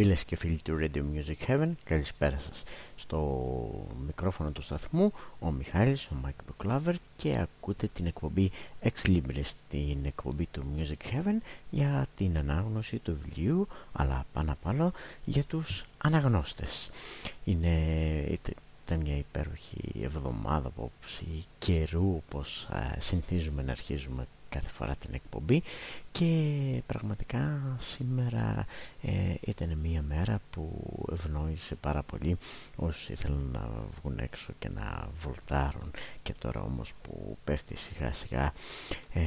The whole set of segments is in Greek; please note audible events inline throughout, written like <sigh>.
Φίλες και φίλοι του Radio Music Heaven, καλησπέρα σας. Στο μικρόφωνο του σταθμού, ο Μιχάλης, ο Mike Booklover και ακούτε την εκπομπή Ex Libris, την εκπομπή του Music Heaven για την ανάγνωση του βιβλίου, αλλά πάνω απ' όλα για τους αναγνώστες. Είναι, ήταν μια υπέροχη εβδομάδα από άποψη καιρού, όπως συνηθίζουμε να αρχίζουμε κάθε φορά την εκπομπή και πραγματικά σήμερα ε, ήταν μια μέρα που ευνόησε πάρα πολύ όσοι ήθελαν να βγουν έξω και να βολτάρουν. Και τώρα όμως που πέφτει σιγά σιγά ε,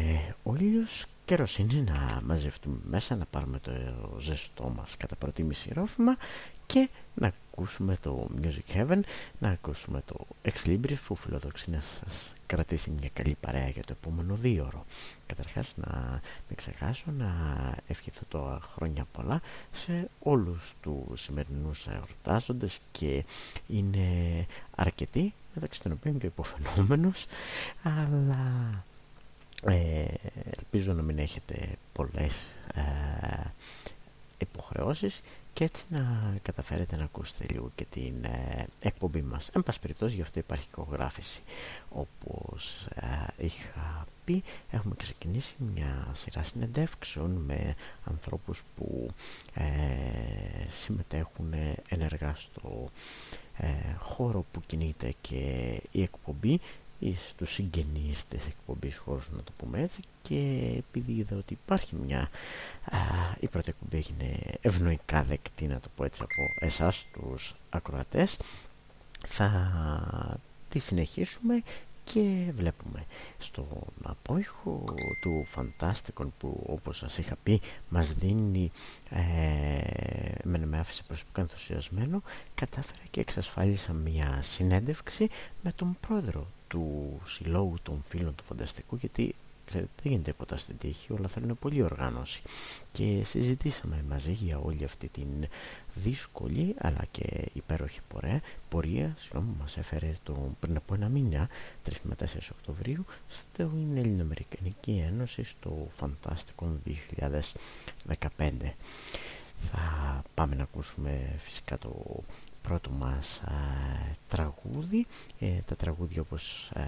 ο ήλιος καιρός είναι να μαζευτούμε μέσα να πάρουμε το ζεστό μας κατά προτίμηση ρόφημα και να ακούσουμε το Music Heaven, να ακούσουμε το Ex Libris που φιλοδοξεί να σας κρατήσει μια καλή παρέα για το επόμενο δύο ώρο. Καταρχάς να μην ξεχάσω να ευχηθώ το χρόνια πολλά σε όλους τους σημερινούς εορτάζοντες και είναι αρκετοί μεταξύ των οποίων και υποφαινόμενος αλλά ε, ελπίζω να μην έχετε πολλές ε, υποχρεώσεις και έτσι να καταφέρετε να ακούσετε λίγο και την ε, εκπομπή μας. Εν πάση περιπτώσει γι' αυτό υπάρχει ηχογράφηση. Όπως ε, είχα πει έχουμε ξεκινήσει μια σειρά συνεντεύξεων με ανθρώπους που ε, συμμετέχουν ενεργά στο χώρο που κινείται και η εκπομπή ή στους συγγενείς της εκπομπής χώρους να το πούμε έτσι και επειδή είδα ότι υπάρχει μια α, η πρώτη εκπομπή έγινε ευνοϊκά δεκτή να το πω έτσι από εσάς τους ακροατές θα τη συνεχίσουμε και βλέπουμε στον απόϊχο του Φαντάστικον που όπως σας είχα πει μας δίνει ε, εμένα με άφησε προσωπικά ενθουσιασμένο κατάφερα και εξασφάλισα μια συνέντευξη με τον πρόεδρο του συλλόγου των φίλων του φανταστικού γιατί ξέρετε δεν γίνεται ποτέ στην τύχη όλα θέλουν πολύ οργάνωση. Και συζητήσαμε μαζί για όλη αυτή την δύσκολη αλλά και υπέροχη πορεία, πορεία που μας έφερε το, πριν από ένα μήνα 3 με 4 Οκτωβρίου στην Ελληνοαμερικανική Ένωση στο Fantasticon 2015 θα πάμε να ακούσουμε φυσικά το πρώτο μας τραγούδι. Ε, τα τραγούδια όπως ε,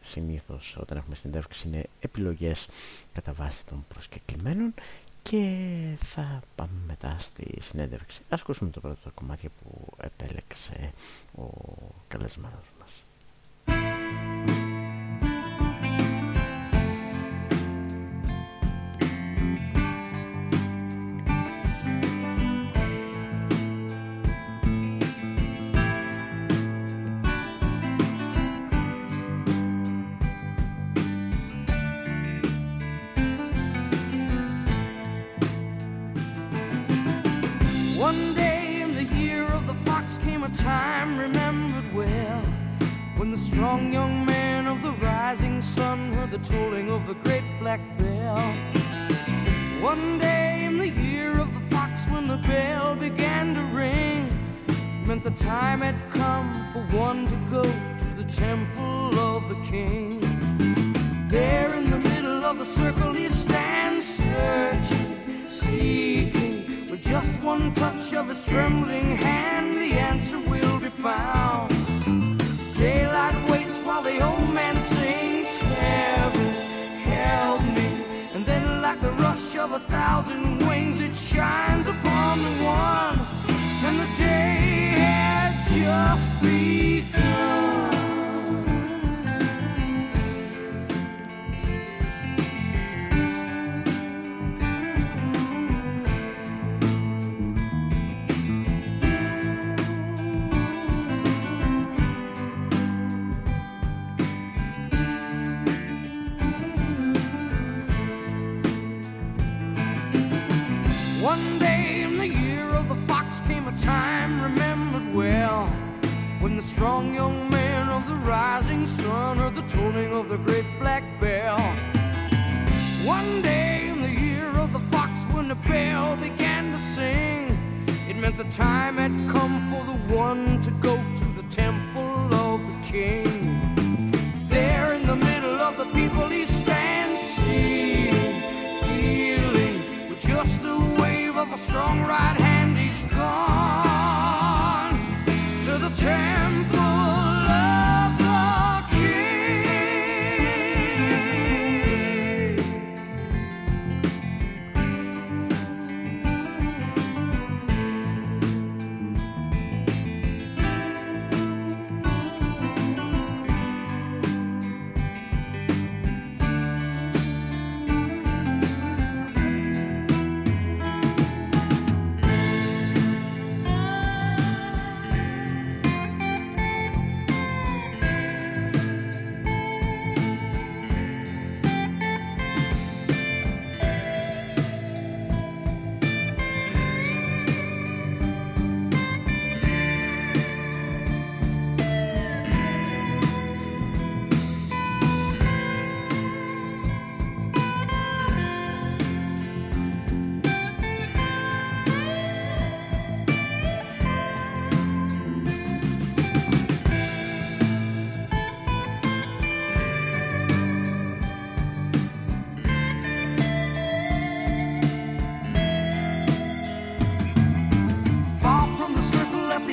συνήθως όταν έχουμε συνέντευξη είναι επιλογές κατά βάση των προσκεκλημένων και θα πάμε μετά στη συνέντευξη. Ας ακούσουμε το πρώτο κομμάτι που επέλεξε ο καλεσμένος μας. The tolling of the great black bell. One day in the year of the fox, when the bell began to ring, meant the time had come for one to go to the temple of the king. There in the middle of the circle he stands, searching, seeking, with just one touch of his trembling hand, rush of a thousand wings, it shines upon the one, and the day had just begun. Strong young man of the rising sun heard the tolling of the great black bell. One day in the year of the fox when the bell began to sing, it meant the time had come for the one to go to the temple of the king. There in the middle of the people he stands, seeing, feeling, with just a wave of a strong right hand trample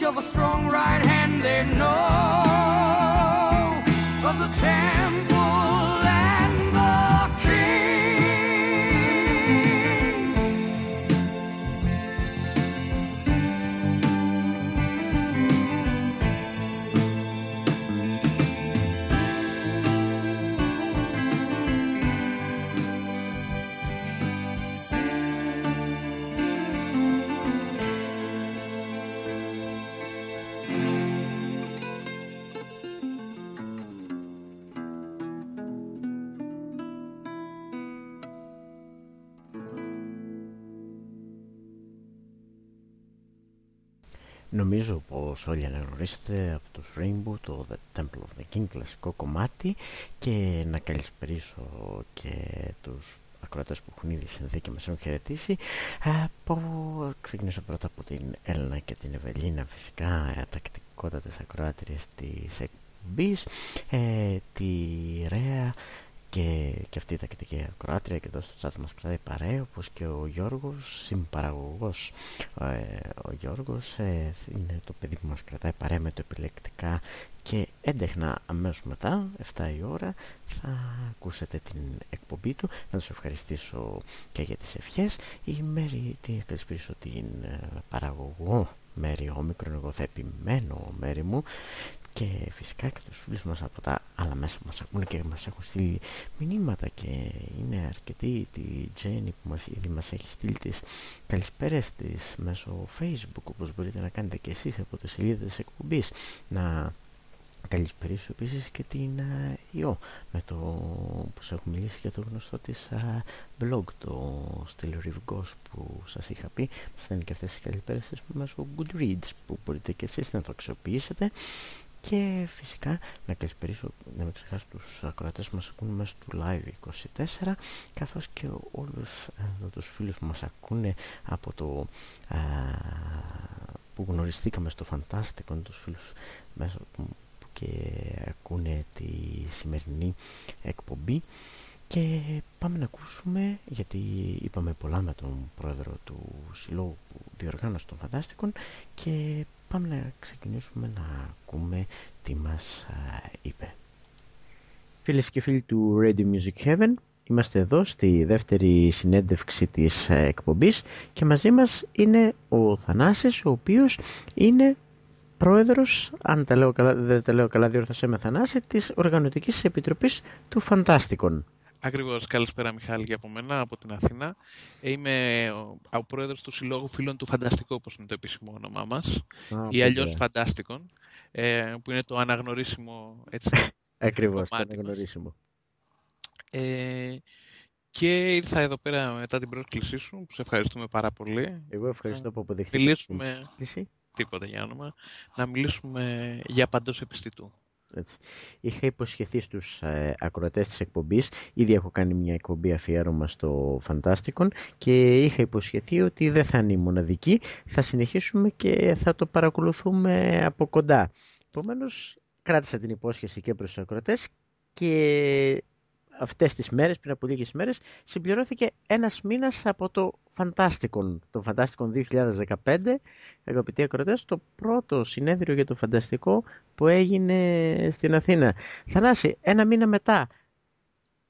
much of a strong right hand they know of the temple. Νομίζω πως όλοι αναγνωρίσετε από τους Rainbow το The Temple of the King κλασικό κομμάτι. Και να καλησπερίσω και τους ακροατές που έχουν ήδη συνδεθεί και μας έχουν χαιρετήσει. Από, ξεκινήσω πρώτα από την Έλληνα και την Ευελίνα φυσικά τακτικότατες ακροάτριες της εκπομπής. Ε, τη Ρέα και, και αυτή η τακτική ακροάτρια και εδώ στο chat μας κρατάει παρέα όπως και ο Γιώργος συμπαραγωγός. Ε, ο Γιώργος ε, είναι το παιδί που μας κρατάει παρέα με το επιλεκτικά και έντεχνα αμέσως μετά 7 η ώρα θα ακούσετε την εκπομπή του. Να σας ευχαριστήσω και για τις ευχές. Η Μέρη τι ευχαριστήσω την ε, παραγωγό Μέρη Όμικρον εγώ θα επιμένω Μέρη μου και φυσικά και τους φίλους μας από τα άλλα μέσα που μας ακούνε και μας έχουν στείλει μηνύματα και είναι αρκετή τη Τζέννη που μας, ήδη μας έχει στείλει τις καλησπέρες της μέσω facebook όπως μπορείτε να κάνετε και εσείς από τις σελίδες της εκπομπής. Να καλησπερίσω επίσης και την Ιω με το που σας έχω μιλήσει για το γνωστό της blog το Still Riv που σας είχα πει. Μας στέλνει και αυτές τις καλησπέρες μέσω Goodreads που μπορείτε και εσείς να το αξιοποιήσετε και φυσικά να καλησπερίσω, να μην ξεχάσω τους ακροατές που μας ακούνε μέσα του Live 24 καθώς και όλους εδώ τους φίλους που μας ακούνε από το α, που γνωριστήκαμε στο Φαντάστικο τους φίλους μέσα που, και ακούνε τη σημερινή εκπομπή. Και πάμε να ακούσουμε γιατί είπαμε πολλά με τον πρόεδρο του συλλόγου που διοργάνωσε τον Φαντάστικον και πάμε να ξεκινήσουμε να ακούμε τι μας είπε. Φίλες και φίλοι του Radio Music Heaven, είμαστε εδώ στη δεύτερη συνέντευξη της εκπομπής και μαζί μας είναι ο Θανάσης, ο οποίος είναι πρόεδρος, αν τα λέω καλά, δεν τα λέω καλά διόρθωσέ με Θανάση, της Οργανωτικής Επιτροπής του Φαντάστικον. Ακριβώς. Καλησπέρα, Μιχάλη, για από μένα, από την Αθήνα. Είμαι ο, ο πρόεδρος του Συλλόγου Φίλων του Φανταστικού, όπως είναι το επίσημο όνομά μας, ή αλλιώς Φαντάστικον, ε, που είναι το αναγνωρίσιμο έτσι. <laughs> Ακριβώς, το αναγνωρίσιμο. Ε, και ήρθα εδώ πέρα μετά την πρόσκλησή σου, που σε ευχαριστούμε πάρα πολύ. Εγώ ευχαριστώ που αποδεχτείτε. Μιλήσουμε. Τίποτα για όνομα. Να μιλήσουμε για παντός επιστητού. Έτσι. Είχα υποσχεθεί στους ε, ακροατές της εκπομπής, ήδη έχω κάνει μια εκπομπή αφιέρωμα στο Φαντάστικον και είχα υποσχεθεί ότι δεν θα είναι η μοναδική, θα συνεχίσουμε και θα το παρακολουθούμε από κοντά. Επομένως, κράτησα την υπόσχεση και προς τους ακροατές και αυτές τις μέρες, πριν από λίγες μέρες, συμπληρώθηκε ένας μήνας από το Φαντάστικον, το Φαντάστικον 2015, αγαπητοί ακροτές, το πρώτο συνέδριο για το Φανταστικό που έγινε στην Αθήνα. Θανάση, ένα μήνα μετά,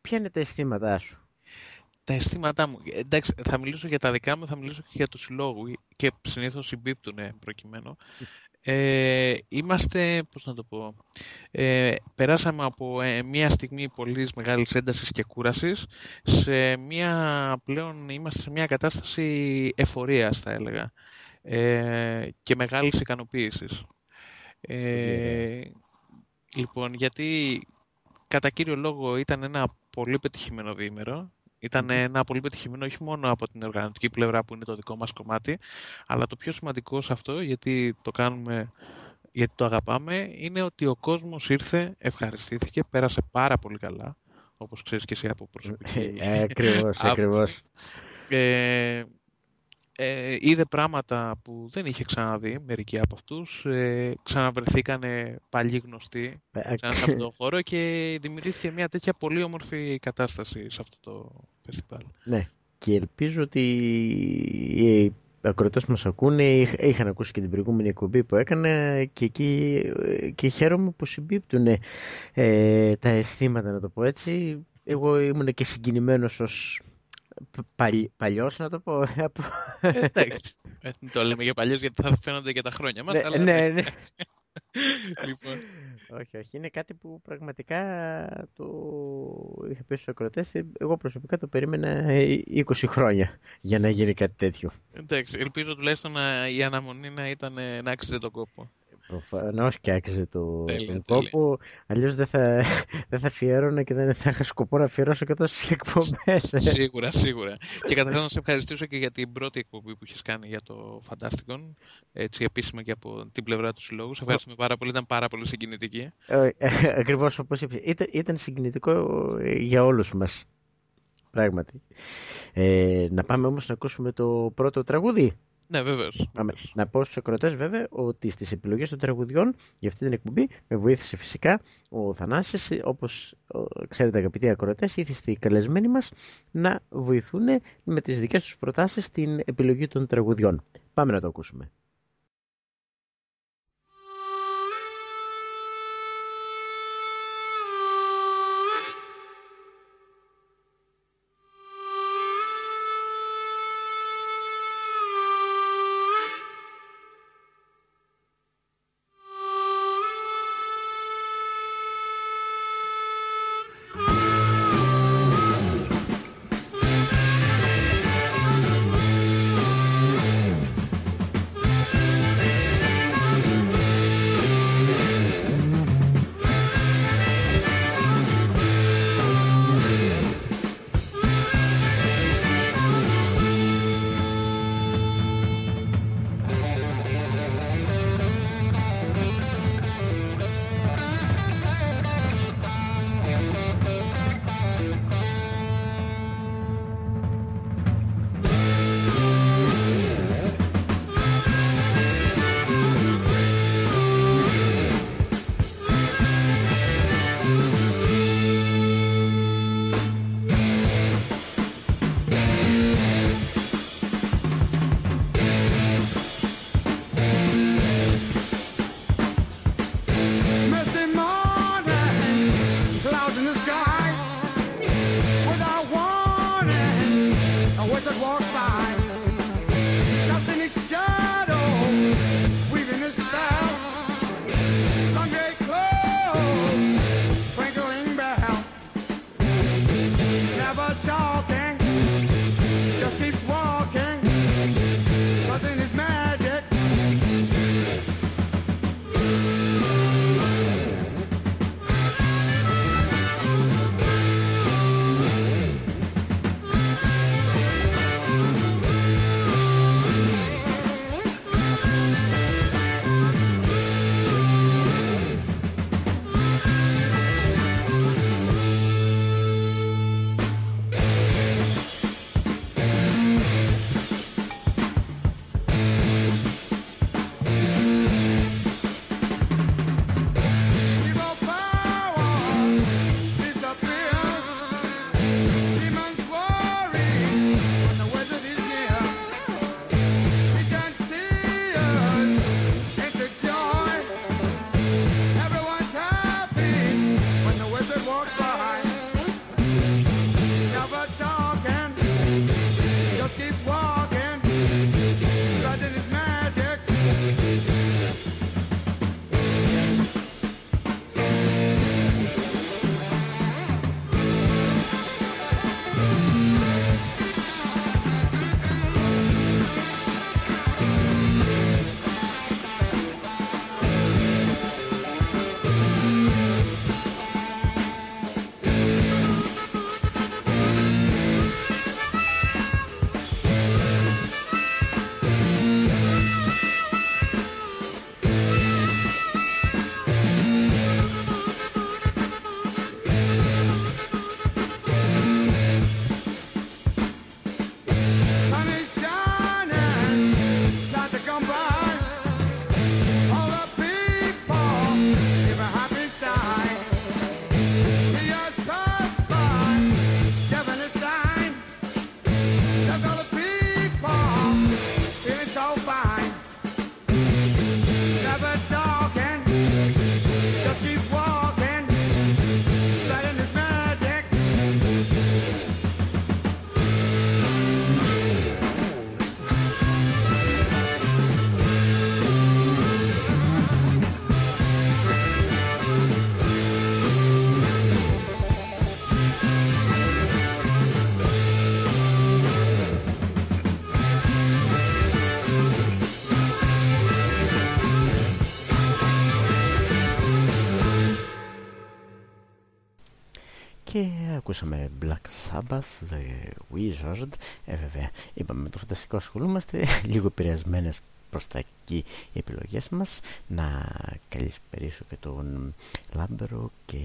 ποια είναι τα αισθήματά σου; Τα αισθήματά μου, εντάξει, θα μιλήσω για τα δικά μου, θα μιλήσω και για τους συλλόγου και συνήθως συμπίπτουν προκειμένου. Ε, είμαστε, πώς να το πω, ε, περάσαμε από ε, μια στιγμή πολύ μεγάλης έντασης και κούρασης σε μια, πλέον είμαστε σε μια κατάσταση εφορίας θα έλεγα ε, και μεγάλης ικανοποίησης. Ε, λοιπόν, γιατί κατά κύριο λόγο ήταν ένα πολύ πετυχημένο διήμερο ήταν ένα πολύ πετυχημένο όχι μόνο από την οργανωτική πλευρά που είναι το δικό μας κομμάτι, αλλά το πιο σημαντικό σε αυτό, γιατί το κάνουμε, γιατί το αγαπάμε, είναι ότι ο κόσμος ήρθε, ευχαριστήθηκε, πέρασε πάρα πολύ καλά, όπως ξέρεις και εσύ από προσωπική. Ε, ακριβώς, ακριβώς. Ε, ε, είδε πράγματα που δεν είχε ξαναδεί μερικοί από αυτούς. Ε, ξαναβρεθήκανε παλιοί γνωστοί ε, σε αυτόν τον χώρο και δημιουργήθηκε μια τέτοια πολύ όμορφη κατάσταση σε αυτό το φεστιβάλ. Ναι, και ελπίζω ότι οι ακροτές που μας ακούνε είχαν ακούσει και την προηγούμενη εκπομπή που έκανα και εκεί και χαίρομαι που συμπίπτουν ε, τα αισθήματα να το πω έτσι. Εγώ ήμουν και συγκινημένος ως παλι, παλιός να το πω. Ε, εντάξει. Ε, το λέμε για παλιός γιατί θα φαίνονται και τα χρόνια μας. Ναι, αλλά... ναι, ναι. λοιπόν. Όχι, όχι. Είναι κάτι που πραγματικά το είχα πει στους ακροτές. Εγώ προσωπικά το περίμενα 20 χρόνια για να γίνει κάτι τέτοιο. Εντάξει, ελπίζω τουλάχιστον η αναμονή να, ήταν, να άξιζε τον κόπο. Προφανώ και άξιζε το, τον κόπο. Αλλιώς δεν θα, <laughs> δεν θα αφιέρωνα και δεν θα είχα σκοπό να αφιερώσω και τόσες <laughs> εκπομπές. Σίγουρα, σίγουρα. και καταρχάς να σε ευχαριστήσω και για την πρώτη εκπομπή που έχει κάνει για το Fantasticon. Έτσι, επίσημα και από την πλευρά του συλλόγου. Σε ευχαριστούμε πάρα πολύ. Ήταν πάρα πολύ συγκινητική. Ε, ε, <laughs> Ακριβώς όπως είπες. Ήταν, ήταν συγκινητικό για όλους μας. Πράγματι. Ε, να πάμε όμως να ακούσουμε το πρώτο τραγούδι. Ναι, βέβαια. Να πω στους ακροτέ, βέβαια, ότι στις επιλογές των τραγουδιών για αυτή την εκπομπή με βοήθησε φυσικά ο Θανάσης, όπως ξέρετε, αγαπητοί ακροτέ, ήθιστε οι καλεσμένοι μας να βοηθούν με τις δικές τους προτάσεις στην επιλογή των τραγουδιών. Πάμε να το ακούσουμε. Ακούσαμε Black Sabbath, The Wizard. Ε, βέβαια, είπαμε με το φανταστικό ασχολούμαστε, <laughs> λίγο επηρεασμένες προς τα εκεί οι επιλογές μας. Να καλησπερίσω και τον Λάμπερο και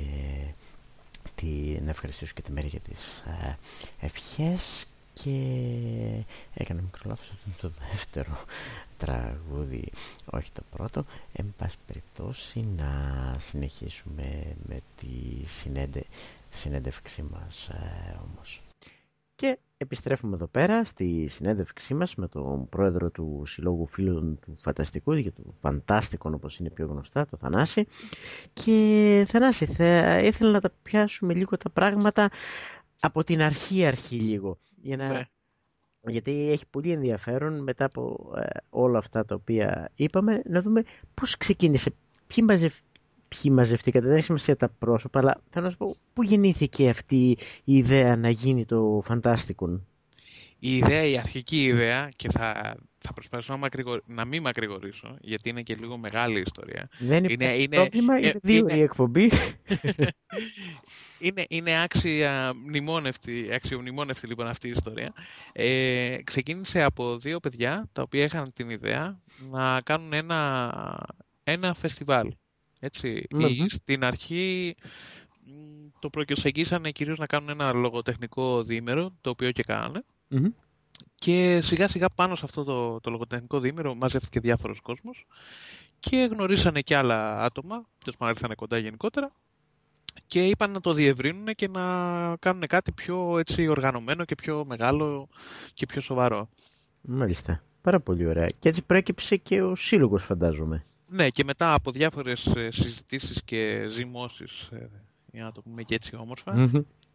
τη, να ευχαριστήσω και τη Μέρη για τις ε, ευχές και έκανα μικρό λάθος το δεύτερο <laughs> τραγούδι όχι το πρώτο εν πάση περιπτώσει να συνεχίσουμε με τη συνέντε, συνέντευξή μας ε, όμως και επιστρέφουμε εδώ πέρα στη συνέντευξή μας με τον πρόεδρο του Συλλόγου Φίλων του Φανταστικού για το Φαντάστικο όπως είναι πιο γνωστά, το Θανάση και Θανάση θα ήθελα να τα πιάσουμε λίγο τα πράγματα από την αρχή αρχή λίγο για να... Ναι. Γιατί έχει πολύ ενδιαφέρον μετά από ε, όλα αυτά τα οποία είπαμε να δούμε πώς ξεκίνησε, ποιοι, μαζευ... ποιοι μαζευτήκατε, δεν έχει σημασία τα πρόσωπα, αλλά θέλω να σου πω πού γεννήθηκε αυτή η ιδέα να γίνει το Φαντάστικον; Η ιδέα, η αρχική ιδέα, και θα, θα προσπαθήσω να, να μην μακρηγορήσω, γιατί είναι και λίγο μεγάλη ιστορία. Δεν είναι, είναι πρόβλημα, είναι, ε, δύο είναι, η εκπομπή. <laughs> είναι, είναι άξια μνημόνευτη, αξιομνημόνευτη λοιπόν αυτή η ιστορία. Ε, ξεκίνησε από δύο παιδιά, τα οποία είχαν την ιδέα να κάνουν ένα, ένα φεστιβάλ. Έτσι. Στην αρχή το προκειοσεγγίσανε κυρίως να κάνουν ένα λογοτεχνικό διήμερο, το οποίο και κάνανε. Και σιγά σιγά πάνω σε αυτό το, το λογοτεχνικό διήμερο μαζεύτηκε διάφορος κόσμος και γνωρίσανε και άλλα άτομα, τέλος πάντων ήρθανε κοντά γενικότερα και είπαν να το διευρύνουν και να κάνουν κάτι πιο έτσι οργανωμένο και πιο μεγάλο και πιο σοβαρό. Μάλιστα. Πάρα πολύ ωραία. Και έτσι προέκυψε και ο σύλλογος φαντάζομαι. Ναι, και μετά από διάφορες ε, συζητήσεις και ζυμώσεις, ε, για να το πούμε και έτσι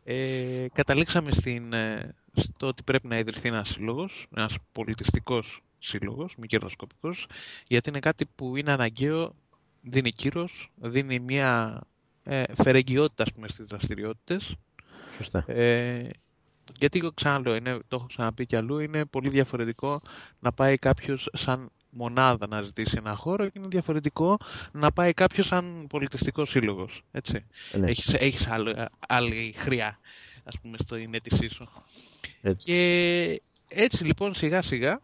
ε, καταλήξαμε στην, ε, στο ότι πρέπει να ιδρυθεί ένας σύλλογος, ένας πολιτιστικός σύλλογος, μη κερδοσκοπικός, γιατί είναι κάτι που είναι αναγκαίο, δίνει κύρος, δίνει μια ε, φερεγγιότητα ας πούμε, στις δραστηριότητες. Σωστά. Ε, γιατί ξαναλέω, είναι, το έχω ξαναπεί κι αλλού, είναι πολύ διαφορετικό να πάει κάποιος σαν μονάδα να ζητήσει ένα χώρο και είναι διαφορετικό να πάει κάποιος σαν πολιτιστικός σύλλογος. Έτσι. Ναι. Έχεις, έχεις άλλη, χρειά, ας πούμε, στο αίτησή σου. Έτσι. Και έτσι λοιπόν σιγά σιγά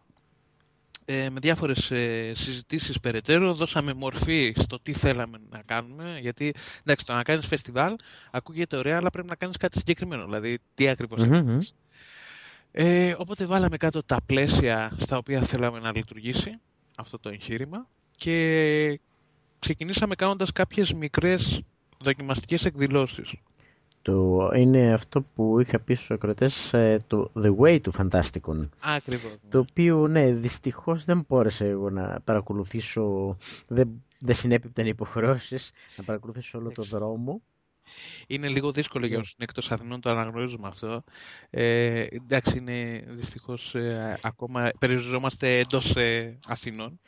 ε, με διάφορες ε, συζητήσεις περαιτέρω δώσαμε μορφή στο τι θέλαμε να κάνουμε γιατί εντάξει το να κάνεις φεστιβάλ ακούγεται ωραία αλλά πρέπει να κάνεις κάτι συγκεκριμένο δηλαδή τι ακριβώς mm-hmm. ε, οπότε βάλαμε κάτω τα πλαίσια στα οποία θέλαμε να λειτουργήσει αυτό το εγχείρημα και ξεκινήσαμε κάνοντας κάποιες μικρές δοκιμαστικές εκδηλώσεις. Το, είναι αυτό που είχα πει στους ακροτές, ε, το The Way του Fantasticon. Ακριβώς. Ναι. Το οποίο, ναι, δυστυχώς δεν μπόρεσα εγώ να παρακολουθήσω, δεν, δεν συνέπιπταν οι υποχρεώσεις να παρακολουθήσω όλο το δρόμο. Είναι λίγο δύσκολο για ναι. όσους είναι εκτός Αθηνών, το αναγνωρίζουμε αυτό. Ε, εντάξει, είναι δυστυχώς ε, ακόμα περιοριζόμαστε εντός ε, Αθηνών.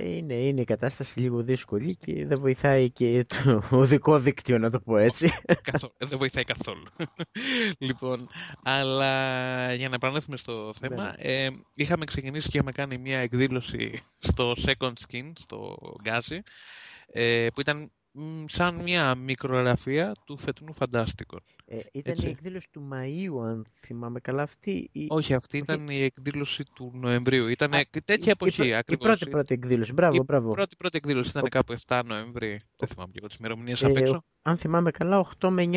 Είναι, είναι η κατάσταση λίγο δύσκολη και δεν βοηθάει και το οδικό δίκτυο, να το πω έτσι. Καθόλου, δεν βοηθάει καθόλου. λοιπόν, αλλά για να επανέλθουμε στο θέμα, ναι. ε, είχαμε ξεκινήσει και είχαμε κάνει μια εκδήλωση στο Second Skin, στο Γκάζι, ε, που ήταν σαν μια μικρογραφία του φετινού Φαντάστικο. Ε, ήταν Έτσι. η εκδήλωση του Μαΐου, αν θυμάμαι καλά αυτή. Ή... Όχι, αυτή ήταν η εκδήλωση του Νοεμβρίου. Ήταν τέτοια εποχή η, ακριβώς. Η πρώτη πρώτη εκδήλωση, μπράβο, η μπράβο. Η πρώτη πρώτη εκδήλωση ήταν κάπου 7 Νοεμβρίου. Δεν θυμάμαι λίγο τις ημερομηνίες ε, απ' έξω. Αν θυμάμαι καλά, 8 με 9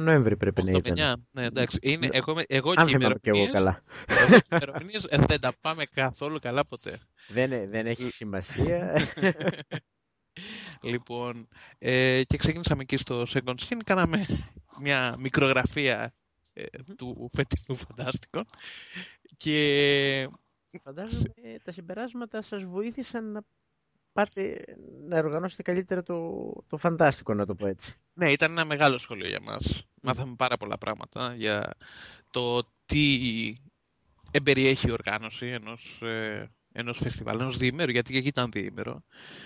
Νοέμβρη πρέπει 8 να ήταν. 9, ναι, εντάξει. Είναι, εγώ, εγώ αν και θυμάμαι και εγώ καλά. Εγώ οι ημερομηνίες ε, δεν τα πάμε καθόλου καλά ποτέ. Δεν, δεν έχει σημασία. <laughs> Λοιπόν, ε, και ξεκίνησαμε εκεί στο Second Skin, κάναμε μια μικρογραφία ε, του φετινού φαντάστικο και... Φαντάζομαι τα συμπεράσματα σας βοήθησαν να πάτε να οργανώσετε καλύτερα το, το φαντάστικο, να το πω έτσι. Ναι, ήταν ένα μεγάλο σχολείο για μας. Μάθαμε πάρα πολλά πράγματα για το τι εμπεριέχει η οργάνωση ενός ε, ενός φεστιβάλ, ενός διήμερου, γιατί και εκεί ήταν διήμερο,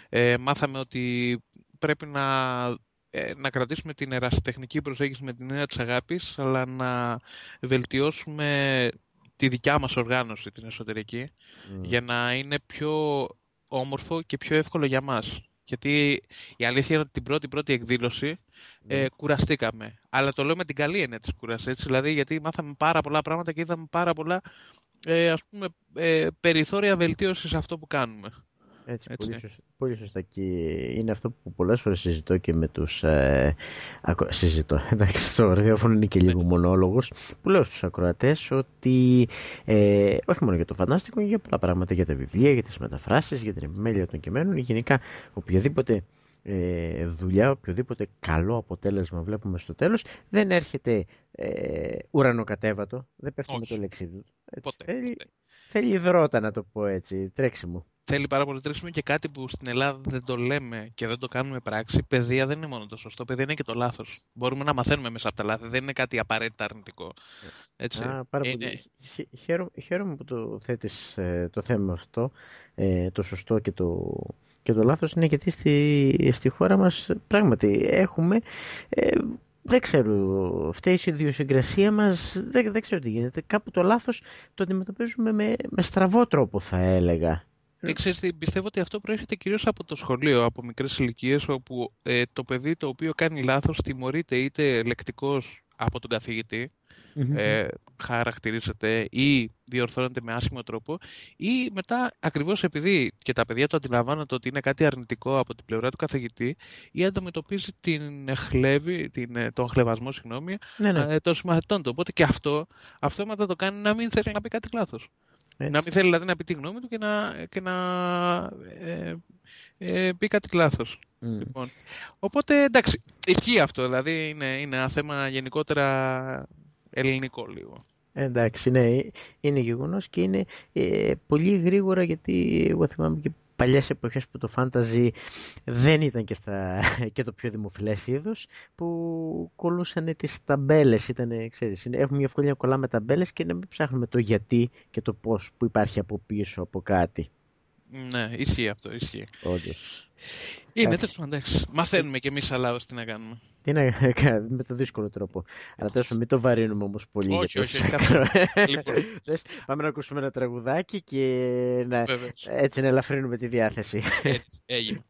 ε, μάθαμε ότι πρέπει να, ε, να κρατήσουμε την ερασιτεχνική προσέγγιση με την έννοια της αγάπης, αλλά να βελτιώσουμε τη δικιά μας οργάνωση, την εσωτερική, για να είναι πιο όμορφο και πιο εύκολο για μας. Γιατί η αλήθεια είναι ότι την πρώτη πρώτη εκδήλωση ε, ναι. κουραστήκαμε. Αλλά το λέω με την καλή έννοια της κούρασης. Δηλαδή, γιατί μάθαμε πάρα πολλά πράγματα και είδαμε πάρα πολλά ε, ας πούμε, ε, περιθώρια βελτίωσης σε αυτό που κάνουμε. Έτσι, Έτσι. Πολύ, σωστά, πολύ σωστά και είναι αυτό που πολλές φορές συζητώ και με τους ε, ακο, συζητώ, <laughs> εντάξει το ραδιόφωνο είναι και λίγο ναι. μονόλογος που λέω στους ακροατές ότι ε, όχι μόνο για το φαντάστικο για πολλά πράγματα για τα βιβλία, για τις μεταφράσεις για την επιμέλεια των κειμένων γενικά οποιαδήποτε ε, δουλειά, οποιοδήποτε καλό αποτέλεσμα βλέπουμε στο τέλος δεν έρχεται ε, ουρανοκατέβατο, δεν πέφτει με το λεξίδι. Ποτέ, θέλει, ποτέ. θέλει δρότα να το πω έτσι, τρέξιμο θέλει πάρα πολύ τρέξιμο και κάτι που στην Ελλάδα δεν το λέμε και δεν το κάνουμε πράξη. Παιδεία δεν είναι μόνο το σωστό, παιδεία είναι και το λάθος. Μπορούμε να μαθαίνουμε μέσα από τα λάθη, δεν είναι κάτι απαραίτητα αρνητικό. Έτσι. Α, πάρα είναι... πολύ. Χαίρομαι, χαίρομαι που το θέτεις ε, το θέμα αυτό, ε, το σωστό και το, και το λάθος είναι γιατί στη, στη χώρα μας πράγματι έχουμε ε, δεν ξέρω, φταίει η ιδιοσυγκρασία μας, δεν, δεν ξέρω τι γίνεται. Κάπου το λάθος το αντιμετωπίζουμε με, με στραβό τρόπο θα έλεγα. Ε, ξέρεις, πιστεύω ότι αυτό προέρχεται κυρίως από το σχολείο, από μικρές ηλικίες, όπου ε, το παιδί το οποίο κάνει λάθος τιμωρείται είτε λεκτικός από τον καθηγητη ε, χαρακτηρίζεται ή διορθώνεται με άσχημο τρόπο ή μετά ακριβώς επειδή και τα παιδιά το αντιλαμβάνονται ότι είναι κάτι αρνητικό από την πλευρά του καθηγητή ή αντιμετωπίζει την χλέβη, την, ε, τον χλεβασμό συγγνώμη, ναι, ναι. των συμμαθητών του. Οπότε και αυτό αυτόματα το κάνει να μην θέλει να πει κάτι λάθος. Έτσι. Να μην θέλει δηλαδή να πει τη γνώμη του και να, και να ε, ε, πει κάτι λάθος. Mm. Λοιπόν. Οπότε εντάξει, ισχύει αυτό. Δηλαδή είναι, είναι ένα θέμα γενικότερα ελληνικό λίγο. Εντάξει, ναι, είναι γεγονός και είναι ε, πολύ γρήγορα γιατί εγώ θυμάμαι και παλιές εποχές που το φάνταζι δεν ήταν και, στα, <laughs> και το πιο δημοφιλές είδος που κολούσαν τις ταμπέλες ήταν, ξέρεις, έχουμε μια ευκολία να κολλάμε ταμπέλες και να μην ψάχνουμε το γιατί και το πώς που υπάρχει από πίσω από κάτι ναι, ισχύει αυτό, ισχύει. Όντως. Είναι τέλος πάντων. Μαθαίνουμε κι εμείς αλλά τι να κάνουμε. Τι να κάνουμε, <laughs> με το δύσκολο τρόπο. Αλλά τέλος μην το βαρύνουμε όμως πολύ. Όχι, όχι, όχι. <laughs> λοιπόν. Πάμε να ακούσουμε ένα τραγουδάκι και να... έτσι να ελαφρύνουμε τη διάθεση. Έτσι, έγινε.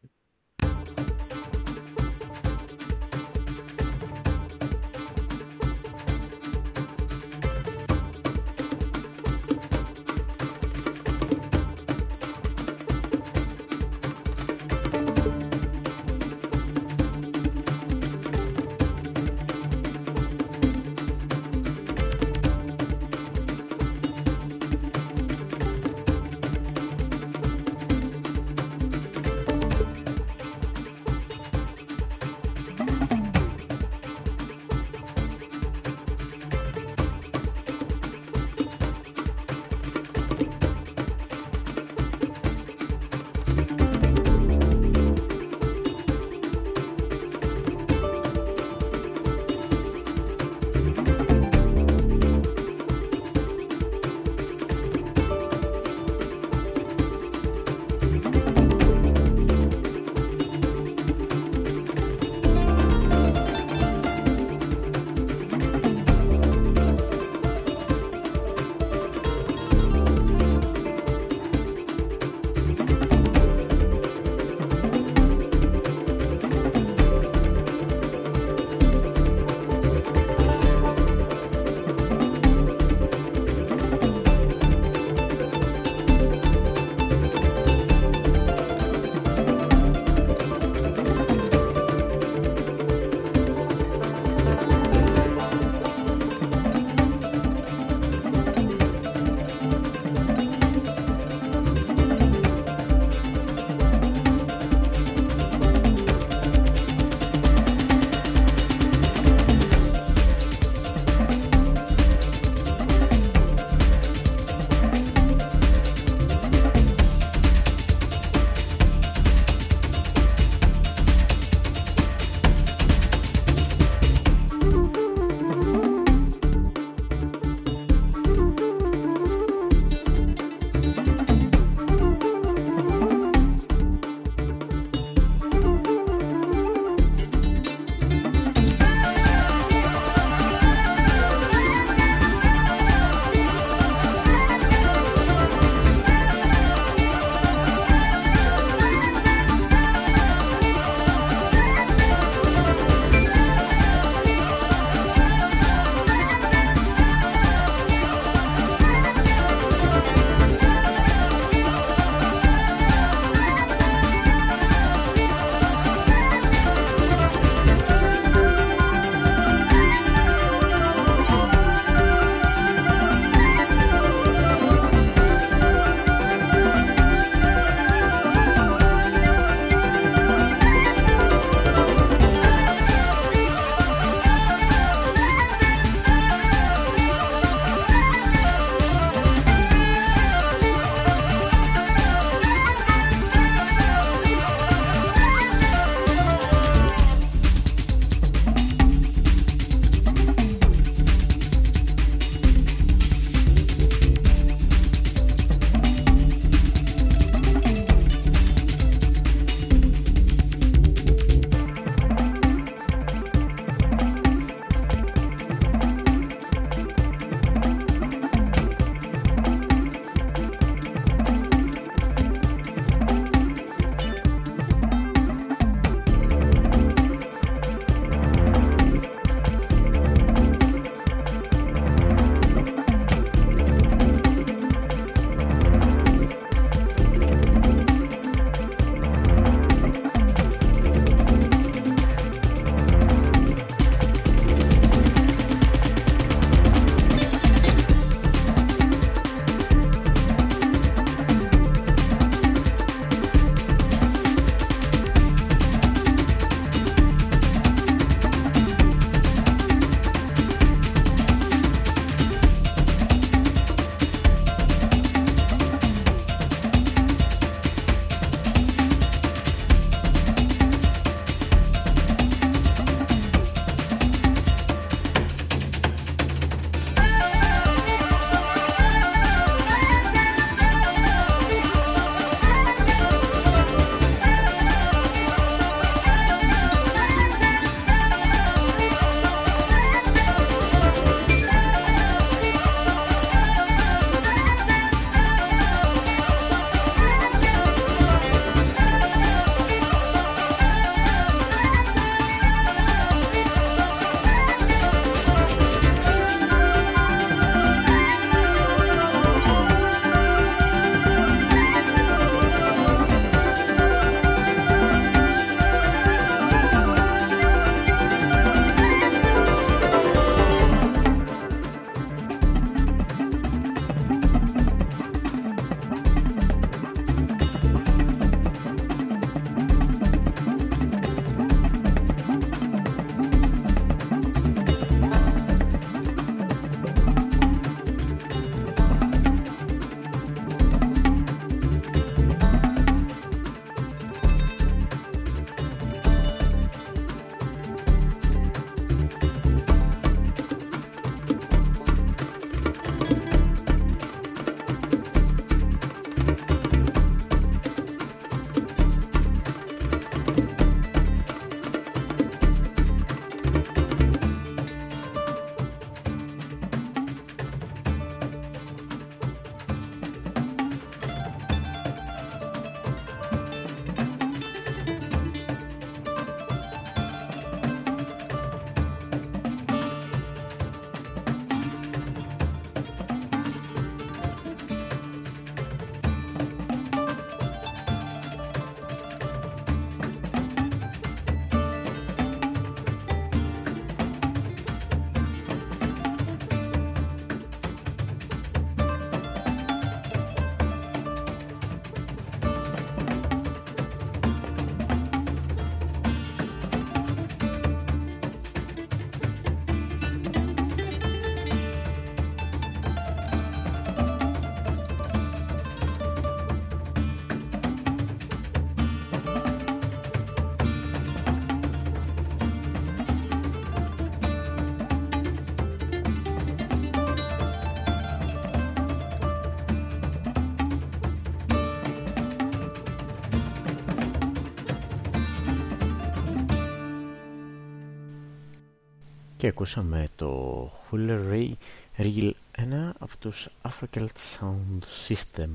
Και ακούσαμε το Huller Ray Reel, ένα από τους African Sound System.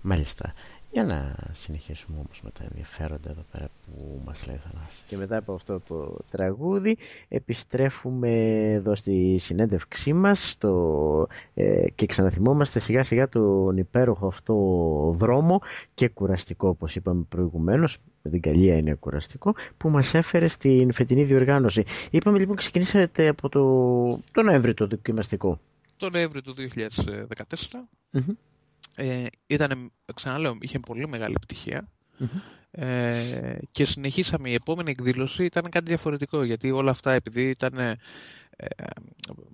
Μάλιστα. Για να συνεχίσουμε όμως με τα ενδιαφέροντα εδώ πέρα που μας λέει Θανάσης. Και μετά από αυτό το τραγούδι επιστρέφουμε εδώ στη συνέντευξή μας στο, ε, και ξαναθυμόμαστε σιγά σιγά τον υπέροχο αυτό δρόμο και κουραστικό όπως είπαμε προηγουμένως με την καλή είναι κουραστικό που μας έφερε στην φετινή διοργάνωση. Είπαμε λοιπόν ξεκινήσατε από το, το Νοέμβριο το δοκιμαστικό. Το Νοέμβριο του 2014. Ε, ήταν, ξαναλέω, είχε πολύ μεγάλη ε, και συνεχίσαμε. Η επόμενη εκδήλωση ήταν κάτι διαφορετικό γιατί όλα αυτά επειδή ήταν, ε,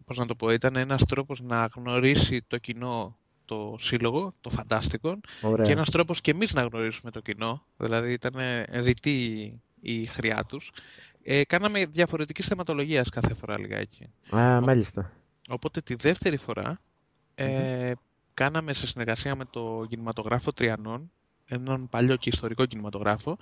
πώς να το πω, ήταν ένας τρόπος να γνωρίσει το κοινό το σύλλογο, το φαντάστικο και ένας τρόπος και εμείς να γνωρίσουμε το κοινό, δηλαδή ήταν διτή η χρειά τους. Ε, κάναμε διαφορετική θεματολογία κάθε φορά λιγάκι. Α, μάλιστα. Οπότε τη δεύτερη φορά ε, κάναμε σε συνεργασία με το κινηματογράφο Τριανών, έναν παλιό και ιστορικό κινηματογράφο.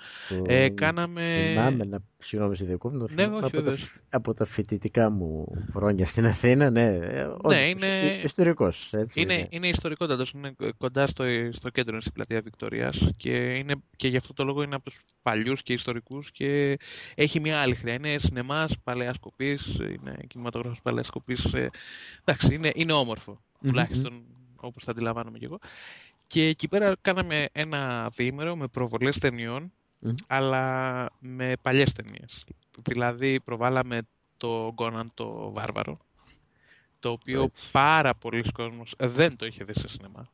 ε, κάναμε... Θυμάμαι να συγγνώμη σε διακόπτω. Ναι, από, τα, από τα φοιτητικά μου χρόνια στην Αθήνα, ναι. Ναι, είναι... Ιστορικός, έτσι. Είναι, είναι ιστορικότατος, είναι κοντά στο, στο κέντρο, είναι στην πλατεία Βικτοριάς και, είναι, και γι' αυτό το λόγο είναι από τους παλιούς και ιστορικούς και έχει μια άλλη χρειά. Είναι σινεμάς παλαιάς κοπής, είναι κινηματογράφος παλαιάς κοπής. Ε, εντάξει, είναι, είναι όμορφο, τουλάχιστον όπως θα αντιλαμβάνομαι κι εγώ. Και εκεί πέρα κάναμε ένα διήμερο με προβολές ταινιών, αλλά με παλιές ταινίες. Δηλαδή προβάλαμε το Γκόναν το Βάρβαρο, το οποίο πάρα πολλοί κόσμος δεν το είχε δει σε σινεμά.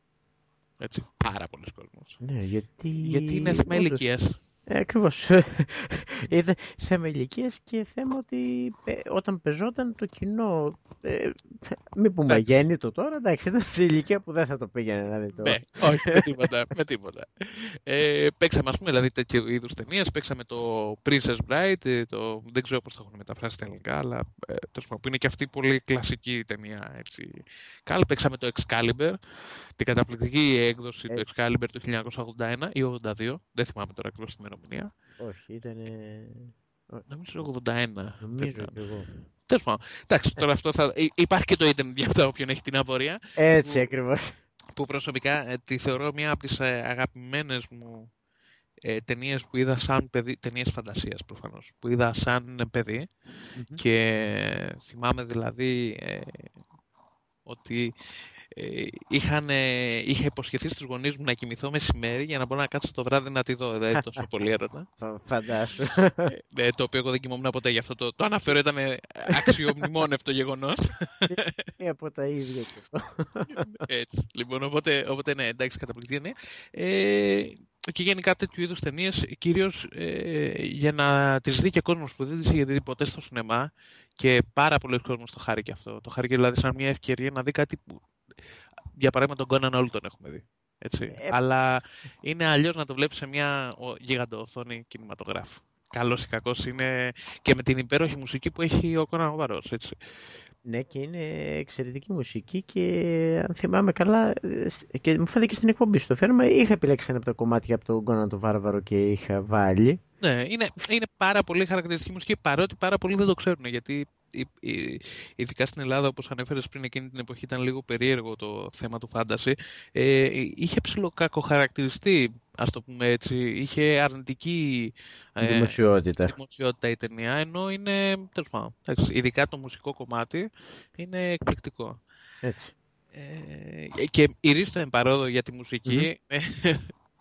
Έτσι, πάρα πολλοί κόσμος. Ναι, γιατί... Γιατί είναι θέμα ηλικίας. Ε, Ακριβώς. Είδε θέμα ηλικίας και θέμα ότι ε, όταν πεζόταν το κοινό. Ε, μην πούμε γέννητο τώρα, εντάξει, ήταν σε ηλικία που δεν θα το πήγαινε να δει Ναι, όχι, με τίποτα. με τίποτα. Ε, παίξαμε, ας πούμε, δηλαδή τέτοιου είδους ταινίες. Παίξαμε το Princess Bride, ε, το, δεν ξέρω πώς το έχουν μεταφράσει στα ελληνικά, αλλά ε, το που είναι και αυτή πολύ κλασική ταινία. Έτσι. Κάλ, παίξαμε το Excalibur, την καταπληκτική έκδοση του Excalibur του 1981 ή 82, δεν θυμάμαι τώρα ακριβώς τη ημερομηνία. Όχι, ήταν. Νομίζω 81. Νομίζω και εγώ. Τέλος πάντων. Εντάξει, τώρα αυτό θα. Υπάρχει και το ίντερνετ για αυτό, όποιον έχει την απορία. Έτσι ακριβώς. Που προσωπικά ε, τη θεωρώ μια από τις ε, αγαπημένες μου ε, ταινίες που είδα σαν παιδί, ταινίες φαντασίας προφανώς, που είδα σαν παιδι και θυμάμαι δηλαδή ε, ότι ε, είχαν, ε, είχα υποσχεθεί στους γονείς μου να κοιμηθώ μεσημέρι για να μπορώ να κάτσω το βράδυ να τη δω. Δεν τόσο πολύ έρωτα. <laughs> Φαντάσου. Ε, το οποίο εγώ δεν κοιμόμουν ποτέ γι' αυτό το, το αναφέρω. Ήταν αξιομνημόνευτο γεγονός. <laughs> Ε, από τα ίδια και <laughs> Έτσι. Λοιπόν, οπότε, οπότε ναι, εντάξει, καταπληκτική ναι. Ε, και γενικά τέτοιου είδους ταινίες, κυρίως ε, για να τις δει και κόσμος που δεν τις είχε δει ποτέ στο σινεμά και πάρα πολλοί κόσμος το χάρηκε αυτό. Το χάρηκε δηλαδή σαν μια ευκαιρία να δει κάτι που για παράδειγμα τον Conan όλοι τον έχουμε δει. Έτσι. Ε, Αλλά είναι αλλιώς να το βλέπεις σε μια γίγαντο οθόνη κινηματογράφου. Καλός ή κακός είναι και με την υπέροχη μουσική που έχει ο Conan Βαρό. Ναι, και είναι εξαιρετική μουσική και αν θυμάμαι καλά, και μου φάνηκε στην εκπομπή στο φέρμα, είχα επιλέξει ένα από τα κομμάτια από τον Conan το Βάρβαρο και είχα βάλει. Ναι, είναι, είναι πάρα πολύ χαρακτηριστική μουσική παρότι πάρα πολλοί δεν το ξέρουν γιατί ειδικά στην Ελλάδα, όπως ανέφερες πριν εκείνη την εποχή, ήταν λίγο περίεργο το θέμα του φάνταση. Ε, είχε ψηλοκακοχαρακτηριστεί, ας το πούμε έτσι. Είχε αρνητική ε, δημοσιότητα. δημοσιότητα η ταινία, ενώ είναι, τέλος πάντων, ειδικά το μουσικό κομμάτι, είναι εκπληκτικό. Έτσι. Ε, και η Ρίστο παρόδο για τη μουσικη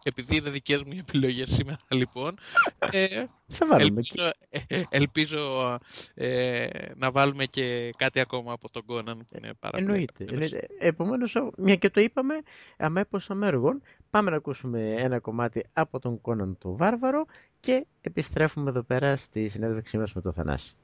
επειδή είναι δικές μου οι επιλογές σήμερα λοιπόν ε, θα βάλουμε ελπίζω, ε, ελπίζω ε, να βάλουμε και κάτι ακόμα από τον Κόναν που είναι πάρα Εννοείται. Εννοείται. Επομένως, μια και το είπαμε αμέπως αμέργων, πάμε να ακούσουμε ένα κομμάτι από τον Κόναν το Βάρβαρο και επιστρέφουμε εδώ πέρα στη συνέντευξή μας με τον Θανάση.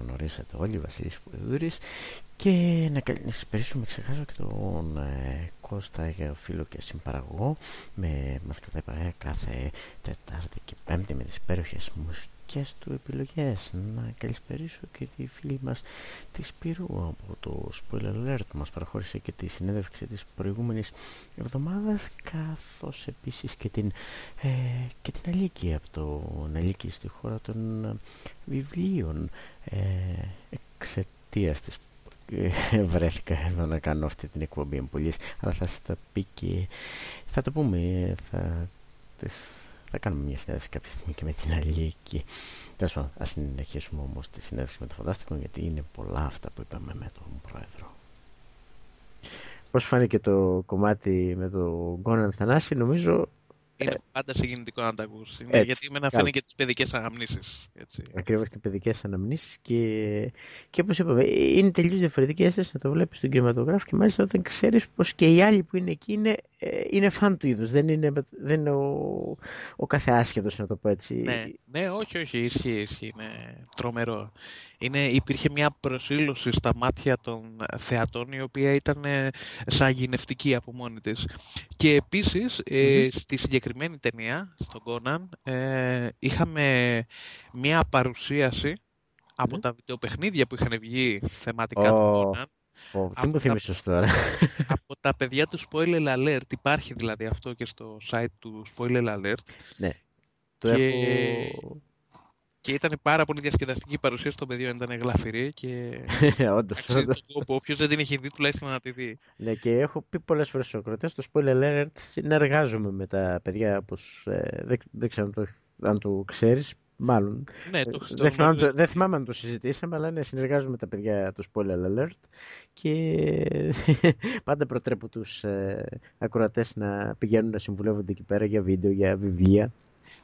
Γνωρίσατε όλοι, Βασίλης Πουδούρης. Και να καλησπερίσουμε ξεχάσω και τον ε, Κώστα φίλο και συμπαραγωγό. Με, μας κρατάει παρέα κάθε Τετάρτη και Πέμπτη με τις υπέροχες μουσικές δικές του επιλογές. Να καλησπερίσω και τη φίλη μας της Σπυρού από το Spoiler Alert που μας παραχώρησε και τη συνέντευξη της προηγούμενης εβδομάδας καθώς επίσης και την, ε, και την Αλίκη από το Αλίκη στη χώρα των ε, βιβλίων ε, εξαιτίας της ε, βρέθηκα εδώ να κάνω αυτή την εκπομπή εμπολής αλλά θα σας τα πει και θα το πούμε θα τις θα κάνουμε μια συνέντευξη κάποια στιγμή και με την Αλίκη. Τέλος πάντων, ας συνεχίσουμε όμως τη συνέντευξη με το Φαντάστικο, γιατί είναι πολλά αυτά που είπαμε με τον Πρόεδρο. Πώς φάνηκε το κομμάτι με τον Γκόναν Θανάση, νομίζω είναι ε, πάντα συγκινητικό να τα ακούσει. Γιατί με φαίνεται και τις παιδικές αναμνήσεις. Ακριβώς και παιδικές αναμνήσεις και, και όπως είπαμε, είναι τελείως διαφορετική αίσθηση να το βλέπεις στον κινηματογράφο και μάλιστα όταν ξέρεις πως και οι άλλοι που είναι εκεί είναι, ε, είναι φαν του είδους. Δεν είναι, δεν είναι ο, ο κάθε άσχετος, να το πω έτσι. Ναι, ναι, όχι, όχι, ισχύει, ισχύει. Είναι τρομερό. Είναι, υπήρχε μια προσήλωση στα μάτια των θεατών η οποία ήταν σαγηνευτική από μόνη της. Και επίσης ε, στη συγκεκριμένη ταινία, στον Κόναν, ε, είχαμε μια παρουσίαση από τα βιντεοπαιχνίδια που είχαν βγει θεματικά oh. του Κόναν. Oh, τι μου θύμισες τώρα. από τα παιδιά του Spoiler Alert. Υπάρχει δηλαδή αυτό και στο site του Spoiler Alert. Ναι. Το έχω... Και ήταν πάρα πολύ διασκεδαστική η παρουσίαση των παιδιών, ήταν γλαφυρή και. <laughs> Όντως. Όποιος δεν την έχει δει, τουλάχιστον να τη δει. Ναι, και έχω πει πολλές φορές στους ακροτέ, στο spoiler alert συνεργάζομαι με τα παιδιά, όπως, ε, δεν, δεν ξέρω αν το, αν το ξέρεις. Μάλλον. Ναι, το ε, δεν, θυμάμαι, δεν θυμάμαι αν το συζητήσαμε, αλλά ναι, συνεργάζομαι με τα παιδιά του Spoiler Alert και <laughs> πάντα προτρέπω τους ε, ακροατές να πηγαίνουν να συμβουλεύονται εκεί πέρα για βίντεο, για βιβλία.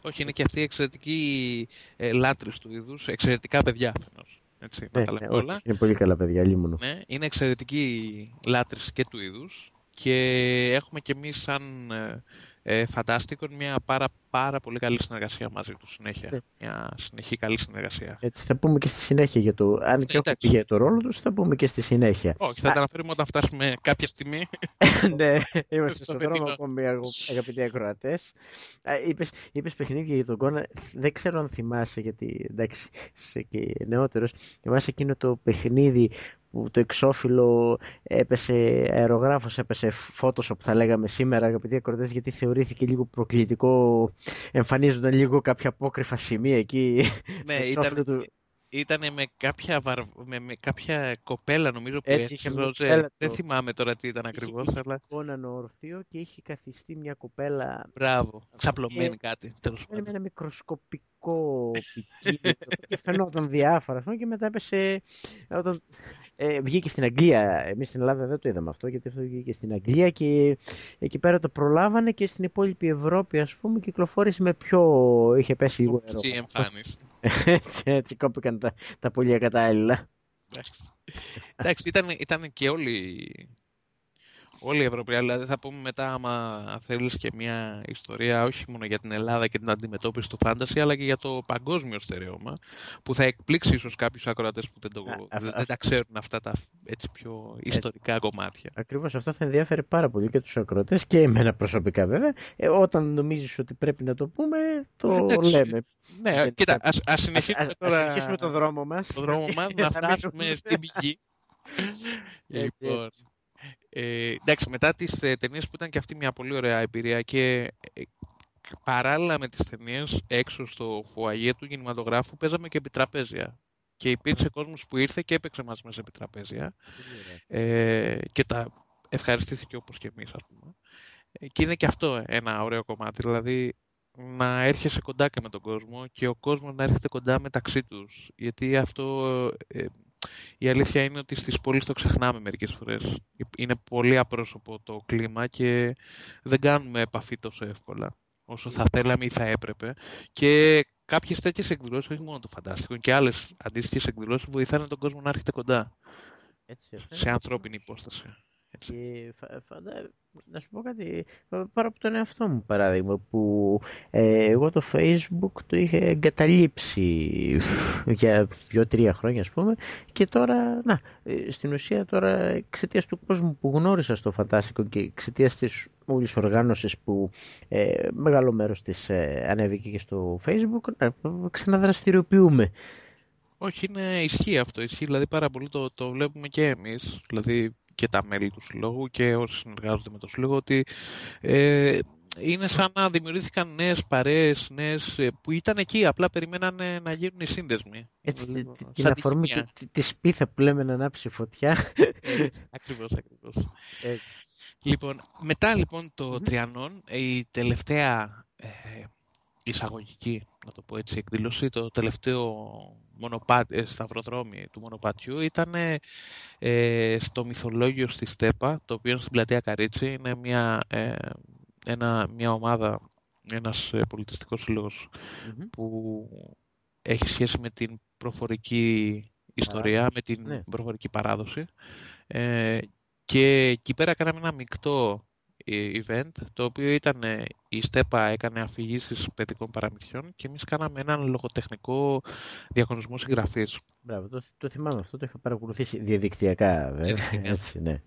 Όχι, είναι και αυτοί εξαιρετικοί ε, λάτρες του είδους, εξαιρετικά παιδιά Έτσι, ναι, ναι, όλα. είναι πολύ καλά παιδιά, λίμωνο. Ναι, είναι εξαιρετικοί λάτρες και του είδους και έχουμε και εμείς σαν ε, ε, μια πάρα, πάρα πολύ καλή συνεργασία μαζί τους συνέχεια. Ναι. Μια συνεχή καλή συνεργασία. Έτσι θα πούμε και στη συνέχεια για το. Αν και όχι για το ρόλο τους, θα πούμε και στη συνέχεια. Όχι, θα τα αναφέρουμε όταν φτάσουμε κάποια στιγμή. <laughs> ναι, είμαστε στον δρόμο ακόμη αγαπητοί ακροατές. Είπες παιχνίδια για τον Κόνα. Δεν ξέρω αν θυμάσαι, γιατί εντάξει, είσαι και νεότερος. Θυμάσαι εκείνο το παιχνίδι που το εξώφυλλο έπεσε αερογράφος, έπεσε Photoshop θα λέγαμε σήμερα αγαπητοί ακροτές γιατί θεωρήθηκε λίγο προκλητικό εμφανίζονταν λίγο κάποια απόκρυφα σημεία εκεί ναι, ήταν, του... ήταν με κάποια, βαρ... με, με κάποια κοπέλα νομίζω που έτσι, είχε Ροζέ. Δεν θυμάμαι τώρα τι ήταν ακριβώς. Είχε αλλά... έναν ορθίο και είχε καθιστεί μια κοπέλα. Μπράβο, ξαπλωμένη κάτι. Με ένα μικροσκοπικό πικίνι και <laughs> φαινόταν διάφορα και μετά έπεσε όταν ε, βγήκε στην Αγγλία. Εμείς στην Ελλάδα δεν το είδαμε αυτό, γιατί αυτό βγήκε στην Αγγλία και εκεί πέρα το προλάβανε και στην υπόλοιπη Ευρώπη, ας πούμε, κυκλοφόρησε με πιο. είχε πέσει λίγο νερό. εμφάνιση. <laughs> έτσι, έτσι κόπηκαν τα, τα πολύ ακατάλληλα. Εντάξει, ήταν, ήταν και όλοι Όλοι οι Ευρωπαίοι, δηλαδή θα πούμε μετά άμα θέλεις και μια ιστορία όχι μόνο για την Ελλάδα και την αντιμετώπιση του φάνταση, αλλά και για το παγκόσμιο στερεώμα, που θα εκπλήξει ίσως κάποιους ακροατές που δεν, το, δεν, τα ξέρουν αυτά τα έτσι πιο ιστορικά έτσι. κομμάτια. Ακριβώς αυτό θα ενδιαφέρει πάρα πολύ και τους ακροατές και εμένα προσωπικά βέβαια. Ε, όταν νομίζεις ότι πρέπει να το πούμε, το λέμε. Ναι, κοίτα, ας, ας συνεχίσουμε, τώρα... ας συνεχίσουμε το δρόμο μας. Το δρόμο μας, <laughs> να φτάσουμε στην πηγή. λοιπόν, ε, εντάξει, μετά τις ε, ταινίες που ήταν και αυτή μια πολύ ωραία εμπειρία και ε, παράλληλα με τις ταινίες έξω στο φουαγέ του κινηματογράφου παίζαμε και επιτραπέζια. Και υπήρξε κόσμος που ήρθε και έπαιξε μαζί μας επιτραπέζια ε, και τα ευχαριστήθηκε όπως και εμείς ας πούμε. Ε, και είναι και αυτό ένα ωραίο κομμάτι, δηλαδή να έρχεσαι κοντά και με τον κόσμο και ο κόσμος να έρχεται κοντά μεταξύ τους. Γιατί αυτό ε, η αλήθεια είναι ότι στις πόλεις το ξεχνάμε μερικές φορές. Είναι πολύ απρόσωπο το κλίμα και δεν κάνουμε επαφή τόσο εύκολα όσο θα θέλαμε ή θα έπρεπε. Και κάποιες τέτοιες εκδηλώσεις, όχι μόνο το φαντάστικο, και άλλες αντίστοιχες εκδηλώσεις βοηθάνε τον κόσμο να έρχεται κοντά. Έτσι, σε ανθρώπινη υπόσταση. Και φαντα... να σου πω κάτι, πάρω από τον εαυτό μου παράδειγμα, που ε, εγώ το facebook το είχε εγκαταλείψει <laughs> για δύο-τρία χρόνια ας πούμε και τώρα, να, ε, στην ουσία τώρα εξαιτίας του κόσμου που γνώρισα στο Φαντάστικο και εξαιτίας της όλης οργάνωσης που ε, μεγάλο μέρος της ε, ανέβηκε και στο facebook, να ξαναδραστηριοποιούμε. Όχι, είναι ισχύει αυτό. Ισχύει δηλαδή πάρα πολύ. Το, το βλέπουμε και εμείς. Δηλαδή και τα μέλη του συλλόγου και όσοι συνεργάζονται με το συλλόγο ότι ε, είναι σαν να δημιουργήθηκαν νέες παρέες, νέες, ε, που ήταν εκεί, απλά περιμένανε να γίνουν οι σύνδεσμοι. Έτσι, την αφορμή τη, τη σπίθα που λέμε να ανάψει φωτιά. ακριβώς, ακριβώς. Λοιπόν, μετά λοιπόν το Τριανόν, η τελευταία ε, εισαγωγική, να το πω έτσι, εκδήλωση, το τελευταίο μονοπάτι, ε, σταυροδρόμι του μονοπατιού ήταν ε, στο μυθολόγιο στη Στέπα, το οποίο είναι στην πλατεία Καρίτσι. Είναι μια, ε, ένα, μια ομάδα, ένας ε, πολιτιστικός που έχει σχέση με την προφορική ιστορία, με την ναι. προφορική παράδοση. Ε, και εκεί πέρα κάναμε ένα μεικτό event, το οποίο ήταν η ΣΤΕΠΑ έκανε αφηγήσεις παιδικών παραμυθιών και εμείς κάναμε έναν λογοτεχνικό διαγωνισμό συγγραφής. Μπράβο, το, το θυμάμαι αυτό, το είχα παρακολουθήσει διαδικτυακά, βέβαια. Έτσι, ναι.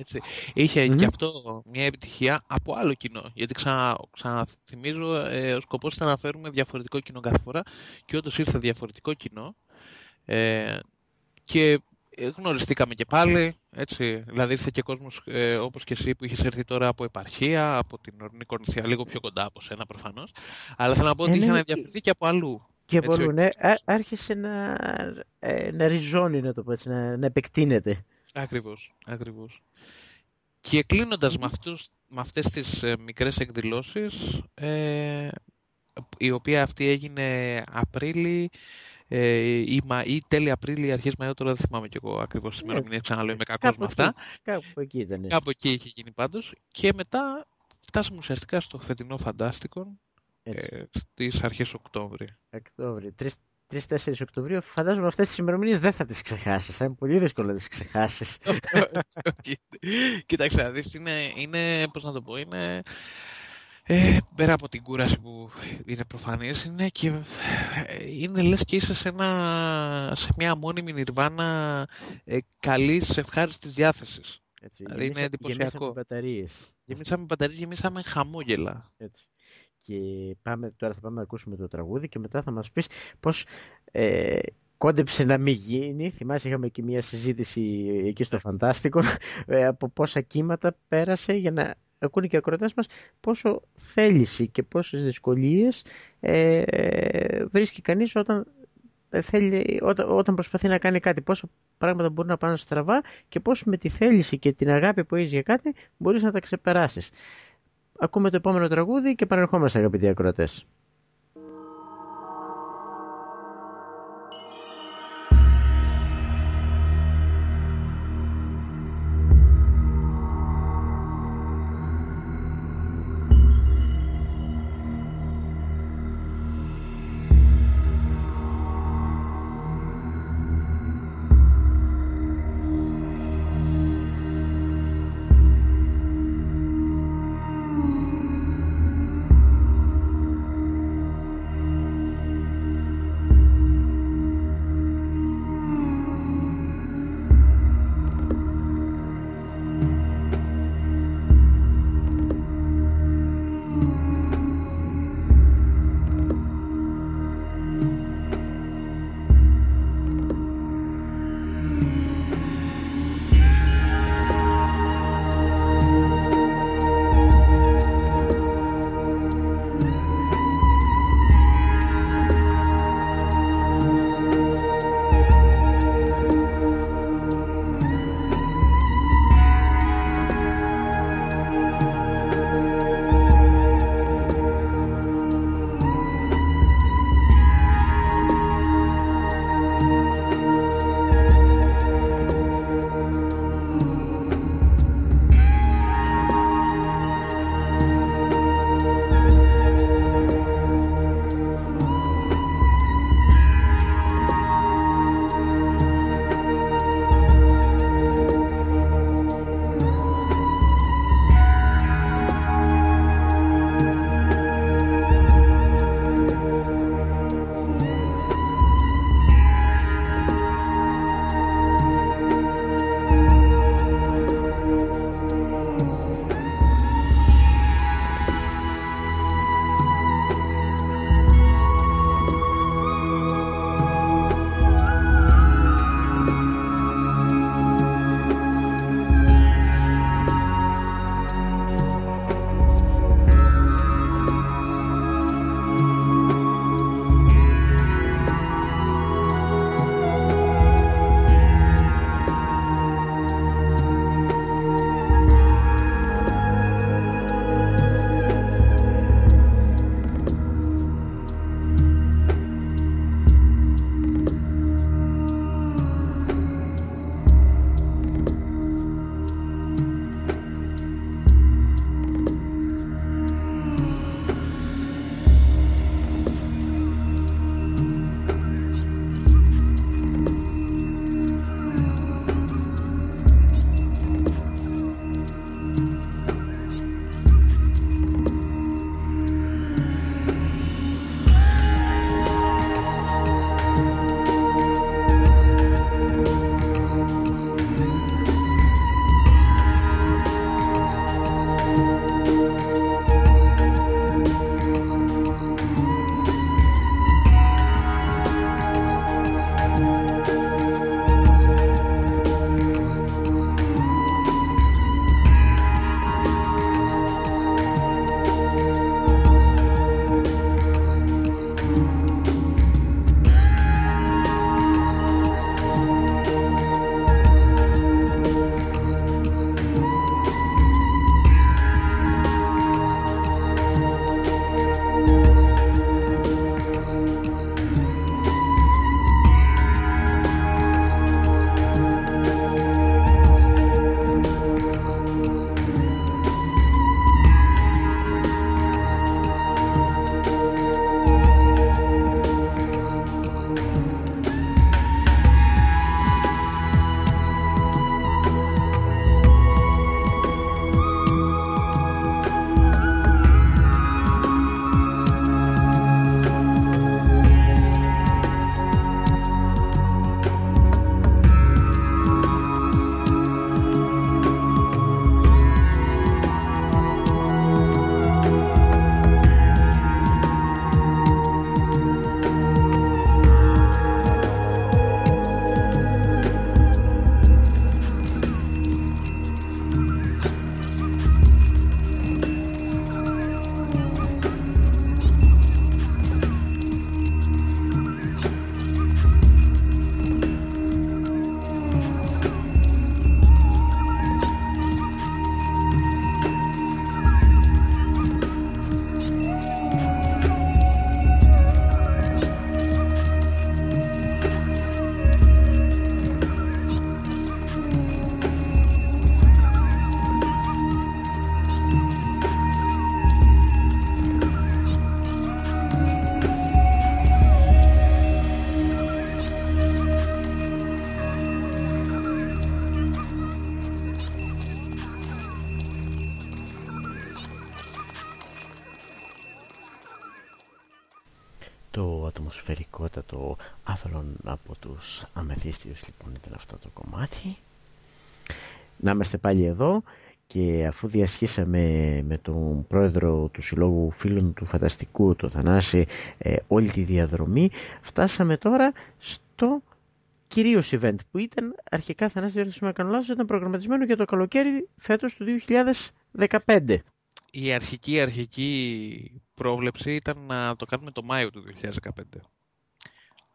Έτσι. Είχε mm-hmm. και αυτό μια επιτυχία από άλλο κοινό. Γιατί ξανα, ξαναθυμίζω, ε, ο σκοπός ήταν να φέρουμε διαφορετικό κοινό κάθε φορά και όντως ήρθε διαφορετικό κοινό. Ε, και ε, γνωριστήκαμε και πάλι, έτσι. Δηλαδή ήρθε και κόσμος ε, όπως και εσύ που είχες έρθει τώρα από επαρχία, από την Ορεινή Κορνηθία, λίγο πιο κοντά από σένα προφανώς. Αλλά θέλω να πω ότι ε, ναι, είχαν ενδιαφερθεί και από αλλού. Και από αλλού, ναι. Άρχισε να, ε, να ριζώνει, να το πω έτσι, να, να επεκτείνεται. Ακριβώς, ακριβώς. Και κλείνοντας με, αυτούς, με αυτές τις ε, μικρές εκδηλώσεις, ε, η οποία αυτή έγινε Απρίλη, ε, ή, ή τέλη Απρίλη, αρχές Μαΐου, τώρα δεν θυμάμαι κι εγώ ακριβώς σήμερα, ημερομηνία, ναι. ξαναλέω, είμαι κακός με αυτά. Κάπου εκεί ήταν. Κάπου εκεί είχε γίνει πάντως. Και μετά φτάσαμε ουσιαστικά στο φετινό Φαντάστικο, ε, στις αρχές Οκτώβρη. Οκτώβρη. 3-4 Οκτωβρίου, φαντάζομαι αυτές τις ημερομηνίες δεν θα τις ξεχάσεις. Θα είναι πολύ δύσκολο να τις ξεχάσεις. <laughs> Κοίταξε, να δεις, είναι, είναι, πώς να το πω, είναι ε, πέρα από την κούραση που είναι προφανής, είναι και είναι λες και είσαι σε, ένα, σε μια μόνιμη νιρβάνα ε, καλής, ευχάριστης διάθεσης. Έτσι, δηλαδή είναι εντυπωσιακό. Γεμίσαμε μπαταρίες. Γεμίσαμε μπαταρίες, γεμίσαμε χαμόγελα. Έτσι. Και πάμε, τώρα θα πάμε να ακούσουμε το τραγούδι και μετά θα μας πεις πώς ε, κόντεψε να μην γίνει. Θυμάσαι είχαμε και μια συζήτηση εκεί στο Φαντάστικο ε, από πόσα κύματα πέρασε για να ακούνε και οι ακροτές μας πόσο θέληση και πόσες δυσκολίες ε, βρίσκει κανείς όταν, θέλει, όταν, όταν προσπαθεί να κάνει κάτι, πόσο πράγματα μπορούν να πάνε στραβά και πώς με τη θέληση και την αγάπη που έχεις για κάτι μπορείς να τα ξεπεράσεις. Ακούμε το επόμενο τραγούδι και παρερχόμαστε αγαπητοί ακροατές. Να είμαστε πάλι εδώ και αφού διασχίσαμε με τον πρόεδρο του Συλλόγου Φίλων του Φανταστικού, το Θανάση, ε, όλη τη διαδρομή, φτάσαμε τώρα στο κυρίως event που ήταν αρχικά Θανάση δεν κάνω λάθος, ήταν προγραμματισμένο για το καλοκαίρι φέτος του 2015. Η αρχική αρχική πρόβλεψη ήταν να το κάνουμε το Μάιο του 2015.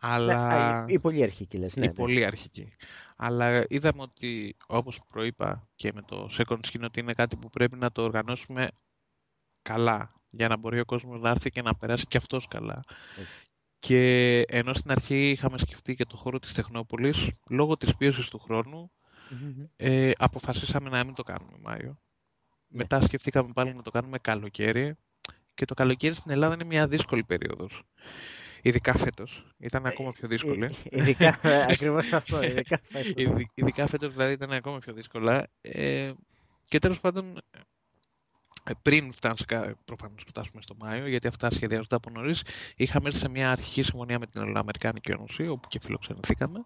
Αλλά... Ναι, η, πολύ αρχική λες, ναι. Η ναι. πολύ αρχική. Αλλά είδαμε ότι, όπως προείπα και με το second skin, ότι είναι κάτι που πρέπει να το οργανώσουμε καλά για να μπορεί ο κόσμος να έρθει και να περάσει και αυτός καλά. Και ενώ στην αρχή είχαμε σκεφτεί και το χώρο της Τεχνόπολης, λόγω της πίεσης του χρόνου, ε, αποφασίσαμε να μην το κάνουμε Μάιο. Ναι. Μετά σκεφτήκαμε πάλι να το κάνουμε καλοκαίρι και το καλοκαίρι στην Ελλάδα είναι μια δύσκολη περίοδος. Ειδικά φέτος. Ήταν ακόμα πιο δύσκολη. Ε, ειδικά, <laughs> ακριβώς αυτό. Ειδικά φέτος. Ειδικά φέτος δηλαδή ήταν ακόμα πιο δύσκολα. Ε, και τέλος πάντων, ε, πριν φτάσουμε, προφανώς φτάσουμε στο Μάιο, γιατί αυτά σχεδιάζονται από νωρίς, είχαμε έρθει σε μια αρχική συμφωνία με την Ελληνοαμερικάνικη Ένωση, όπου και φιλοξενηθήκαμε,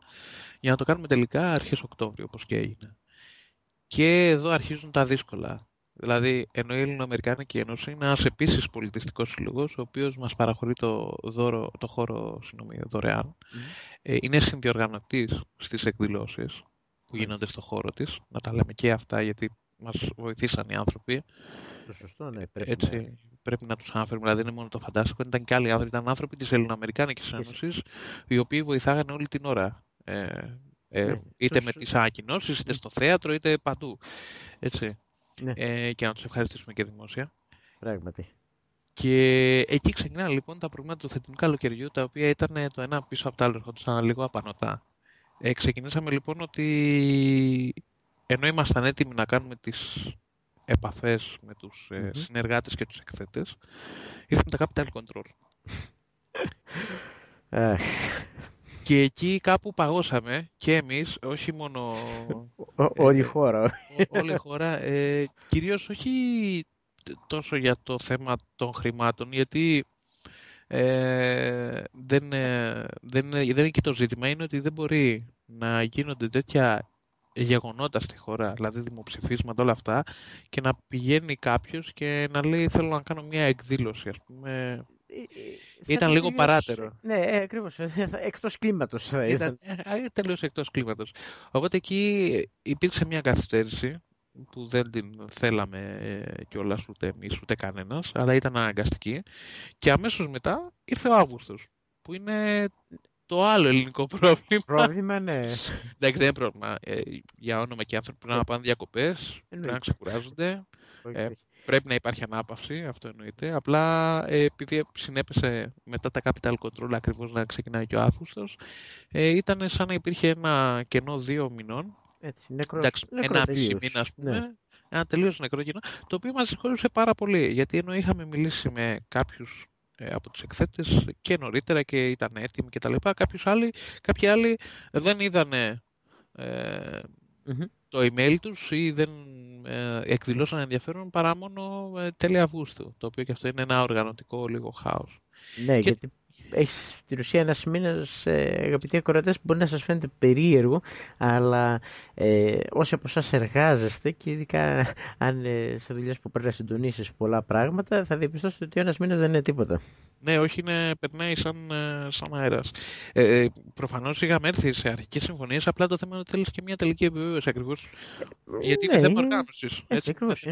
για να το κάνουμε τελικά αρχές Οκτώβριο, όπως και έγινε. Και εδώ αρχίζουν τα δύσκολα. Δηλαδή, ενώ η Ελληνοαμερικάνικη Ένωση είναι ένας επίσης πολιτιστικός σύλλογος, ο οποίος μας παραχωρεί το, δώρο, το χώρο συγγνώμη, δωρεάν. Ε, είναι συνδιοργανωτής στις εκδηλώσεις που γίνονται στο χώρο της. Να τα λέμε και αυτά, γιατί μας βοηθήσαν οι άνθρωποι. Το σωστό, ναι. Πρέπει Έτσι, να... πρέπει να τους αναφέρουμε. Δηλαδή, είναι μόνο το φαντάστικο. Ήταν και άλλοι άνθρωποι. Ήταν άνθρωποι της Ελληνοαμερικάνικη Ένωσης, οι οποίοι βοηθάγανε όλη την ώρα. Ε, ε, ναι, είτε με τις ανακοινώσεις, είτε στο θέατρο, είτε παντού. Έτσι ναι. ε, και να τους ευχαριστήσουμε και δημόσια. Πράγματι. Και εκεί ξεκινάνε λοιπόν τα προβλήματα του θετικού καλοκαιριού, τα οποία ήταν το ένα πίσω από το άλλο, ερχόντουσαν λίγο απανοτά. Ε, ξεκινήσαμε λοιπόν ότι ενώ ήμασταν έτοιμοι να κάνουμε τις επαφές με τους mm συνεργάτες και τους εκθέτες, ήρθαν τα capital control. Και εκεί κάπου παγώσαμε και εμείς, όχι μόνο... όλη η χώρα. όλη η χώρα. Ε, κυρίως όχι τόσο για το θέμα των χρημάτων, γιατί ε, δεν, ε, δεν, δεν είναι και το ζήτημα, είναι ότι δεν μπορεί να γίνονται τέτοια γεγονότα στη χώρα, δηλαδή δημοψηφίσματα, όλα αυτά, και να πηγαίνει κάποιος και να λέει θέλω να κάνω μια εκδήλωση, ας πούμε, ε, ε, ήταν λίγο παράτερο. Ναι, ε, ακριβώς. <laughs> Εκτός κλίματος. Ήταν τελείως εκτός κλίματος. Οπότε εκεί υπήρξε μια καθυστέρηση που δεν την θέλαμε κιόλας ούτε εμείς ούτε κανένας, αλλά ήταν αναγκαστική. Και αμέσως μετά ήρθε ο Αύγουστος, που είναι το άλλο ελληνικό <laughs> πρόβλημα. Πρόβλημα, ναι. Εντάξει, δεν είναι πρόβλημα. για όνομα και άνθρωποι πρέπει να πάνε διακοπές, πρέπει να ξεκουράζονται. Πρέπει να υπάρχει ανάπαυση, αυτό εννοείται. Απλά ε, επειδή συνέπεσε μετά τα capital control ακριβώς να ξεκινάει και ο Αύγουστο, ε, ήταν σαν να υπήρχε ένα κενό δύο μηνών. Έτσι, νεκρό, Εντάξει, ένα μισή μήνα, ας πούμε. Ναι. Ένα τελείως νεκρό κενό, το οποίο μας δυσκόλυψε πάρα πολύ. Γιατί ενώ είχαμε μιλήσει με κάποιους ε, από τους εκθέτες και νωρίτερα και ήταν έτοιμοι κτλ. Κάποιοι άλλοι δεν είδανε ε, το email τους ή δεν ε, εκδηλώσαν ενδιαφέρον παρά μόνο ε, τέλη Αυγούστου, το οποίο και αυτό είναι ένα οργανωτικό λίγο χάος. Ναι, γιατί έχεις στην ουσία ένας μήνας, ε, αγαπητοί ακροατές, που μπορεί να σας φαίνεται περίεργο, αλλά ε, όσοι από εσάς εργάζεστε και ειδικά αν ε, σε δουλειές που πρέπει να συντονίσεις πολλά πράγματα, θα διαπιστώσετε ότι ένας μήνας δεν είναι τίποτα. Ναι, όχι, είναι, περνάει σαν, ε, σαν αέρας. Ε, ε Προφανώς είχαμε έρθει σε αρχικές συμφωνίες, απλά το θέμα είναι ότι θέλεις και μια τελική επιβεβαίωση ακριβώς. Γιατί ναι, είναι θέμα οργάνωση. Έτσι, ακριβώς.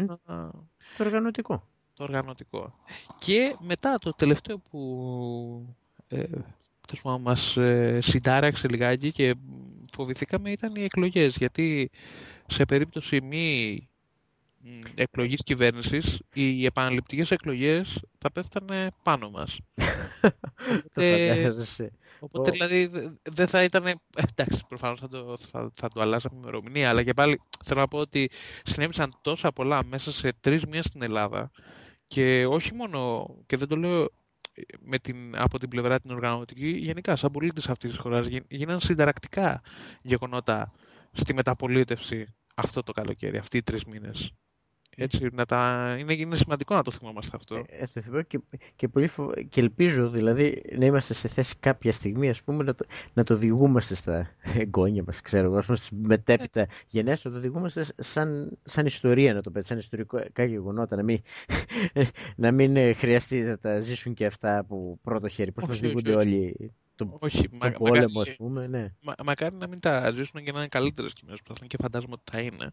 Το οργανωτικό. Το οργανωτικό. Και μετά το τελευταίο που ε, μας ε, συντάραξε λιγάκι και φοβηθήκαμε ήταν οι εκλογές γιατί σε περίπτωση μη εκλογής κυβέρνησης οι επαναληπτικές εκλογές θα πέφτανε πάνω μας. <laughs> οπότε, οπότε δηλαδή δεν θα ήταν εντάξει προφανώς θα το, θα, θα το αλλάζαμε ημερομηνία αλλά και πάλι θέλω να πω ότι συνέβησαν τόσα πολλά μέσα σε τρεις μήνες στην Ελλάδα και όχι μόνο και δεν το λέω με την, από την πλευρά την οργανωτική, γενικά σαν πολίτης αυτής της χώρας, γίνανε συνταρακτικά γεγονότα στη μεταπολίτευση αυτό το καλοκαίρι, αυτοί οι τρεις μήνες. Έτσι, να τα... είναι, είναι σημαντικό να το θυμόμαστε αυτό. Ε, το θυμώ και, και, πολύ φο... και ελπίζω δηλαδή να είμαστε σε θέση κάποια στιγμή ας πούμε, να, το, να το διηγούμαστε στα εγγόνια μας, ξέρω εγώ, στις μετέπειτα ε. γενές, να το διηγούμαστε σαν, σαν ιστορία, να το πέτει, σαν ιστορικά γεγονότα, να μην, <laughs> να μην χρειαστεί να τα ζήσουν και αυτά από πρώτο χέρι, πώς μας διηγούνται όλοι το, όχι, το μα, πόλεμο, μακάρι, ας πούμε, ναι. Μα, μακάρι να μην τα ζήσουν και να είναι καλύτερες κοινέ που και φαντάζομαι ότι θα είναι.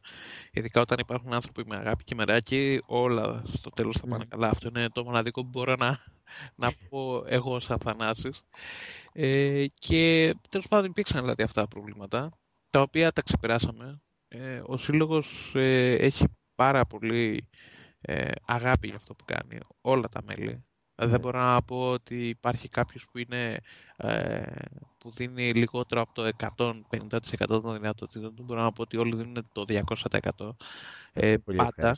Ειδικά όταν υπάρχουν άνθρωποι με αγάπη και μεράκι, όλα στο τέλος θα πάνε mm. καλά. Αυτό είναι το μοναδικό που μπορώ να, να πω εγώ σαν Θανάσης. Ε, και τέλος πάντων υπήρξαν δηλαδή αυτά τα προβλήματα, τα οποία τα ξεπεράσαμε. Ε, ο σύλλογος ε, έχει πάρα πολύ ε, αγάπη για αυτό που κάνει, όλα τα μέλη. Δεν ναι. μπορώ να πω ότι υπάρχει κάποιος που, είναι, ε, που δίνει λιγότερο από το 150% των δυνατοτήτων του. Μπορώ να πω ότι όλοι δίνουν το 200%. Ε, Πολύ πάντα.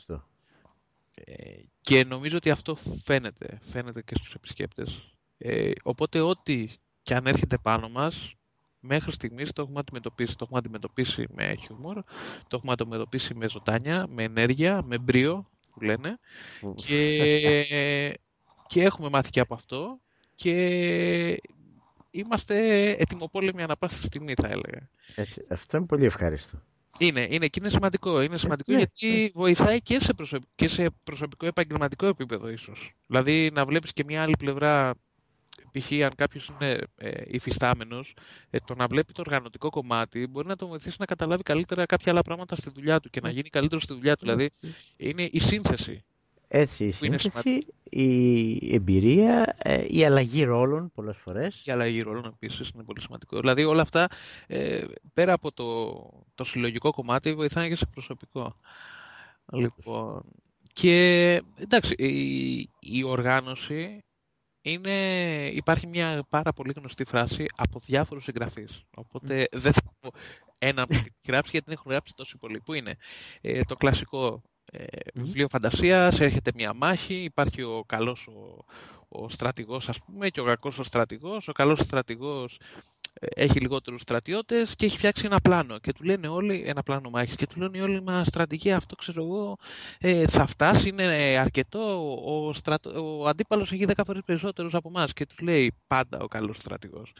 Ε, και νομίζω ότι αυτό φαίνεται, φαίνεται και στους επισκέπτες. Ε, οπότε ό,τι και αν έρχεται πάνω μας, μέχρι στιγμής το έχουμε αντιμετωπίσει. Το έχουμε αντιμετωπίσει με χιούμορ, το έχουμε αντιμετωπίσει με ζωντάνια, με ενέργεια, με μπρίο που λένε. και <laughs> και έχουμε μάθει και από αυτό και είμαστε ετοιμοπόλεμοι ανα πάσα στιγμή θα έλεγα. Έτσι, αυτό είναι πολύ ευχάριστο. Είναι, είναι και είναι σημαντικό. Είναι σημαντικό ναι, γιατί ναι. βοηθάει και σε, προσωπικό, και σε προσωπικό επαγγελματικό επίπεδο ίσως. Δηλαδή να βλέπεις και μια άλλη πλευρά π.χ. αν κάποιος είναι ε, υφιστάμενος, ε, το να βλέπει το οργανωτικό κομμάτι μπορεί να τον βοηθήσει να καταλάβει καλύτερα κάποια άλλα πράγματα στη δουλειά του και να ναι. γίνει καλύτερος στη δουλειά του. Δηλαδή είναι η σύνθεση έτσι, η σύνθεση, η εμπειρία, ε, η αλλαγή ρόλων πολλές φορές. Η αλλαγή ρόλων επίσης είναι πολύ σημαντικό. Δηλαδή όλα αυτά ε, πέρα από το, το συλλογικό κομμάτι βοηθάνε και σε προσωπικό. Λοιπόν, και εντάξει, η, η οργάνωση είναι, υπάρχει μια πάρα πολύ γνωστή φράση από διάφορους συγγραφείς. Οπότε δεν θα πω έναν που την γράψει γιατί την έχουν γράψει τόσο πολύ. Που είναι ε, το κλασικό ε, βιβλίο φαντασίας, έρχεται μια μάχη, υπάρχει ο καλός ο, ο στρατηγός ας πούμε και ο κακός ο στρατηγός. Ο καλός στρατηγός ε, έχει λιγότερους στρατιώτες και έχει φτιάξει ένα πλάνο και του λένε όλοι, ένα πλάνο μάχης και του λένε όλοι μα στρατηγέ αυτό ξέρω εγώ ε, θα φτάσει, είναι αρκετό ο, στρατο, ο αντίπαλος έχει 10 φορές περισσότερους από εμάς και τους λέει πάντα ο καλός στρατηγός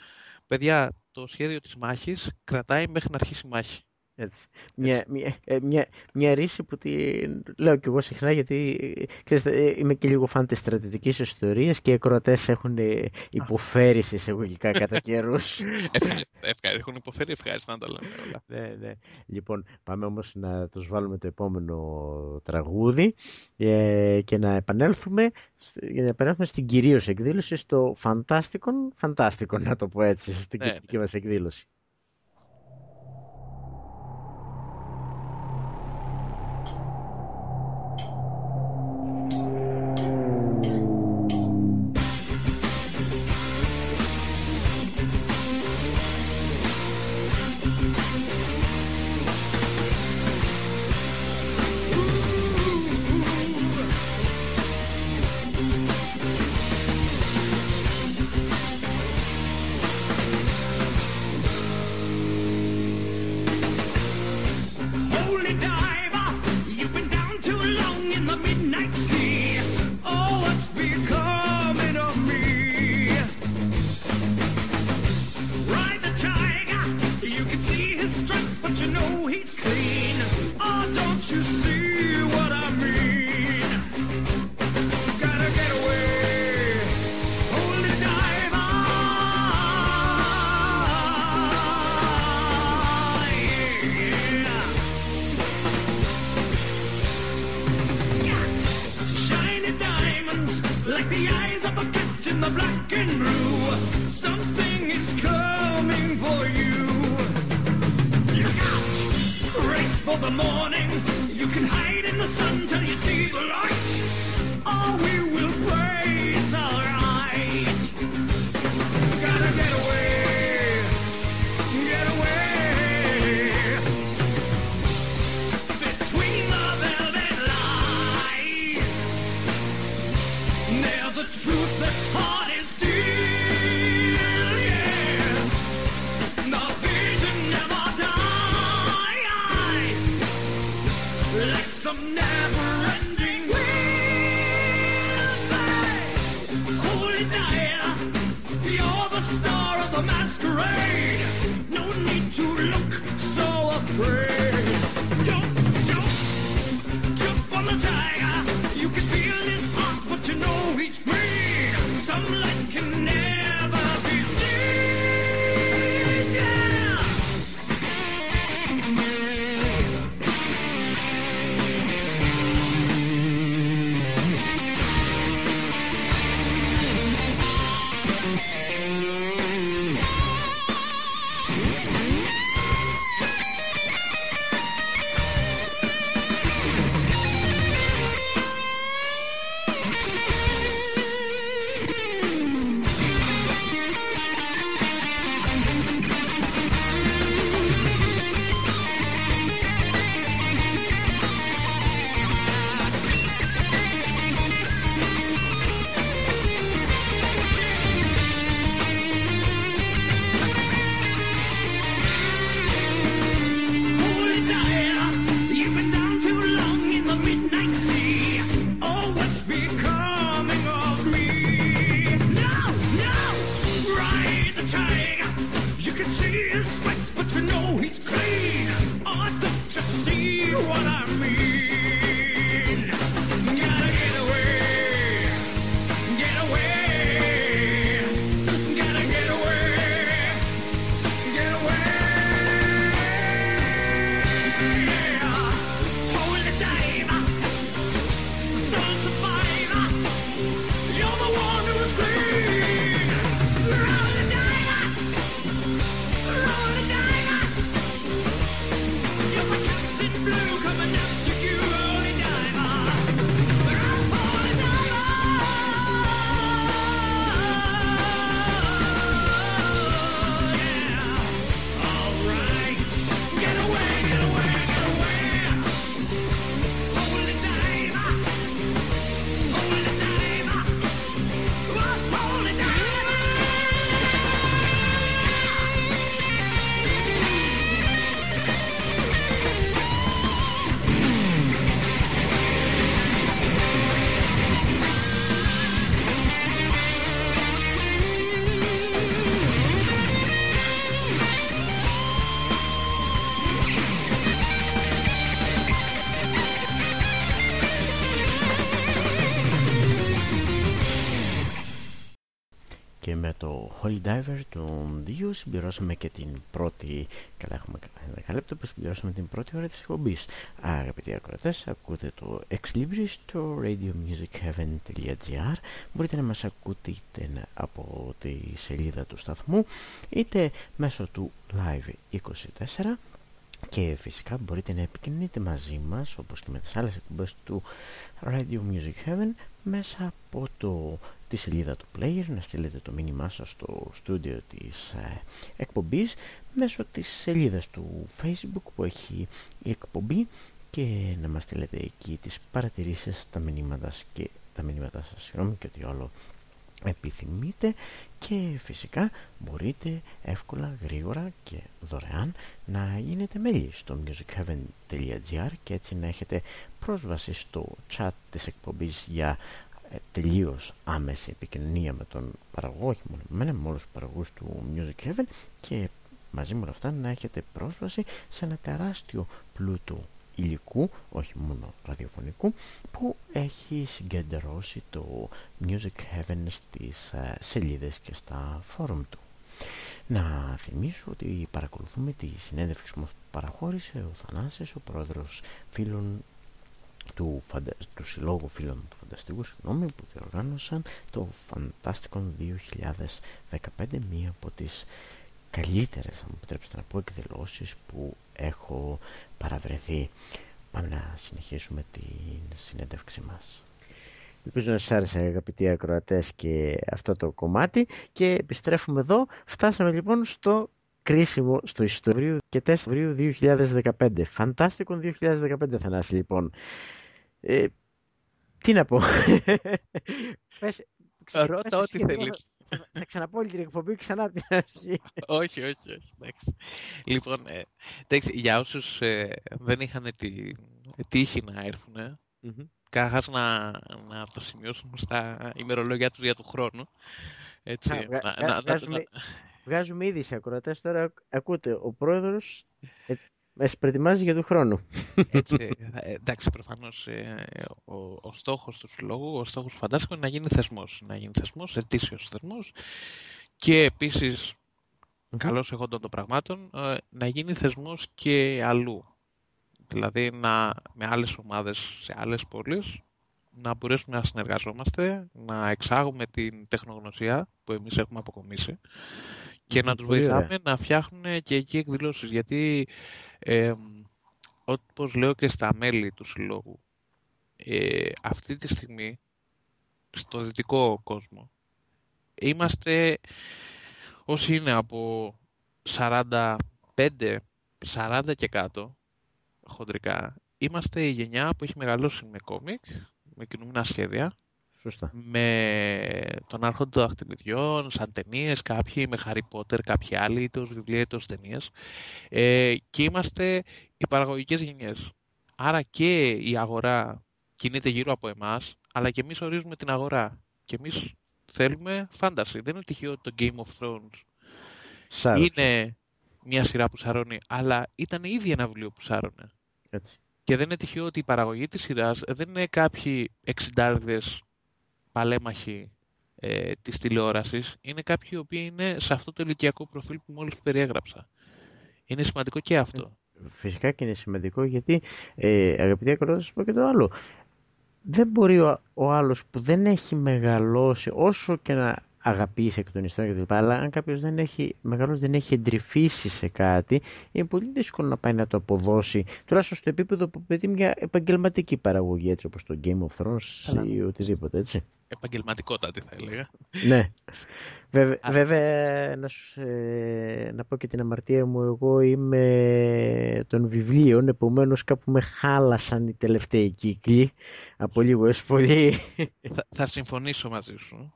παιδιά το σχέδιο της μάχης κρατάει μέχρι να αρχίσει η μάχη έτσι. Μια, μια, ε, μια, μια ρίση που τη λέω κι εγώ συχνά γιατί ξέρετε, ε, είμαι και λίγο φαν της στρατητικής ιστορίας και οι ακροατές έχουν ε, υποφέρει σε εισαγωγικά κατά καιρούς. <laughs> έχουν υποφέρει ευχάριστα να τα λέμε όλα. ναι, ναι. Λοιπόν, πάμε όμως να τους βάλουμε το επόμενο τραγούδι και να επανέλθουμε, για να επανέλθουμε στην κυρίως εκδήλωση στο φαντάστικον, φαντάστικον να το πω έτσι, στην ναι, ναι. μας εκδήλωση. Και με το Holy Diver του Δίου συμπληρώσαμε και την πρώτη. Καλά, έχουμε ένα δεκάλεπτο που συμπληρώσαμε την πρώτη ώρα της εκπομπής. Αγαπητοί ακροατές, ακούτε το Ex Libris στο radiomusicheaven.gr. Μπορείτε να μας ακούτε είτε από τη σελίδα του σταθμού είτε μέσω του Live 24 και φυσικά μπορείτε να επικοινωνείτε μαζί μας όπως και με τις άλλες εκπομπές του Radio Music Heaven μέσα από το, τη σελίδα του player να στείλετε το μήνυμά σας στο στούντιο της ε, εκπομπής μέσω της σελίδας του facebook που έχει η εκπομπή και να μας στείλετε εκεί τις παρατηρήσεις τα μηνύματα και τα μηνύματα σας συγγνώμη και ότι όλο επιθυμείτε. Και φυσικά μπορείτε εύκολα, γρήγορα και δωρεάν να γίνετε μέλη στο musicheaven.gr και έτσι να έχετε πρόσβαση στο chat της εκπομπής για ε, τελείως άμεση επικοινωνία με τον παραγωγό, όχι μόνο με μένα, με όλους τους παραγωγούς του Music Heaven και μαζί με όλα αυτά να έχετε πρόσβαση σε ένα τεράστιο πλούτο υλικού, όχι μόνο ραδιοφωνικού, που έχει συγκεντρώσει το Music Heaven στις ε, σελίδες και στα φόρουμ του. Να θυμίσω ότι παρακολουθούμε τη συνέντευξη που μας παραχώρησε ο Θανάσης, ο πρόεδρος φίλων του, φαντα... του Συλλόγου Φίλων του Φανταστικού συγγνώμη, που διοργάνωσαν το Fantasticon 2015, μία από τις καλύτερες, θα μου επιτρέψετε να πω, εκδηλώσεις που έχω παραβρεθεί. Πάμε να συνεχίσουμε την συνέντευξη μας. Ελπίζω να σας άρεσε αγαπητοί ακροατές και αυτό το κομμάτι και επιστρέφουμε εδώ. Φτάσαμε λοιπόν στο κρίσιμο στο ιστορίο και 4 Φεβρουαρίου 2015. Φαντάστικο 2015 Θανάση λοιπόν. Ε, τι να πω. Πες, Ρώτα πες ό,τι εσύ και θέλεις. Θα, θα ξαναπώ όλη την εκπομπή ξανά από την αρχή. όχι, όχι, όχι. Εντάξει. Λοιπόν, ε, εντάξει, για όσους ε, δεν είχαν τη τύχη να έρθουν, Μμμ. Καταρχά να, να το σημειώσουμε στα ημερολόγια τους για του χρόνου. Έτσι, Α, βγα- να, βγα- να, να, βγάζουμε- να, Βγάζουμε ήδη σε ακροατές τώρα. Ακούτε, ο πρόεδρος ε, μας προετοιμάζει για του χρόνου. Έτσι, ε, εντάξει, προφανώς ε, ο, ο στόχος του συλλόγου, ο στόχος του φαντάστικου είναι να γίνει θεσμός. Να γίνει θεσμός, ετήσιος θεσμός και επίσης, καλώς εχόντων των πραγμάτων, ε, να γίνει θεσμός και αλλού. Δηλαδή να, με άλλες ομάδες σε άλλες πόλεις να μπορέσουμε να συνεργαζόμαστε, να εξάγουμε την τεχνογνωσία που εμείς έχουμε αποκομίσει και να τους Πολύ ωραία. βοηθάμε να φτιάχνουν και εκεί εκδηλώσεις. Γιατί, ε, όπως λέω και στα μέλη τους Συλλόγου, ε, αυτή τη στιγμή, στο δυτικό κόσμο, είμαστε όσοι είναι από 45, 40 και κάτω, χοντρικά, είμαστε η γενιά που έχει μεγαλώσει με κόμικ, με κινούμενα σχέδια, Σωστά. με τον άρχοντα των δαχτυλιδιών, σαν ταινίες, κάποιοι με Harry Potter, κάποιοι άλλοι, είτε ως βιβλία είτε ως ταινίες. Ε, και είμαστε οι παραγωγικές γενιές. Άρα και η αγορά κινείται γύρω από εμάς, αλλά και εμείς ορίζουμε την αγορά. Και εμείς θέλουμε φάνταση. Δεν είναι τυχαίο ότι το Game of Thrones Σάρωσε. είναι μια σειρά που σαρώνει, αλλά ήταν ήδη ένα βιβλίο που σάρωνε. Έτσι. Και δεν είναι τυχαίο ότι η παραγωγή της σειράς δεν είναι κάποιοι εξιντάριδες παλέμαχοι ε, της τηλεόρασης. Είναι κάποιοι οι οποίοι είναι σε αυτό το ηλικιακό προφίλ που μόλις περιέγραψα. Είναι σημαντικό και αυτό. Φυσικά και είναι σημαντικό γιατί, ε, αγαπητοί ακροατές, σας πω και το άλλο. Δεν μπορεί ο, ο άλλος που δεν έχει μεγαλώσει, όσο και να αγαπήσει εκ των υστέρων κτλ. Αλλά αν κάποιος δεν έχει μεγαλώσει, δεν έχει εντρυφήσει σε κάτι, είναι πολύ δύσκολο να πάει να το αποδώσει, τουλάχιστον στο επίπεδο που παιδί μια επαγγελματική παραγωγή, έτσι όπως το Game of Thrones Καλά. ή οτιδήποτε, έτσι. Επαγγελματικότατη θα έλεγα. Ναι. Βέβαια, Α. βέβαια να, σου, ε, να πω και την αμαρτία μου, εγώ είμαι των βιβλίων, επομένως κάπου με χάλασαν οι τελευταίοι κύκλοι, από λίγο έως πολύ. θα, θα συμφωνήσω μαζί σου.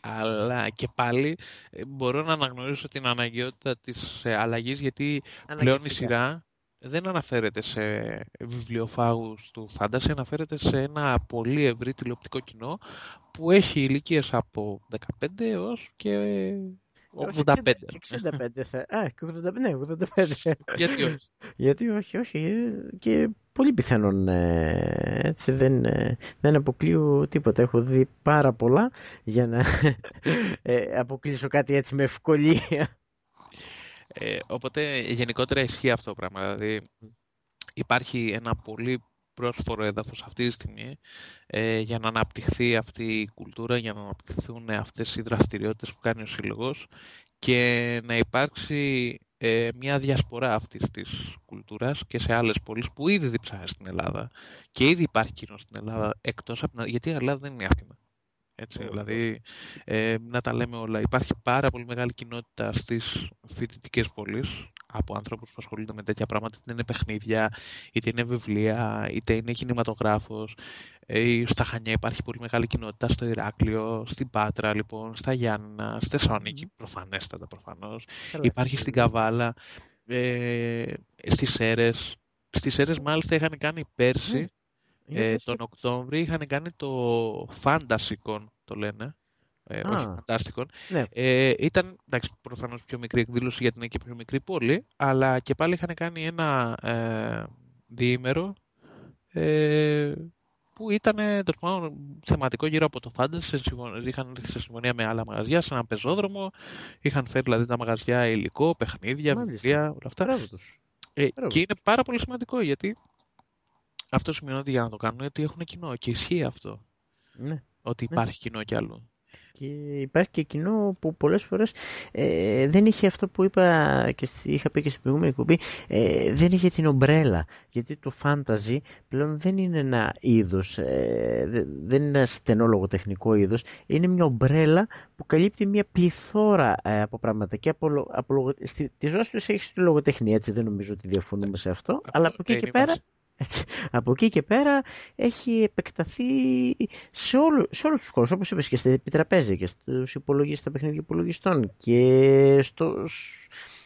Αλλά και πάλι ε, μπορώ να αναγνωρίσω την αναγκαιότητα της ε, αλλαγής γιατί πλέον η Αναγκαστικά. σειρά δεν αναφέρεται σε βιβλιοφάγους του φάνταση, αναφέρεται σε ένα πολύ ευρύ τηλεοπτικό κοινό που έχει ηλικίες από 15 έως και 85. Και 65 θα... Α, και 85, ναι, 85. Γιατί όχι; Γιατί όχι, όχι. ε, Και πολύ πιθανόν ε, έτσι δεν, ε, δεν αποκλείω τίποτα. Έχω δει πάρα πολλά για να <laughs> ε, αποκλείσω κάτι έτσι με ευκολία. Ε, οπότε γενικότερα ισχύει αυτό το πράγμα. Δηλαδή υπάρχει ένα πολύ πρόσφορο έδαφος αυτή τη στιγμή ε, για να αναπτυχθεί αυτή η κουλτούρα, για να αναπτυχθούν αυτές οι δραστηριότητες που κάνει ο Σύλλογος και να υπάρξει ε, μια διασπορά αυτής της κουλτούρας και σε άλλες πόλεις που ήδη διψάει στην Ελλάδα και ήδη υπάρχει κοινό στην Ελλάδα εκτός από την... γιατί η Ελλάδα δεν είναι άθιμα. Έτσι, δηλαδή, ε, να τα λέμε όλα. Υπάρχει πάρα πολύ μεγάλη κοινότητα στις φοιτητικές πόλεις από ανθρώπους που ασχολούνται με τέτοια πράγματα, είτε είναι παιχνίδια, είτε είναι βιβλία, είτε είναι κινηματογράφος. Ε, στα Χανιά υπάρχει πολύ μεγάλη κοινότητα, στο Ηράκλειο, στην Πάτρα, λοιπόν, στα Γιάννα, στη Θεσσαλονίκη, προφανέστατα προφανώς. Υπάρχει στην Καβάλα, ε, στις Σέρες. Στις Σέρες μάλιστα είχαν κάνει πέρσι, Είναι ε, τόσο- τον Οκτώβρη, είχαν κάνει το Fantasycon, το λένε. Ε, όχι Α. Fantasticon. Ναι, Ε, ήταν, εντάξει, προφανώς πιο μικρή εκδήλωση γιατί είναι και πιο μικρή πόλη, αλλά και πάλι είχαν κάνει ένα ε, διήμερο ε, που ήταν τέλος πάντων θεματικό γύρω από το fantasy. σε συμφω- Είχαν έρθει σε συμφωνία με άλλα μαγαζιά, σε έναν πεζόδρομο. Είχαν φέρει δηλαδή τα μαγαζιά υλικό, παιχνίδια, Μάλιστα. βιβλία, όλα αυτά. μπράβο τους. Ε, Μπράβο. και είναι πάρα πολύ σημαντικό γιατί αυτό σημαίνει ότι για να το κάνουν ότι έχουν κοινό και ισχύει αυτό. Ναι. Ότι Ναι. υπάρχει κοινό κι άλλο. Και υπάρχει και κοινό που πολλές φορές ε, δεν είχε αυτό που είπα και στη- είχα πει και στην προηγούμενη κουμπί, ε, δεν είχε την ομπρέλα. Γιατί το fantasy πλέον δεν είναι ένα είδος, ε, δε- δεν είναι ένα στενό λογοτεχνικό είδος, είναι μια ομπρέλα που καλύπτει μια πληθώρα ε, από πράγματα. Και από, λο- από λογο, στη, τη ζωή τους έχει στη λογοτεχνία, έτσι δεν νομίζω ότι διαφωνούμε σε αυτό, αλλά από εκεί είναι και η πέρα βάση. Έτσι. Από εκεί και πέρα έχει επεκταθεί σε, όλου, σε όλους τους χώρους, όπως είπες και στα επιτραπέζια και στους υπολογιστές, στα παιχνίδια υπολογιστών και στο,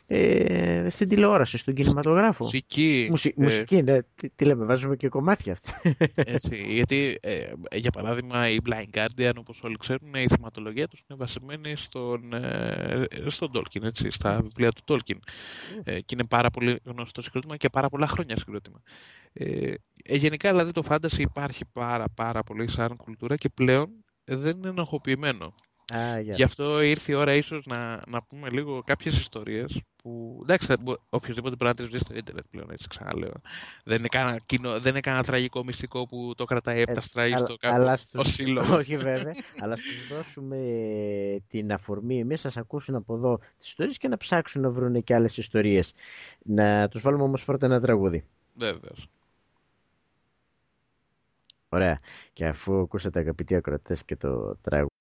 ε, στην τηλεόραση, στον κινηματογράφο. Μουσική. Μουσι- ε, μουσική, ναι. Τι, τι λέμε, βάζουμε και κομμάτια αυτά. Έτσι, γιατί, ε, για παράδειγμα, η Blind Guardian, όπως όλοι ξέρουν, η θεματολογία τους είναι βασισμένη στον, ε, στον Tolkien, έτσι, στα βιβλία του Tolkien. Ε, και είναι πάρα πολύ γνωστό συγκρότημα και πάρα πολλά χρόνια συγκρότημα. Ε, ε, γενικά, δηλαδή, το fantasy υπάρχει πάρα, πάρα πολύ σαν κουλτούρα και πλέον ε, δεν είναι ενοχοποιημένο. Α, γεια. Γι' αυτό ήρθε η ώρα ίσως να, να πούμε λίγο κάποιες ιστορίες που, εντάξει, θα μπο- οποιοςδήποτε μπορεί να τις βρεις στο ίντερνετ πλέον, έτσι ξαναλέω. Δεν είναι κανένα, κοινό, δεν είναι κανένα τραγικό μυστικό που το κρατάει από τα στράγη αλλά- στο κάπου αλλά ο στους- σύλλογος. <laughs> Όχι βέβαια, αλλά στους δώσουμε την αφορμή εμείς να σας ακούσουν από εδώ τις ιστορίες και να ψάξουν να βρουν και άλλες ιστορίες. Να τους βάλουμε όμως πρώτα ένα τραγούδι. Βέβαιως. Ωραία. Και αφού ακούσατε αγαπητοί ακροατές και το τραγούδι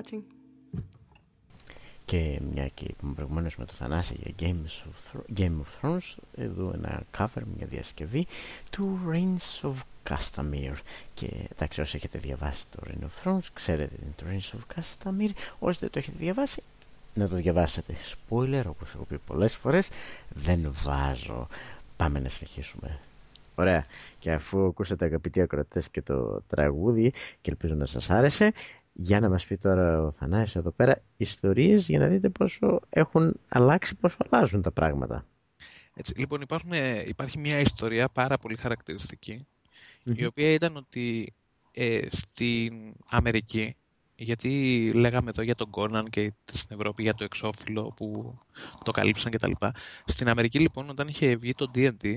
watching. και μια και είπαμε προηγουμένως με το Θανάση για Games of Thro- Game of Thrones εδώ ένα cover, μια διασκευή του Reigns of Castamere. Και εντάξει όσοι έχετε διαβάσει το Reign of Thrones ξέρετε τι είναι το Reigns of Castamere. Όσοι δεν το έχετε διαβάσει να το διαβάσετε. Spoiler όπως έχω πει πολλές φορές δεν βάζω. Πάμε να συνεχίσουμε. Ωραία. Και αφού ακούσατε αγαπητοί ακροατές και το τραγούδι και ελπίζω να σας άρεσε, για να μας πει τώρα ο Θανάσης εδώ πέρα ιστορίες για να δείτε πόσο έχουν αλλάξει, πόσο αλλάζουν τα πράγματα. Έτσι, λοιπόν, υπάρχουν, ε, υπάρχει μια ιστορία πάρα πολύ χαρακτηριστική, η οποία ήταν ότι ε, στην Αμερική, γιατί λέγαμε εδώ για τον Κόναν και στην Ευρώπη για το εξώφυλλο που το καλύψαν κτλ. Στην Αμερική λοιπόν όταν είχε βγει το D&D,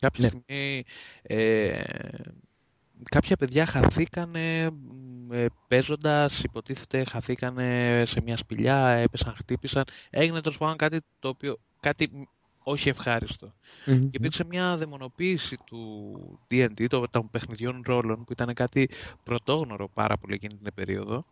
κάποια Ναι. στιγμή ε, κάποια παιδιά χαθήκανε μ, ε, παίζοντας, υποτίθεται χαθήκανε σε μια σπηλιά, έπεσαν, χτύπησαν. Έγινε τέλος πάντων κάτι το οποίο, κάτι μ, όχι ευχάριστο. Και υπήρξε μια δαιμονοποίηση του D&D, το- των παιχνιδιών ρόλων, που ήταν κάτι πρωτόγνωρο πάρα πολύ εκείνη την περίοδο.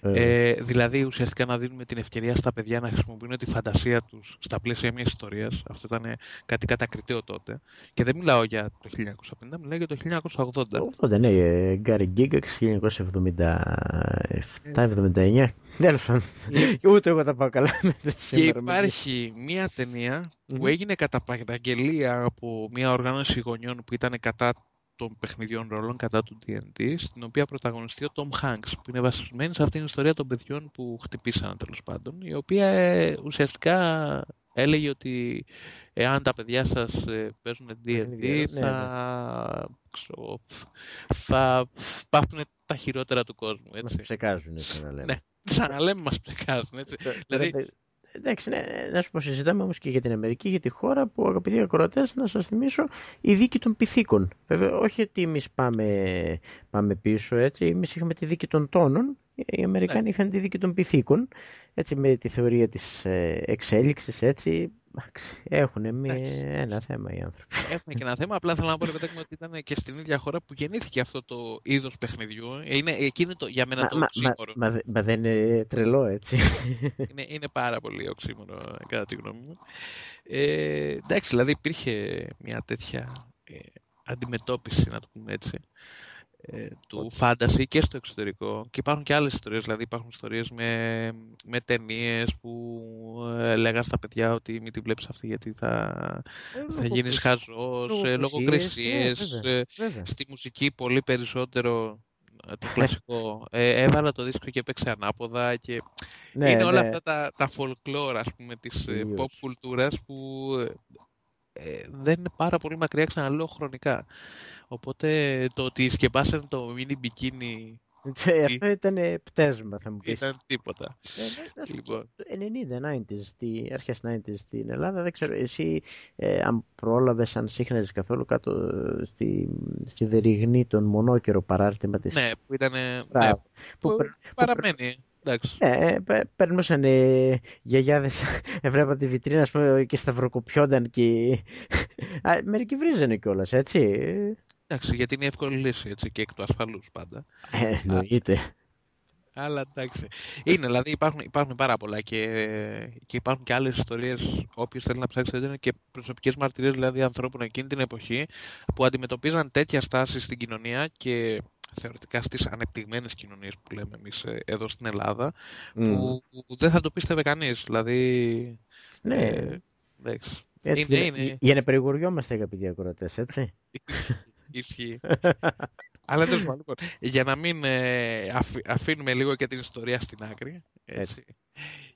Ε, Ε, δηλαδή ουσιαστικά να δίνουμε την ευκαιρία στα παιδιά να χρησιμοποιούν τη φαντασία τους στα πλαίσια μιας ιστορίας. Αυτό ήταν κάτι κατακριτέο τότε. Και δεν μιλάω για το 1950, μιλάω για το 1980. Οπότε ναι, ε, Γκάρι Γκίγκαξ 1977-79. Τέλος πάντων. <laughs> Ούτε εγώ τα πάω καλά με το Και σήμερα. με υπάρχει μία ταινία που Μμμ. έγινε κατά παραγγελία από μια οργάνωση γονιών που ήταν κατά των παιχνιδιών ρόλων κατά του D&D, στην οποία πρωταγωνιστεί ο Tom Hanks, που είναι βασισμένη σε αυτήν την ιστορία των παιδιών που χτυπήσαν τέλος πάντων, η οποία ε, ουσιαστικά έλεγε ότι εάν τα παιδιά σας ε, παίζουν D&D ναι, θα, ξέρω, θα πάθουν τα χειρότερα του κόσμου. Μας Έτσι. ψεκάζουν έτσι να λέμε. Ναι, σαν να λέμε μας πλεκάζουν. Έτσι. δηλαδή, Δηλαδή, εντάξει, ναι, να σου πω, συζητάμε όμως και για την Αμερική, για τη χώρα που, αγαπητοί ακροατές, να σας θυμίσω, η δίκη των πυθίκων. Βέβαια, όχι ότι εμείς πάμε, πάμε πίσω, έτσι. Εμείς είχαμε τη δίκη των τόνων. Οι Αμερικάνοι είχαν τη δίκη των πυθίκων. Έτσι, με τη θεωρία της ε, εξέλιξης, έτσι. Έχουν Εντάξει. ένα θέμα οι άνθρωποι. Έχουμε και ένα θέμα. Απλά θέλω να πω ρε παιδάκι μου, ότι ήταν και στην ίδια χώρα που γεννήθηκε αυτό το είδος παιχνιδιού. Ε, Είναι, εκεί είναι το, για μένα Μα, το μα, μα, οξύμορο. μα, δε- μα δεν είναι τρελό, έτσι. <laughs> Είναι, είναι πάρα πολύ οξύμορο, κατά τη γνώμη μου. Ε, εντάξει, δηλαδή υπήρχε μια τέτοια ε, αντιμετώπιση, να το πούμε έτσι, ε, του φάνταση και στο εξωτερικό. Και υπάρχουν και άλλες ιστορίες, δηλαδή υπάρχουν ιστορίες με, με ταινίες που ε, λέγαν στα παιδιά ότι μην τη βλέπεις αυτή γιατί θα, θα γίνεις χαζός, ε, λογοκρισίες, ναι, βέβαια, ε, βέβαια. στη μουσική πολύ περισσότερο ε, το κλασικό. Ε, έβαλα το δίσκο και έπαιξε ανάποδα και Ναι, είναι όλα ναι. αυτά τα, τα folklore ας πούμε της ε, Τελείως. pop κουλτούρας που ε, ε, δεν είναι πάρα πολύ μακριά ξαναλέω χρονικά. Οπότε το ότι σκεπάσανε το mini bikini Ε, Αυτό ήταν πτέσμα, θα μου πεις. ήταν τίποτα. Ε, ναι, να σου πω, Λοιπόν, το 90, 90s, στη, αρχές 90s στην Ελλάδα, δεν ξέρω, εσύ ε, αν πρόλαβες, αν σύχναζες καθόλου κάτω ε, στη, στη δεριγνή των μονόκερο παράρτημα της. ναι, που ήταν. Ναι, Μπράβο. που, που περ- που παραμένει. Εντάξει. ε, ε, πε- περνούσαν ε, γιαγιάδες, <laughs> έβλεπαν τη βιτρίνα ας πούμε, και σταυροκοπιόνταν και <laughs> Α, μερικοί βρίζανε κιόλας, έτσι. Εντάξει, γιατί είναι η εύκολη λύση έτσι, και εκ του ασφαλούς πάντα. Ε, εννοείται. Αλλά εντάξει. Είναι, δηλαδή υπάρχουν, υπάρχουν πάρα πολλά και, και υπάρχουν και άλλες ιστορίες όποιος θέλει να ψάξει θα είναι και προσωπικές μαρτυρίες δηλαδή ανθρώπων εκείνη την εποχή που αντιμετωπίζαν τέτοια στάση στην κοινωνία και θεωρητικά στις ανεπτυγμένες κοινωνίες που λέμε εμείς ε, εδώ στην Ελλάδα Μμ. που, που δεν θα το πίστευε κανείς. Δηλαδή, Ναι, ε, εντάξει. έτσι, είναι- για, είναι- για να περιηγοριόμαστε αγαπητοί ακροατές, έτσι. <laughs> Ισχύει. <laughs> Αλλά τέλος πάντων, λοιπόν, για να μην ε, αφη- αφήνουμε λίγο και την ιστορία στην άκρη. Έτσι.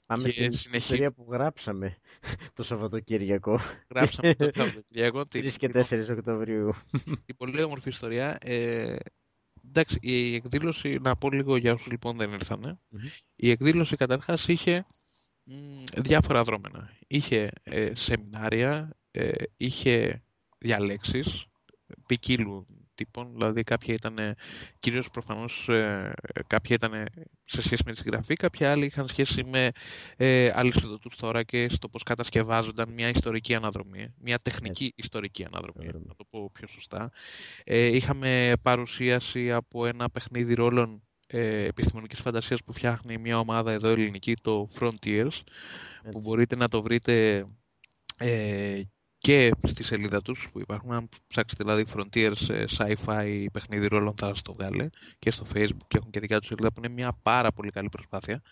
Πάμε Και στην συνεχί- ιστορία που γράψαμε <laughs> το Σαββατοκύριακο, Γράψαμε το <laughs> Σαββατοκύριακο 3 την, και 4 Οκτωβρίου. την πολύ όμορφη ιστορία. Ε, εντάξει, η εκδήλωση, να πω λίγο για όσους λοιπόν δεν ήρθανε. Μμμ. Η εκδήλωση καταρχάς είχε μ, διάφορα δρόμενα. Είχε ε, σεμινάρια, ε, είχε διαλέξεις ποικίλου τύπων, δηλαδή κάποια ήταν ε, κυρίως προφανώς ε, κάποια ήταν σε σχέση με τη συγγραφή, κάποια άλλοι είχαν σχέση με ε, αλυσιδωτούς θώρακες, το πώς κατασκευάζονταν μια ιστορική αναδρομή, μια τεχνική ιστορική αναδρομή, Αναδρομή. να το πω πιο σωστά. Ε, είχαμε παρουσίαση από ένα παιχνίδι ρόλων ε, επιστημονικής φαντασίας που φτιάχνει μια ομάδα εδώ ελληνική, το Frontiers, που Έτσι. μπορείτε να το βρείτε ε, και στη σελίδα τους που υπάρχουν, αν ψάξετε δηλαδή Frontiers ε, Sci-Fi παιχνίδι ρόλων θα σας το βγάλει και στο Facebook και έχουν και δικιά τους σελίδα που είναι μια πάρα πολύ καλή προσπάθεια.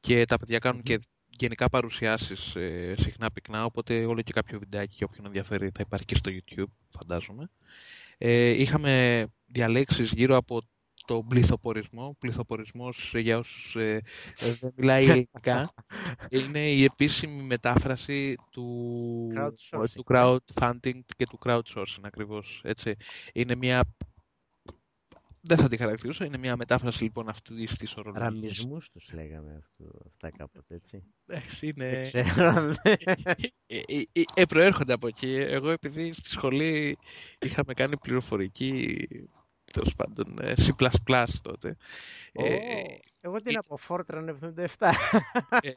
Και τα παιδιά κάνουν και γενικά παρουσιάσεις ε, συχνά πυκνά οπότε όλο και κάποιο βιντεάκι για όποιον ενδιαφέρει θα υπάρχει και στο YouTube φαντάζομαι. Ε, είχαμε διαλέξεις γύρω από το πληθοπορισμό. Πληθοπορισμός, ε, για όσους ε, ε, δεν μιλάει <laughs> ελληνικά, είναι η επίσημη μετάφραση του, Crowdsourcing. του crowdfunding και του crowdsourcing ακριβώς. Έτσι. Είναι μια... Δεν θα τη χαρακτηρίσω, είναι μια μετάφραση λοιπόν αυτής της ορολογίας. Ραμισμούς τους λέγαμε αυτό, αυτά κάποτε, έτσι. Εντάξει, Δεν είναι... ξέρω αν ε, ε, ε, ε, προέρχονται από εκεί. Εγώ επειδή στη σχολή είχαμε κάνει πληροφορική, τέλος πάντων, ε, C++ τότε. Ε, Ω, Εγώ την ή- από Fortran 77. ε,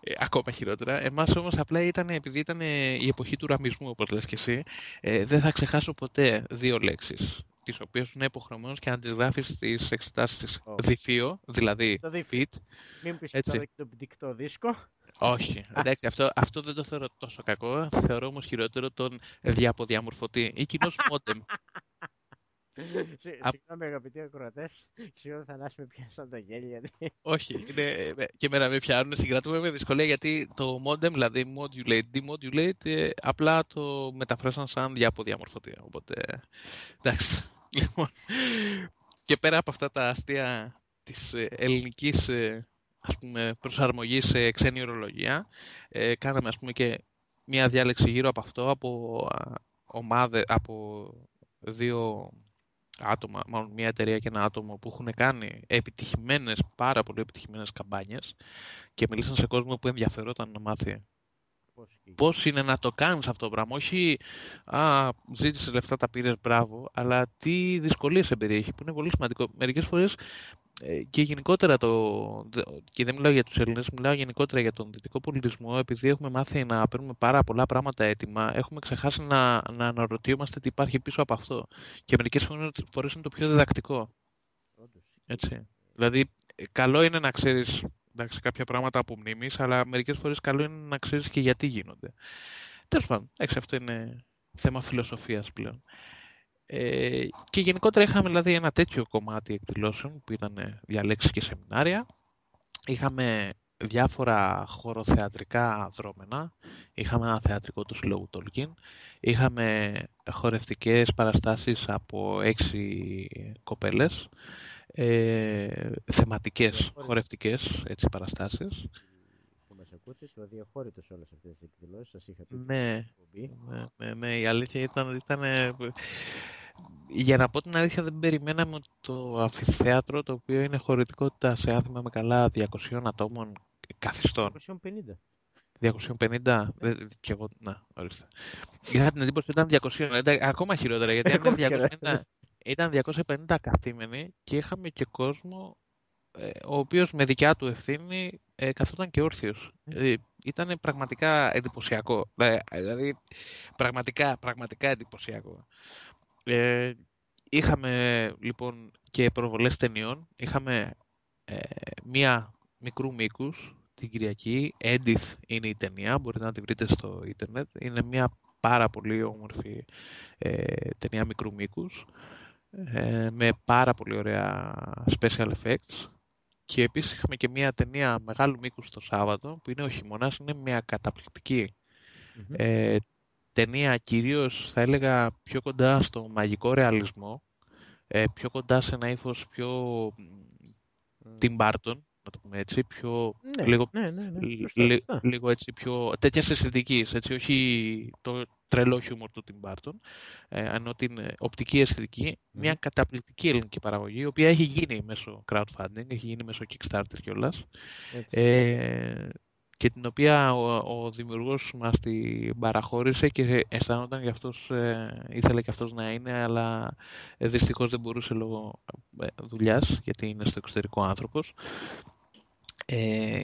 ε, ακόμα χειρότερα. Εμάς όμως απλά ήταν, επειδή ήταν ε, η εποχή του ραμισμού, όπως λες και εσύ, ε, δεν θα ξεχάσω ποτέ δύο λέξεις, τις οποίες είναι υποχρεωμένος και να τις γράφεις στις εξετάσεις Ω. διφύο, δηλαδή Το fit. διφύτ. Μην πεις Έτσι. τώρα και το πηδηκτό δίσκο. Όχι, εντάξει, αυτό, αυτό δεν το θεωρώ τόσο κακό. Θεωρώ όμως χειρότερο τον διαποδιαμορφωτή ή κοινώς <laughs> μόντεμ. Συ- Α- Συγγνώμη αγαπητοί ακροατές, ξέρω Θανάση με πιάσαν τα γέλια. Όχι, είναι, ε, και εμένα με πιάνουν, συγκρατούμε με δυσκολία γιατί το modem, δηλαδή modulate, demodulate, ε, απλά το μεταφράσαν σαν διάποδιαμορφωτή. Οπότε, εντάξει. <laughs> Λοιπόν, και πέρα από αυτά τα αστεία της ε, ελληνικής ε, ας πούμε, προσαρμογής σε ξένη ορολογία, ε, κάναμε ας πούμε και μία διάλεξη γύρω από αυτό, από α, ομάδε, από δύο άτομα, μάλλον μια εταιρεία και ένα άτομο που έχουν κάνει επιτυχημένες, πάρα πολύ επιτυχημένες καμπάνιες και μιλήσαν σε κόσμο που ενδιαφερόταν να μάθει Πώς και- πώς είναι να το κάνεις αυτό το πράγμα. Όχι, α, ζήτησε λεφτά, τα πήρες, μπράβο, αλλά τι δυσκολίες εμπεριέχει, που είναι πολύ σημαντικό. Μερικές φορές ε, και γενικότερα το, δε- και δεν μιλάω για τους Έλληνες, μιλάω γενικότερα για τον δυτικό πολιτισμό, επειδή έχουμε μάθει να παίρνουμε πάρα πολλά πράγματα έτοιμα, έχουμε ξεχάσει να, να αναρωτιόμαστε τι υπάρχει πίσω από αυτό. Και μερικές φορές φορές είναι το πιο διδακτικό. όντως. Έτσι. Δηλαδή, ε, καλό είναι να ξέρεις εντάξει, κάποια πράγματα από μνήμης, αλλά μερικές φορές καλό είναι να ξέρεις και γιατί γίνονται. Τέλος πάντων, εντάξει, αυτό είναι θέμα φιλοσοφίας πλέον. Ε, και γενικότερα είχαμε δηλαδή ένα τέτοιο κομμάτι εκδηλώσεων που ήταν ε, διαλέξεις και σεμινάρια. Είχαμε διάφορα χωροθεατρικά δρόμενα. Είχαμε ένα θεατρικό του Συλλόγου Tolkien. Είχαμε χορευτικές παραστάσεις από έξι κοπέλες. Ε, θεματικές Διαχώρητες. χορευτικές έτσι, παραστάσεις. Που μας ακούτε, το αδιαχώρητο σε όλες αυτές τις εκδηλώσεις, σας είχα πει. Ναι, στην εκπομπή. ναι, ναι, ναι, η αλήθεια ήταν, ήταν ε, για να πω την αλήθεια δεν περιμέναμε ότι το αμφιθέατρο το οποίο είναι χωρητικότητα σε άθλημα με καλά 200 ατόμων καθιστών. 250. 250, δεν- και εγώ, να, ορίστε. Είχα την εντύπωση ότι ήταν 200, ήταν ακόμα χειρότερα γιατί Ακόμα ήταν 250, χειρότερα. Ήταν 250 καθήμενοι και είχαμε και κόσμο ε, ο οποίος με δικιά του ευθύνη ε, καθόταν και όρθιος. Ε, ήταν πραγματικά εντυπωσιακό. Ε, δηλαδή, πραγματικά, πραγματικά εντυπωσιακό. Ε, είχαμε λοιπόν και προβολές ταινιών. Είχαμε ε, μία μικρού μήκους την Κυριακή. Edith είναι η ταινία, μπορείτε να τη βρείτε στο ίντερνετ. Είναι μια πάρα πολύ όμορφη ε, ταινία μικρού μήκους ε, με πάρα πολύ ωραία special effects και επίσης είχαμε και μια ταινία μεγάλου μήκους το Σάββατο που είναι ο χειμώνας, είναι μια καταπληκτική Μμμ. ε, ταινία κυρίως θα έλεγα πιο κοντά στο μαγικό ρεαλισμό ε, πιο κοντά σε ένα ύφος πιο Μμ. Tim Burton να το πούμε έτσι, πιο Ναι, λίγο ναι, ναι, ναι. Λι- Σωστά, λι- σωστά. λίγο έτσι πιο τέτοια αισθητική, έτσι, όχι το τρελό χιούμορ του Tim Burton, ε, ενώ την ε, οπτική αισθητική, μια καταπληκτική ελληνική παραγωγή, η οποία έχει γίνει μέσω crowdfunding, έχει γίνει μέσω Kickstarter κιόλας. Έτσι. Ε, και την οποία ο, ο δημιουργός μας την παραχώρησε και αισθάνονταν γι' αυτός, ε, ήθελε και αυτός να είναι, αλλά ε, δυστυχώς δεν μπορούσε λόγω ε, δουλειάς, γιατί είναι στο εξωτερικό άνθρωπος. Ε,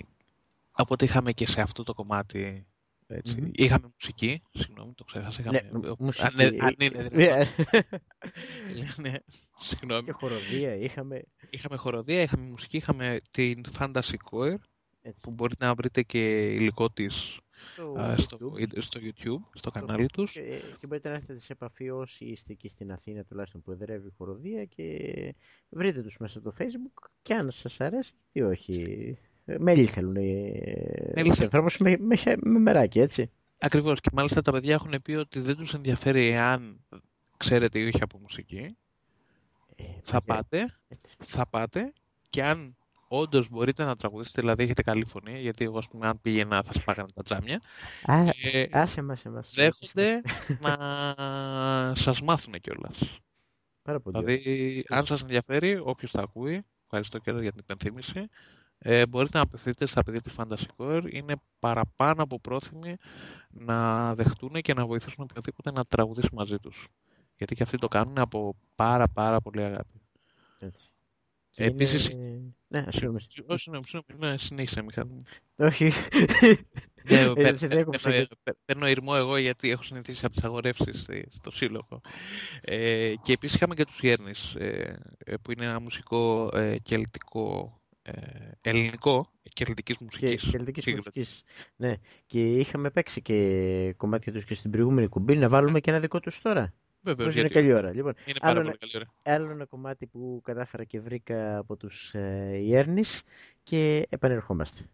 οπότε είχαμε και σε αυτό το κομμάτι, έτσι. Μμμ. Είχαμε μουσική, συγγνώμη, το ξέχασα. Είχαμε, Ναι, <laughs> αν, μουσική. ε, αν είναι δυνατόν. <laughs> Ναι. ναι, συγγνώμη. Και χοροδία είχαμε. Είχαμε χοροδία, είχαμε μουσική, είχαμε την Fantasy Choir, Έτσι. που μπορείτε να βρείτε και υλικό της Στο α, στο, YouTube. στο YouTube, στο κανάλι τους. Και, και μπορείτε να έρθετε σε επαφή όσοι είστε εκεί στην Αθήνα τουλάχιστον που εδρεύει η χοροδία και βρείτε τους μέσα στο facebook και αν σας αρέσει τι όχι. Ε, Μέλη θέλουν ε, Μέλη οι ανθρώπους με, με, χε- με μεράκι έτσι. Ακριβώς και μάλιστα τα παιδιά έχουν πει ότι δεν τους ενδιαφέρει εάν ξέρετε ή όχι από μουσική. Ε, Θα παιδιά, πάτε, έτσι. θα πάτε και αν όντως μπορείτε να τραγουδήσετε, δηλαδή έχετε καλή φωνή, γιατί εγώ ας πούμε αν πήγαινα θα σπάγανε τα τζάμια, Α, ε, άσε μας εμάς. δέχονται <laughs> να σας μάθουν κιόλας. Πάρα πολύ. Δηλαδή, αν σας ενδιαφέρει, όποιος τα ακούει, ευχαριστώ κιόλας για την υπενθύμηση, ε, μπορείτε να απευθυνθείτε στα παιδιά της Fantasy Core. Είναι παραπάνω από πρόθυμοι να δεχτούν και να βοηθήσουν οποιοδήποτε να τραγουδήσει μαζί τους. Γιατί και αυτοί το κάνουν από πάρα πάρα πολύ αγάπη. Έτσι. Και Επίσης- είναι- Ναι, συγγνώμη. Όχι, συγγνώμη, συγγνώμη, ναι, συνέχισε, Μιχάλη. μου. Όχι. Ναι, Ε, παί- σε παί- διέκοψα παίρνω- και- παί- Παίρνω ηρμό εγώ γιατί έχω συνηθίσει από τις αγορεύσεις στη- στο σύλλογο. Ε, και επίσης είχαμε και τους Ιέρνης, ε, ε, που είναι ένα μουσικό ε, κελτικό, ε, ελληνικό και ελληνική μουσικής. Και. Ναι, και είχαμε παίξει και κομμάτια τους και στην προηγούμενη κουμπί. Να βάλουμε και ένα δικό τους τώρα. Βέβαια, είναι καλή ώρα. Λοιπόν. Είναι πάρα άλλο, πολύ καλή ώρα. Ένα κομμάτι που κατάφερα και βρήκα από τους ε, και επανερχόμαστε.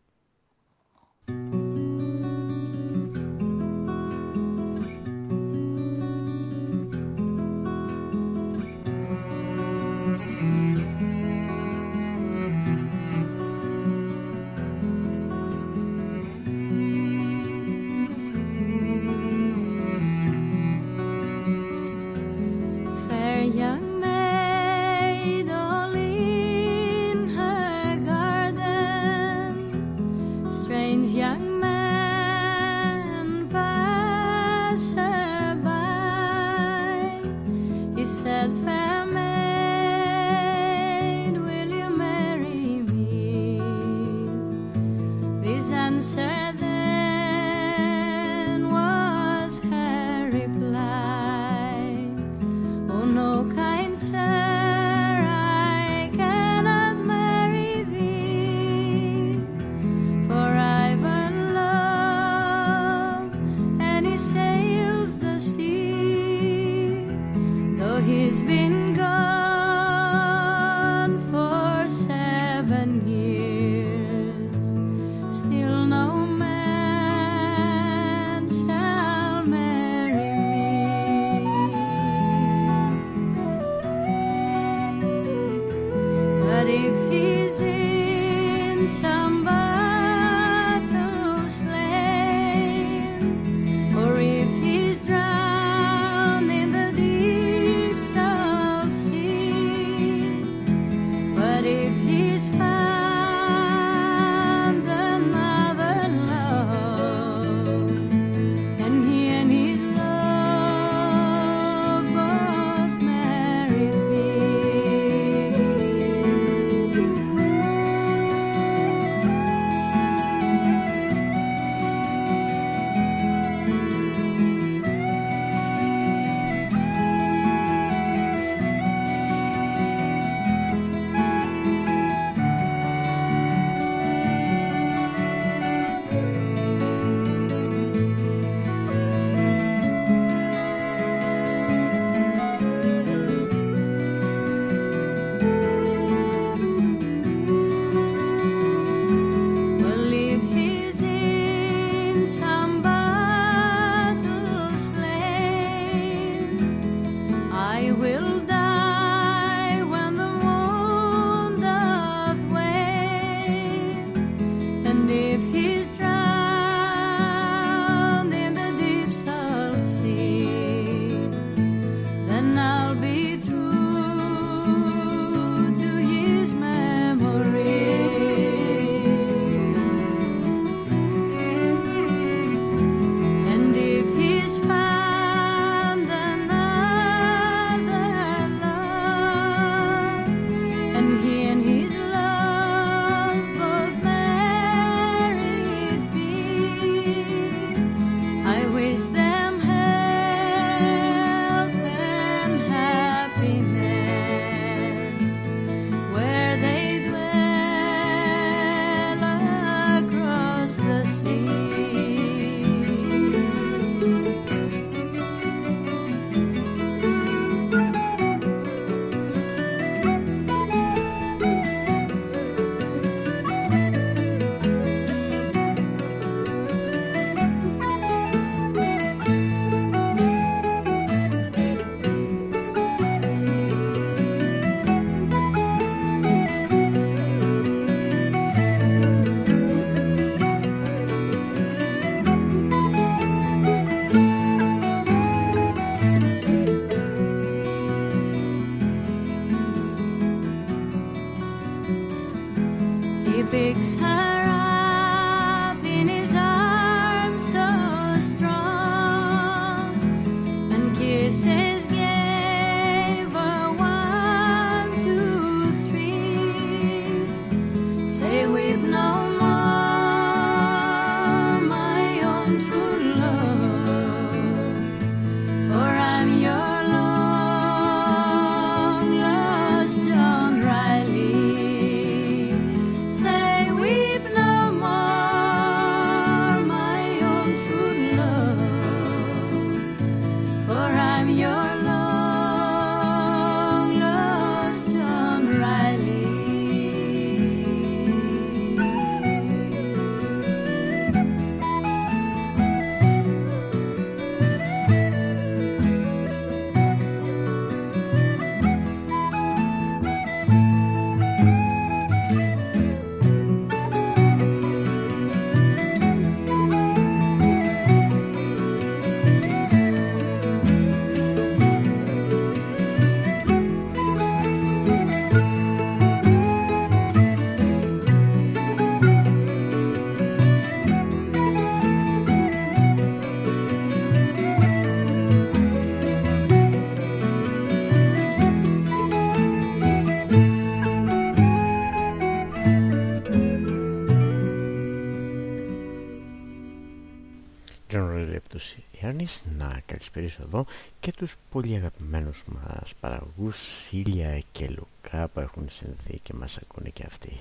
Καλησπερίσω εδώ και τους πολύ αγαπημένους μας παραγωγούς Σίλια και Λουκά που έχουν συνδεθεί και μας ακούνε και αυτοί.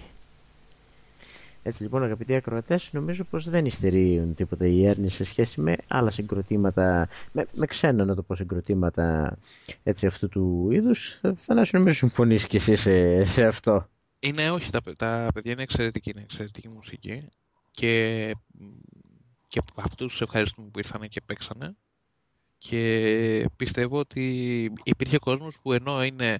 Έτσι λοιπόν αγαπητοί ακροατές νομίζω πως δεν υστερείουν τίποτα οι έρνες σε σχέση με άλλα συγκροτήματα, με, με ξένα να το πω συγκροτήματα έτσι αυτού του είδους. Θα να νομίζω συμφωνείς και εσύ σε, σε αυτό. Είναι όχι, τα, τα παιδιά είναι εξαιρετική, είναι εξαιρετική μουσική και, και αυτούς τους ευχαριστούμε που ήρθαν και παίξανε και πιστεύω ότι υπήρχε κόσμος που ενώ είναι,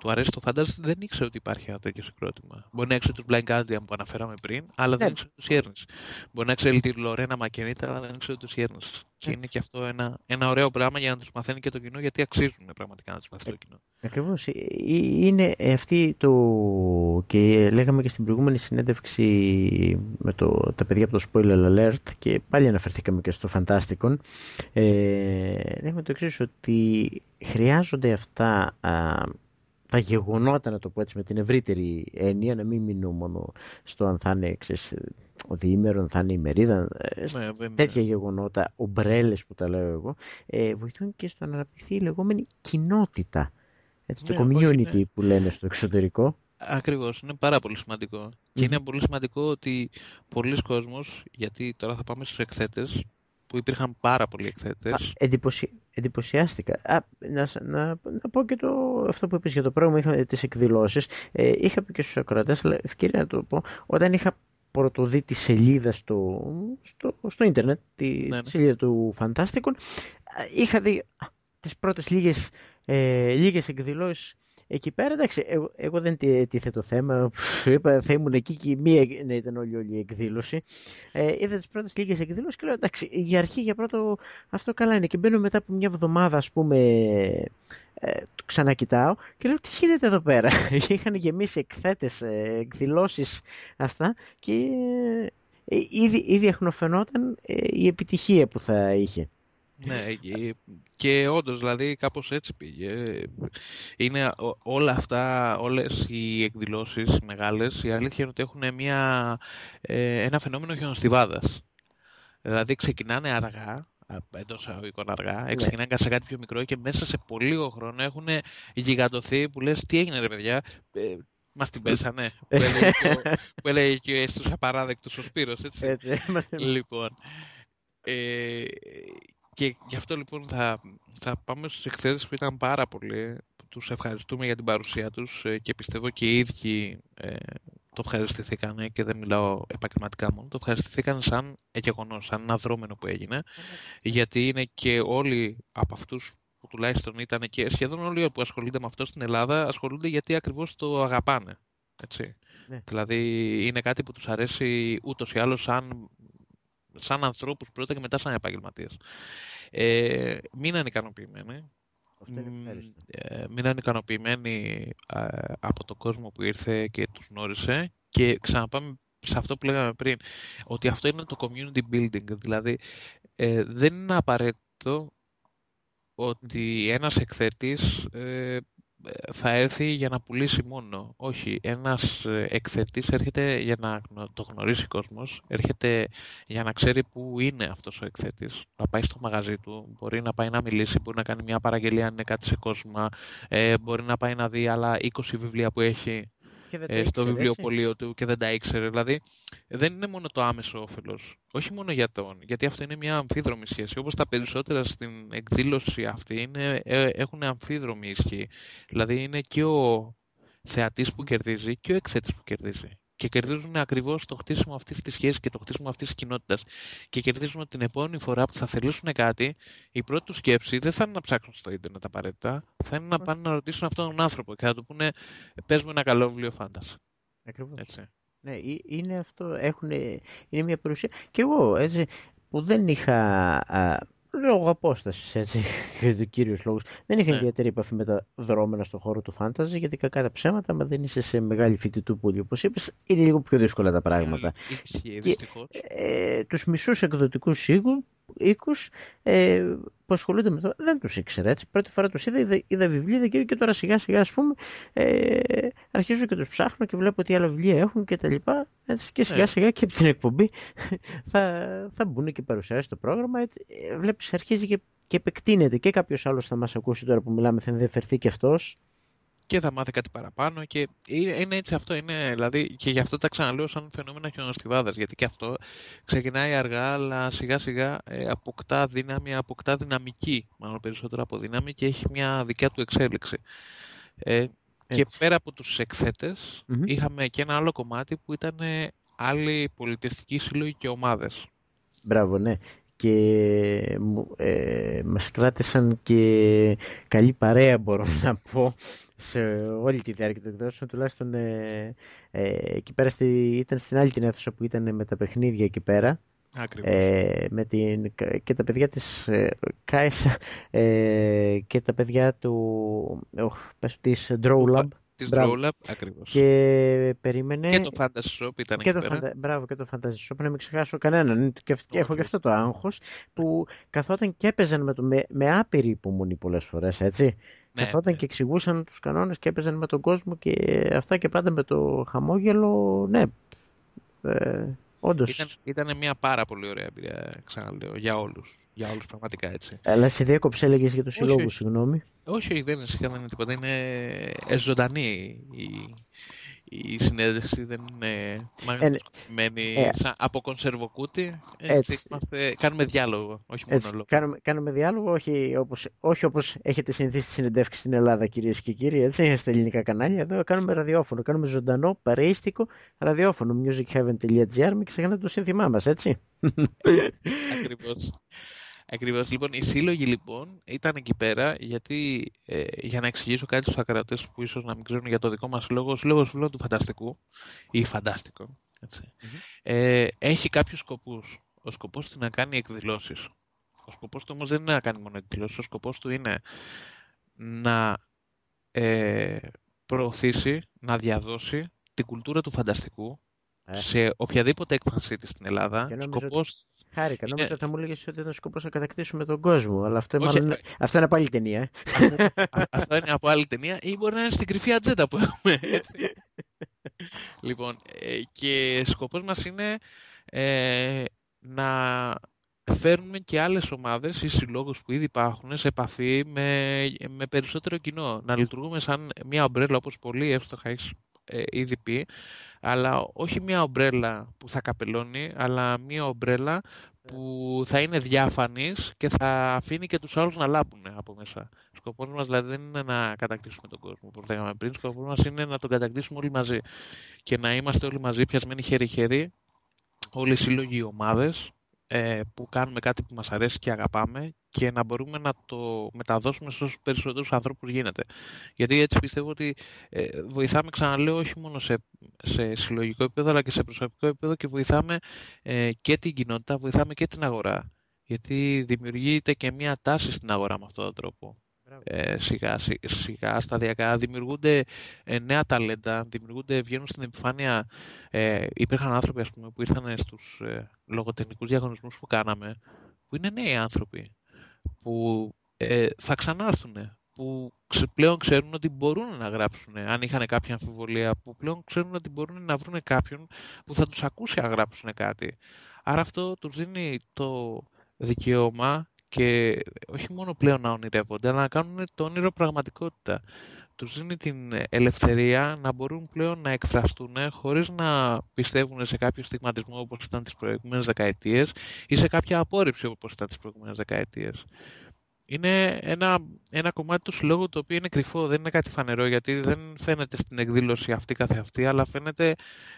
του αρέσει το fantasy δεν ήξερε ότι υπάρχει ένα τέτοιο συγκρότημα. Μπορεί να ήξερε τους Blind Guardian που αναφέραμε πριν, αλλά δεν Ναι. ήξερε τους Yearns. Μπορεί να ήξερε τη Λορένα Μακενίτα, αλλά δεν ήξερε τους Yearns. Και είναι και αυτό ένα, ένα ωραίο πράγμα για να τους μαθαίνει και το κοινό, γιατί αξίζουν πραγματικά να τους μαθαίνει το κοινό. Ακριβώς. Ε, ε, Είναι αυτή το... και λέγαμε και στην προηγούμενη συνέντευξη με το... τα παιδιά από το Spoiler Alert και πάλι αναφερθήκαμε και στο Fantasticon. Ε, λέμε το εξής ότι χρειάζονται αυτά α, τα γεγονότα, να το πω έτσι με την ευρύτερη έννοια, να μην μείνω μόνο στο αν θα είναι ξέρεις, ο διήμερο, αν θα είναι η μερίδα, ε, Ναι, δεν, τέτοια γεγονότα, ομπρέλες που τα λέω εγώ, ε, βοηθούν και στο να αναπτυχθεί η λεγόμενη κοινότητα. Έτσι, το Ναι, όχι, community ναι. που λένε στο εξωτερικό. Ακριβώς, είναι πάρα πολύ σημαντικό. Και είναι πολύ σημαντικό ότι πολλοί κόσμος, γιατί τώρα θα πάμε στους εκθέτες, που υπήρχαν πάρα πολλοί Α, εκθέτες. εντυπωσι... Εντυπωσιάστηκα. Α, να, σ- να, να πω και το, αυτό που είπες για το πρόγραμμα, είχαμε τις εκδηλώσεις. Ε, είχα πει και στους ακροατές, αλλά ευκαιρία να το πω, όταν είχα πρωτοδεί τη σελίδα στο, στο, στο ίντερνετ, τη, Ναι, ναι. τη σελίδα του Fantasticon, α, είχα δει α, τις πρώτες λίγες, ε, λίγες εκδηλώσεις εκεί πέρα. Εντάξει, εγώ, εγώ δεν τι- τίθε το θέμα, σου είπα θα ήμουν εκεί και η μία να ήταν όλη, όλη η εκδήλωση. Ε, είδα τις πρώτες λίγες εκδηλώσεις και λέω εντάξει, για αρχή, για πρώτο αυτό καλά είναι. Και μπαίνω μετά από μια εβδομάδα, ας πούμε, ε, το ξανακοιτάω και λέω τι γίνεται εδώ πέρα; <laughs> Είχαν γεμίσει εκθέτες, ε, εκδηλώσεις αυτά και ε, ήδη, ήδη εχνοφαινόταν ε, η επιτυχία που θα είχε. Ναι, και- και όντως, δηλαδή κάπως έτσι πήγε. Είναι ο- όλα αυτά, όλες οι εκδηλώσεις οι μεγάλες, η αλήθεια είναι ότι έχουν μια, ε, ένα φαινόμενο χιονοστιβάδας. Δηλαδή ξεκινάνε αργά, εντός εισαγωγικών αργά, Ναι. ξεκινάνε σε κάτι πιο μικρό και μέσα σε πολύ λίγο χρόνο έχουν γιγαντωθεί που λες τι έγινε ρε παιδιά, ε, μας την πέσανε, που έλεγε και, ο- <laughs> που έλεγε και στους απαράδεκτους ο Σπύρος, έτσι. Έτσι. Λοιπόν, ε, και γι' αυτό λοιπόν θα, θα πάμε στους εκθέτες που ήταν πάρα πολλοί, που τους ευχαριστούμε για την παρουσία τους ε, και πιστεύω και οι ίδιοι ε, το ευχαριστηθήκαν και δεν μιλάω επαγγελματικά μόνο, το ευχαριστηθήκαν σαν γεγονός, σαν ένα δρόμενο που έγινε, γιατί είναι και όλοι από αυτούς που τουλάχιστον ήταν και σχεδόν όλοι που ασχολούνται με αυτό στην Ελλάδα ασχολούνται γιατί ακριβώς το αγαπάνε. Έτσι. Ναι. Δηλαδή είναι κάτι που τους αρέσει ούτως ή άλλως σαν, σαν ανθρώπους πρώτα και μετά σαν επαγγελματίες. Ε, μείναν ικανοποιημένοι. Αυτό είναι Μ, ευχάριστο. ε, μείναν ικανοποιημένοι ε, από τον κόσμο που ήρθε και τους γνώρισε και ξαναπάμε σε αυτό που λέγαμε πριν, ότι αυτό είναι το community building, δηλαδή ε, δεν είναι απαραίτητο ότι ένας εκθέτης ε, θα έρθει για να πουλήσει μόνο. Όχι, ένας ε, εκθέτης έρχεται για να γνω- το γνωρίσει ο κόσμος, έρχεται για να ξέρει πού είναι αυτός ο εκθέτης, να πάει στο μαγαζί του, μπορεί να πάει να μιλήσει, μπορεί να κάνει μια παραγγελία αν είναι κάτι σε κόσμο, ε, μπορεί να πάει να δει άλλα 20 βιβλία που έχει Και δεν το ε, στο ήξερε, βιβλιοπωλείο του και δεν τα ήξερε. Δηλαδή, δεν είναι μόνο το άμεσο όφελος. Όχι μόνο για τον. Γιατί αυτό είναι μια αμφίδρομη σχέση. Όπως τα περισσότερα στην εκδήλωση αυτή είναι, ε, έχουν αμφίδρομη ισχύ. Δηλαδή, είναι και ο θεατής που κερδίζει και ο εκθέτης που κερδίζει. Και κερδίζουν ακριβώς το χτίσιμο αυτής της σχέσης και το χτίσιμο αυτής της κοινότητας. Και κερδίζουν ότι την επόμενη φορά που θα θελήσουν κάτι, η πρώτη τους σκέψη δεν θα είναι να ψάξουν στο ίντερνετ απαραίτητα, θα είναι να πάνε να ρωτήσουν αυτόν τον άνθρωπο και θα του πούνε: Πες μου ένα καλό βιβλίο φάντας. Ακριβώς. Έτσι. Ναι, ε- είναι αυτό, έχουν, είναι μια παρουσία. Και εγώ, έτσι, που δεν είχα, α, λόγω απόστασης, έτσι, <laughs> ο κύριος λόγος, δεν είχα Ναι. ιδιαίτερη επαφή με τα δρόμενα στον χώρο του φάνταζη, γιατί κακά τα ψέματα, μα δεν είσαι σε μεγάλη φοιτητούπολη, όπως είπες, είναι λίγο πιο δύσκολα τα πράγματα. Ισχύει, Και- δυστυχώς. Ε, τους μισούς εκδοτικούς οίκου- οίκους ε, που ασχολούνται με το δεν τους ήξερα έτσι. Πρώτη φορά τους είδα, είδα, είδα βιβλία είδα και, και τώρα σιγά σιγά ας πούμε ε, αρχίζω και τους ψάχνω και βλέπω τι άλλα βιβλία έχουν και τα λοιπά έτσι, και σιγά Ναι. σιγά και από την εκπομπή <laughs> θα, θα μπουν και παρουσιάσει το πρόγραμμα έτσι, ε, βλέπεις αρχίζει και και επεκτείνεται και κάποιος άλλος θα μας ακούσει τώρα που μιλάμε θα ενδιαφερθεί και αυτός και θα μάθει κάτι παραπάνω και είναι είναι έτσι αυτό, είναι, δηλαδή και γι' αυτό τα ξαναλέω σαν φαινόμενα χιονοστιβάδας, γιατί και αυτό ξεκινάει αργά, αλλά σιγά σιγά ε, αποκτά δύναμη, αποκτά δυναμική, μάλλον περισσότερο από δύναμη και έχει μια δικιά του εξέλιξη. Ε, και Έτσι. πέρα από τους εκθέτες, Μμμ. είχαμε και ένα άλλο κομμάτι που ήταν ε, άλλοι πολιτιστικοί σύλλογοι και ομάδες. Μπράβο, ναι. Και μου- ε, μας κράτησαν και καλή παρέα μπορώ να πω σε όλη τη διάρκεια των εκδόσεων τουλάχιστον ε, ε, εκεί πέρα στη, ήταν στην άλλη την αίθουσα που ήταν με τα παιχνίδια εκεί πέρα Ακριβώς. ε, με την, και τα παιδιά της ε, Κάισα ε, και τα παιδιά του οχ, πες, της Draw Lab Της μπράβο. Draw Lab, ακριβώς. και περίμενε Και το Fantasy Shop ήταν και εκεί το, πέρα. φαντα... Μπράβο, και το Fantasy Shop, να μην ξεχάσω κανέναν. Και, αυ- και έχω και αυτό το άγχος που καθόταν και έπαιζαν με, το... με... με άπειρη υπομονή πολλές φορές, έτσι. Ναι, καθόταν ναι. και εξηγούσαν τους κανόνες και έπαιζαν με τον κόσμο και αυτά και πάντα με το χαμόγελο, ναι. Ε, όντως. Ήταν, ήταν μια πάρα πολύ ωραία εμπειρία, ξαναλέω, για όλους. Για όλους πραγματικά έτσι. Αλλά σε διέκοψες έλεγες για το Όχι, συλλόγο, όχι. συγγνώμη. Όχι, όχι, δεν είναι σχεδόν είναι τίποτα. Είναι ε, ζωντανή η, η συνέντευξη. Δεν είναι μαγνητοσκοπημένη ε, σαν, από κονσερβοκούτι. Έτσι, έτσι. είμαστε- κάνουμε διάλογο, όχι μόνο Έτσι, λόγο. κάνουμε, κάνουμε διάλογο, όχι όπως, όχι όπως έχετε συνηθίσει στη συνεντεύξη στην Ελλάδα, κυρίες και κύριοι, έτσι, στα ελληνικά κανάλια. Εδώ κάνουμε ραδιόφωνο, κάνουμε ζωντανό, παρείστικο ραδιόφωνο. musicheaven.gr, μην ξεχνάτε το σύνθημά μας, έτσι. Ακριβώς. Ακριβώς. Λοιπόν, οι σύλλογοι λοιπόν ήταν εκεί πέρα γιατί ε, για να εξηγήσω κάτι στους ακρατές που ίσως να μην ξέρουν για το δικό μας λόγο, ο Σύλλογος Φίλων του Φανταστικού ή Φαντάστικο, έτσι, ε, έχει κάποιους σκοπούς. Ο σκοπός του είναι να κάνει εκδηλώσεις. Ο σκοπός του όμως δεν είναι να κάνει μόνο εκδηλώσεις, ο σκοπός του είναι να ε, προωθήσει, να διαδώσει την κουλτούρα του φανταστικού Ε. σε οποιαδήποτε έκφανσή της στην Ελλάδα. Και νόμιζα ότι- Σκοπός Χάρηκα, Είναι- νόμιζα ότι θα μου έλεγες ότι ήταν σκοπός να κατακτήσουμε τον κόσμο, αλλά αυτό, Όχι, μάλλον, ε, είναι- αυτό είναι από άλλη ταινία. ε. Αυτό- α- Αυτό είναι από άλλη ταινία ή μπορεί να είναι στην κρυφή ατζέντα που έχουμε. Έτσι. λοιπόν, ε, και σκοπός μας είναι ε, να φέρνουμε και άλλες ομάδες ή συλλόγους που ήδη υπάρχουν σε επαφή με, με περισσότερο κοινό. Να λειτουργούμε σαν μια ομπρέλα όπως πολύ εύστοχα έχεις ε, ήδη πει, αλλά όχι μια ομπρέλα που θα καπελώνει, αλλά μια ομπρέλα που θα είναι διάφανης και θα αφήνει και τους άλλους να λάμπουν από μέσα. Σκοπός μας δηλαδή δεν είναι να κατακτήσουμε τον κόσμο, όπως λέγαμε πριν. Σκοπός μας είναι να τον κατακτήσουμε όλοι μαζί και να είμαστε όλοι μαζί πιασμένοι χέρι-χέρι, όλοι οι σύλλογοι οι ομάδες, ε, που κάνουμε κάτι που μας αρέσει και αγαπάμε και να μπορούμε να το μεταδώσουμε στους περισσότερους ανθρώπους γίνεται. Γιατί έτσι πιστεύω ότι ε, βοηθάμε, ξαναλέω, όχι μόνο σε, σε συλλογικό επίπεδο αλλά και σε προσωπικό επίπεδο και βοηθάμε ε, και την κοινότητα, βοηθάμε και την αγορά. Γιατί δημιουργείται και μια τάση στην αγορά με αυτόν τον τρόπο. Ε, σιγά, σι- σιγά, σταδιακά δημιουργούνται ε, νέα ταλέντα, δημιουργούνται, βγαίνουν στην επιφάνεια. Ε, υπήρχαν άνθρωποι ας πούμε, που ήρθαν στους ε, λογοτεχνικούς διαγωνισμούς που κάναμε, που είναι νέοι άνθρωποι, που ε, θα ξανάρθουν, που ξε- πλέον ξέρουν ότι μπορούν να γράψουν, αν είχαν κάποια αμφιβολία, που πλέον ξέρουν ότι μπορούν να βρουν κάποιον που θα τους ακούσει να γράψουν κάτι. Άρα αυτό τους δίνει το δικαίωμα και όχι μόνο πλέον να ονειρεύονται, αλλά να κάνουν το όνειρο πραγματικότητα. Τους δίνει την ελευθερία να μπορούν πλέον να εκφραστούν χωρίς να πιστεύουν σε κάποιο στιγματισμό όπως ήταν τις προηγούμενες δεκαετίες ή σε κάποια απόρριψη όπως ήταν τις προηγούμενες δεκαετίες. Είναι ένα, ένα κομμάτι του συλλόγου το οποίο είναι κρυφό, δεν είναι κάτι φανερό γιατί δεν φαίνεται στην εκδήλωση αυτή καθεαυτή, αλλά φαίνεται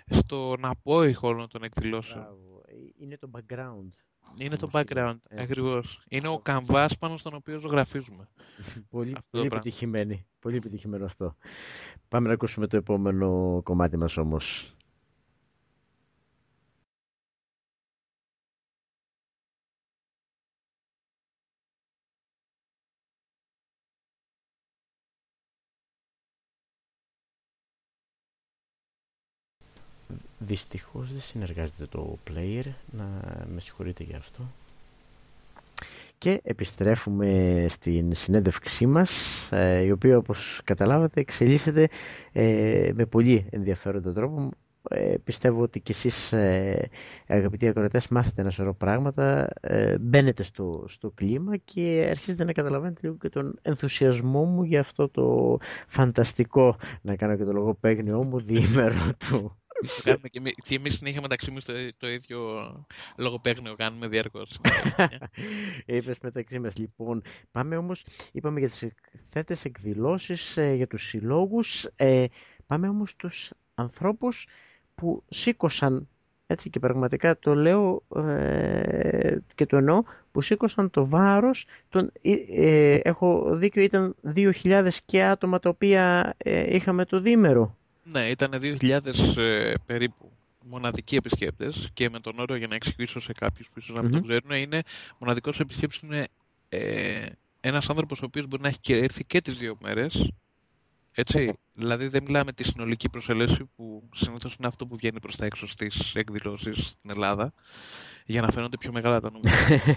στον απόϊχο όλων των εκδηλώσεων. Μπράβο. Ε, Είναι το background. Είναι το Όμως, background, έτσι. ακριβώς. Είναι ο καμβάς πάνω στον οποίο ζωγραφίζουμε. <laughs> πολύ Αυτό το πολύ πράγμα. επιτυχημένη. Πολύ επιτυχημένο αυτό. Πάμε να ακούσουμε το επόμενο κομμάτι μας όμως. Δυστυχώς δεν συνεργάζεται το player, να με συγχωρείτε για αυτό. Και επιστρέφουμε στην συνέντευξή μας, ε, η οποία όπως καταλάβατε εξελίσσεται ε, με πολύ ενδιαφέροντα τρόπο. ε, πιστεύω ότι κι εσείς ε, αγαπητοί ακροατές μάθετε ένα σωρό πράγματα, ε, μπαίνετε στο, στο κλίμα και αρχίζετε να καταλαβαίνετε λίγο και τον ενθουσιασμό μου για αυτό το φανταστικό, να κάνω και το λογοπαίγνιό μου, διήμερο του. Το κάνουμε και, εμείς, και εμείς συνέχεια μεταξύ μας το, το ίδιο λογοπαίγνιο κάνουμε διαρκώς. <laughs> Είπες μεταξύ μας. Λοιπόν, πάμε όμως, είπαμε για τις εκθέτες εκδηλώσεις, ε, για τους συλλόγους. Ε, πάμε όμως στους ανθρώπους που σήκωσαν, έτσι και πραγματικά το λέω ε, και το εννοώ, που σήκωσαν το βάρος. Τον, ε, ε, έχω δίκιο, ήταν 2.000 και άτομα τα οποία ε, είχαμε το δίμερο. Ναι, ήταν 2.000 ε, περίπου μοναδικοί επισκέπτες και με τον όρο για να εξηγήσω σε κάποιους που ίσως να μην το Μμμ. ξέρουν είναι μοναδικός επισκέπτης είναι ε, ένας άνθρωπος ο οποίος μπορεί να έχει και έρθει και τις δύο μέρες έτσι, δηλαδή δεν μιλάμε τη συνολική προσελέση που συνήθως είναι αυτό που βγαίνει προς τα έξω στις εκδηλώσεις στην Ελλάδα για να φαίνονται πιο μεγάλα τα νούμερα. <laughs>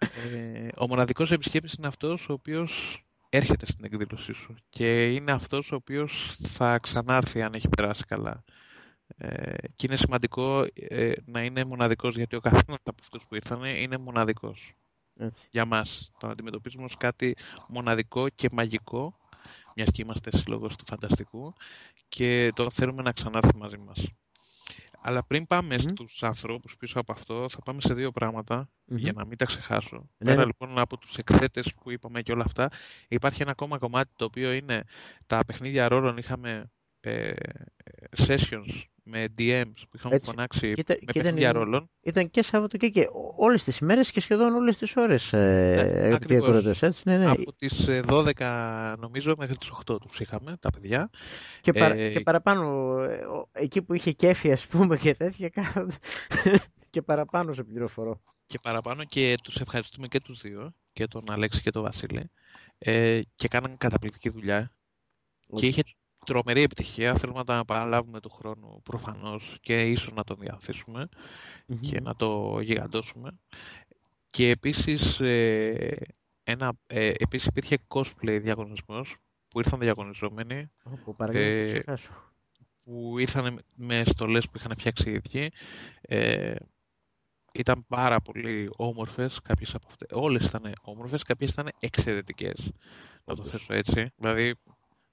Ε, ο μοναδικός επισκέπτης είναι αυτός ο οποίος έρχεται στην εκδήλωσή σου και είναι αυτός ο οποίος θα ξανάρθει αν έχει περάσει καλά. Ε, και είναι σημαντικό ε, να είναι μοναδικός γιατί ο καθένας από αυτούς που ήρθαν είναι μοναδικός Έτσι. για μας. Τον αντιμετωπίζουμε ως κάτι μοναδικό και μαγικό μιας και είμαστε σύλλογος του φανταστικού και τον θέλουμε να ξανάρθει μαζί μας. Αλλά πριν πάμε Μμμ. στους ανθρώπους πίσω από αυτό, θα πάμε σε δύο πράγματα Μμμ. για να μην τα ξεχάσω. Ναι, Πέρα ναι. λοιπόν από τους εκθέτες που είπαμε και όλα αυτά, υπάρχει ένα ακόμα κομμάτι το οποίο είναι τα παιχνίδια ρόλων. Είχαμε ε, sessions με DMs που είχαμε Έτσι. φωνάξει Και ήταν- με και ήταν παιχνίδια η- ρόλων. Ήταν και Σάββατο και, και όλες τις ημέρες και σχεδόν όλες τις ώρες, ε, αγαπητοί ακριβώς. ακροατές, έτσι, ναι, ναι. Από τις ε, 12 νομίζω μέχρι τις 8 τους είχαμε τα παιδιά. Και, παρα- ε, και παραπάνω, ε, ο- εκεί που είχε κέφι ας πούμε και τέτοια, <laughs> κάθονται και παραπάνω σε πληροφορώ. και παραπάνω και τους ευχαριστούμε και τους δύο, και τον Αλέξη και τον Βασίλη, ε, και κάναν καταπληκτική δουλειά και είχε τρομερή επιτυχία. Θέλουμε να τα επαναλάβουμε του χρόνου προφανώς και ίσως να τον διαθέσουμε και να το γιγαντώσουμε. Και επίσης, ε, ένα, ε, επίσης υπήρχε cosplay διαγωνισμός που ήρθαν διαγωνιζόμενοι Όπου παρακαλώ Ε, να το ξεχάσω. που ήρθαν με στολές που είχαν φτιάξει οι ίδιοι. Ε, ήταν πάρα πολύ όμορφες, κάποιες από αυτές. Όλες ήταν όμορφες, κάποιες ήταν εξαιρετικές. Να το Όντως. θέσω έτσι. Δηλαδή,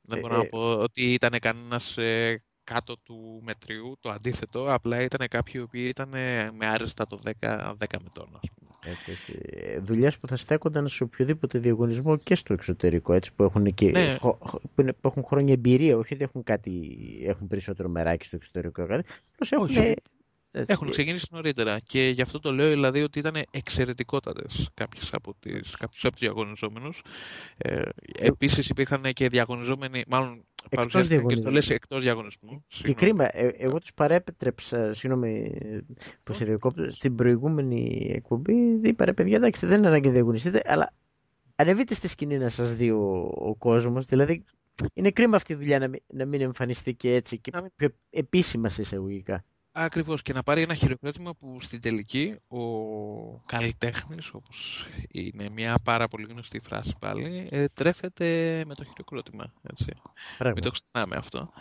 δεν Ε, μπορώ ε, να πω ότι ήταν κανένας ε, κάτω του μετριού, το αντίθετο, απλά ήταν κάποιοι οι οποίοι ήταν ε, με άριστα το 10, 10 μετών, ας πούμε. Έτσι, έτσι. Ε, Δουλειές που θα στέκονταν σε οποιοδήποτε διαγωνισμό και στο εξωτερικό, έτσι, που έχουν, και, Ναι. χω- χω- που, είναι- που έχουν χρόνια εμπειρία, όχι ότι έχουν, κάτι, έχουν περισσότερο μεράκι στο εξωτερικό. Κάτι, απλώς έχουν, Όχι. Έτσι, Έχουν ξεκινήσει νωρίτερα και γι' αυτό το λέω δηλαδή ότι ήταν εξαιρετικότατες κάποιες από τις, κάποιους από τους διαγωνιζόμενους. Ε, επίσης υπήρχαν και διαγωνιζόμενοι, μάλλον παρουσιάστηκαν και διαγωνισμού. στολές εκτός διαγωνισμού. Και Συγγνώμη. κρίμα, ε, εγώ τους παρέπετρεψα, συγγνώμη που σε διακόπτω, στην προηγούμενη εκπομπή, είπα ρε παιδιά, εντάξει δεν είναι ανάγκη να διαγωνιστείτε, αλλά ανεβείτε στη σκηνή να σας δει ο, ο κόσμος, δηλαδή είναι κρίμα αυτή η δουλειά να μην, να μην εμφανιστεί και έτσι και Να μην- πιο επίσημα σε εισαγωγικά. Ακριβώς και να πάρει ένα χειροκρότημα που στην τελική ο καλλιτέχνης, όπως είναι μια πάρα πολύ γνωστή φράση πάλι, ε, τρέφεται με το χειροκρότημα. Έτσι. Μην Πράγματι. το ξεχνάμε αυτό.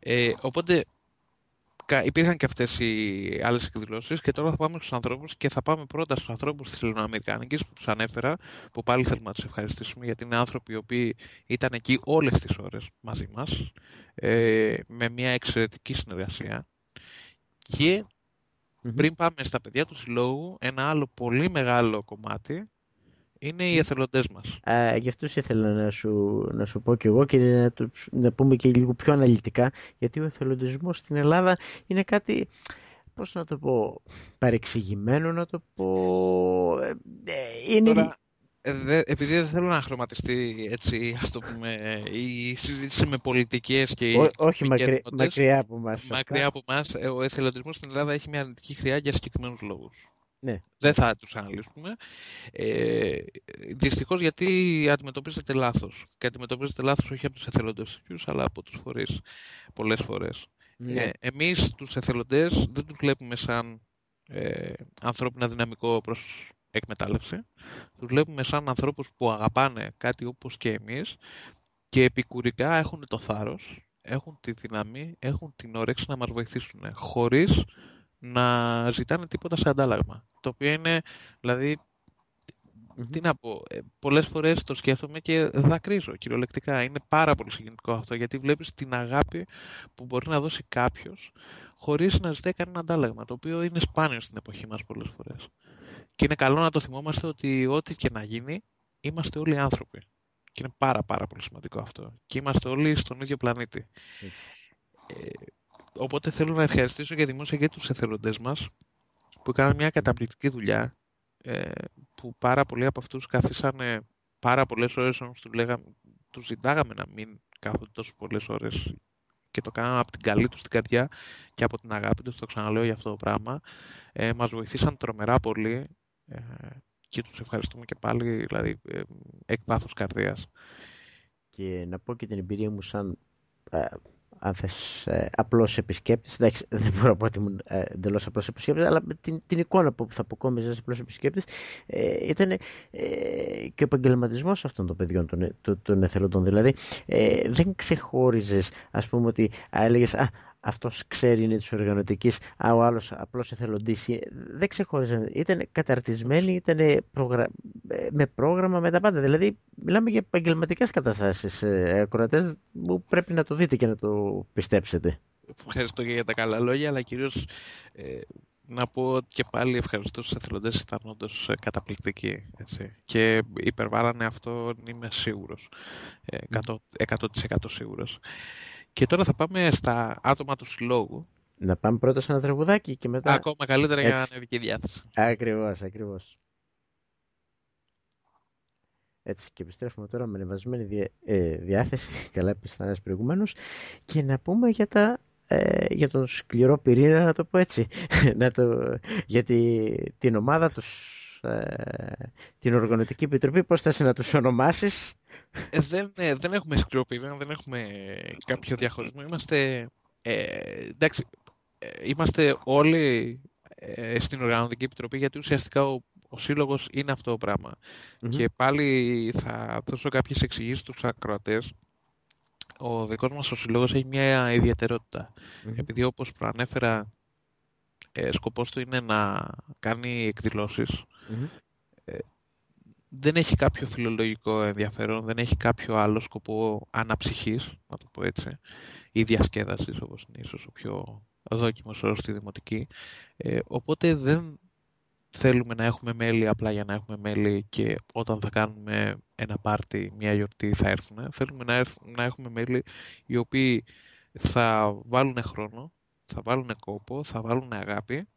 Ε, οπότε κα- υπήρχαν και αυτές οι άλλες εκδηλώσεις και τώρα θα πάμε στους ανθρώπους και θα πάμε πρώτα στους ανθρώπους της Ελληνοαμερικάνικης που τους ανέφερα που πάλι θέλουμε να τους ευχαριστήσουμε γιατί είναι άνθρωποι οι οποίοι ήταν εκεί όλες τις ώρες μαζί μας ε, με μια εξαιρετική συνεργασία και Μμμ. πριν πάμε στα παιδιά του συλλόγου ένα άλλο πολύ μεγάλο κομμάτι είναι οι εθελοντές μας. Α, γι' αυτό ήθελα να σου, να σου πω και εγώ και να, το- να πούμε και λίγο πιο αναλυτικά γιατί ο εθελοντισμός στην Ελλάδα είναι κάτι, πώς να το πω, παρεξηγημένο να το πω, ε, ε, είναι... Τώρα, ε, δε- επειδή δεν θέλω να χρωματιστεί έτσι, ας το πούμε, η συζήτηση με πολιτικές και οι Ό- όχι μακρι- επικαιρότητες, μακριά από μας. σωστά. μακριά από εμάς, ε, ο εθελοντισμός στην Ελλάδα έχει μια αρνητική χρειά για συγκεκριμένους λόγους. Ναι. Δεν θα τους αναλύσουμε. Ε, δυστυχώς γιατί αντιμετωπίζεται λάθος. Και αντιμετωπίζεται λάθος όχι από τους εθελοντές ίδιους, αλλά από τους φορείς πολλές φορές. Ναι. Ε, εμείς τους εθελοντές δεν τους βλέπουμε σαν ε, ανθρώπινα δυναμικό προς εκμετάλλευση. Τους βλέπουμε σαν ανθρώπους που αγαπάνε κάτι όπως και εμείς και επικουρικά έχουν το θάρρος, έχουν τη δύναμη, έχουν την όρεξη να μας βοηθήσουν χωρίς να ζητάνε τίποτα σε αντάλλαγμα. Το οποίο είναι, δηλαδή, τι να πω, ε, πολλές φορές το σκέφτομαι και δακρύζω κυριολεκτικά. Είναι πάρα πολύ συγκινητικό αυτό γιατί βλέπεις την αγάπη που μπορεί να δώσει κάποιος χωρίς να ζητάει κανένα αντάλλαγμα, το οποίο είναι σπάνιο στην εποχή μας πολλές φορές. Και είναι καλό να το θυμόμαστε ότι ό,τι και να γίνει, είμαστε όλοι άνθρωποι. Και είναι πάρα πάρα πολύ σημαντικό αυτό. Και είμαστε όλοι στον ίδιο πλανήτη. Ε, οπότε θέλω να ευχαριστήσω για δημόσια και τους εθελοντές μας που έκαναν μια καταπληκτική δουλειά ε, που πάρα πολλοί από αυτούς καθίσανε πάρα πολλές ώρες όμως τους, λέγαμε, τους ζητάγαμε να μην κάθονται τόσο πολλές ώρες και το κάναμε από την καλή τους την καρδιά και από την αγάπη τους, το ξαναλέω για αυτό το πράγμα. Ε, μας βοηθήσαν τρομερά πολύ ε, και τους ευχαριστούμε και πάλι, δηλαδή, ε, εκ βάθους καρδίας. Και να πω και την εμπειρία μου σαν ε, αν θες, ε, απλός επισκέπτης. Εντάξει, <laughs> δεν μπορώ να πω ότι ήμουν ε, εντελώς απλός επισκέπτης, αλλά με την, την εικόνα που θα αποκόμιζε ως απλός επισκέπτης ε, ήταν ε, και ο επαγγελματισμός αυτών των παιδιών, των, των, των εθελοντών. Δηλαδή, ε, δεν ξεχώριζες, ας πούμε, ότι α, έλεγες, α, αυτός ξέρει είναι της οργανωτικής, α, ο άλλος απλώς εθελοντής. Ε, Δεν ξεχώριζαν. Ήταν καταρτισμένοι, ήταν προγρα... ε, με πρόγραμμα, με τα πάντα. Δηλαδή, μιλάμε για επαγγελματικές καταστάσεις. Ε, ακροατές που πρέπει να το δείτε και να το πιστέψετε. Ευχαριστώ και για τα καλά λόγια, αλλά κυρίως ε, να πω ότι και πάλι ευχαριστώ στους εθελοντές, ήταν όντως ε, καταπληκτικοί. Έτσι. Και υπερβάλλανε αυτό, είμαι σίγουρος. Ε, 100%, 100% σίγουρος. Και τώρα θα πάμε στα άτομα του συλλόγου. Να πάμε πρώτα σε ένα τραγουδάκι και μετά... Ακόμα καλύτερα για να Έτσι. ανέβει και η διάθεση. Ακριβώς, ακριβώς. Έτσι και επιστρέφουμε τώρα με ανεβασμένη δια- ε, διάθεση, <laughs> καλά επιστάνες προηγουμένως, και να πούμε για, τα, ε, για τον σκληρό πυρήνα, να το πω έτσι, <laughs> να το, για τη, την ομάδα τους, ε, την Οργανωτική Επιτροπή, πώς θα σε να τους ονομάσεις; Ε, δεν, ε, δεν έχουμε σκληρό πυρήνα, δεν έχουμε κάποιο διαχωρισμό. Είμαστε, ε, εντάξει, ε, είμαστε όλοι ε, στην Οργανωτική Επιτροπή γιατί ουσιαστικά ο, ο σύλλογος είναι αυτό το πράγμα. Μμμ. Και πάλι θα δώσω κάποιες εξηγήσεις στους ακροατές. Ο δικός μας ο σύλλογος έχει μια ιδιαιτερότητα. Μμμ. Επειδή όπως προανέφερα, ε, σκοπός του είναι να κάνει εκδηλώσεις. Μμμ. Δεν έχει κάποιο φιλολογικό ενδιαφέρον, δεν έχει κάποιο άλλο σκοπό αναψυχής, να το πω έτσι, ή διασκέδασης, όπως είναι ίσως ο πιο δόκιμος όρος στη δημοτική. Ε, οπότε δεν θέλουμε να έχουμε μέλη απλά για να έχουμε μέλη και όταν θα κάνουμε ένα πάρτι, μια γιορτή θα έρθουν. Θέλουμε να, έρθ- να έχουμε μέλη οι οποίοι θα βάλουν χρόνο, θα βάλουν κόπο, θα βάλουν αγάπη,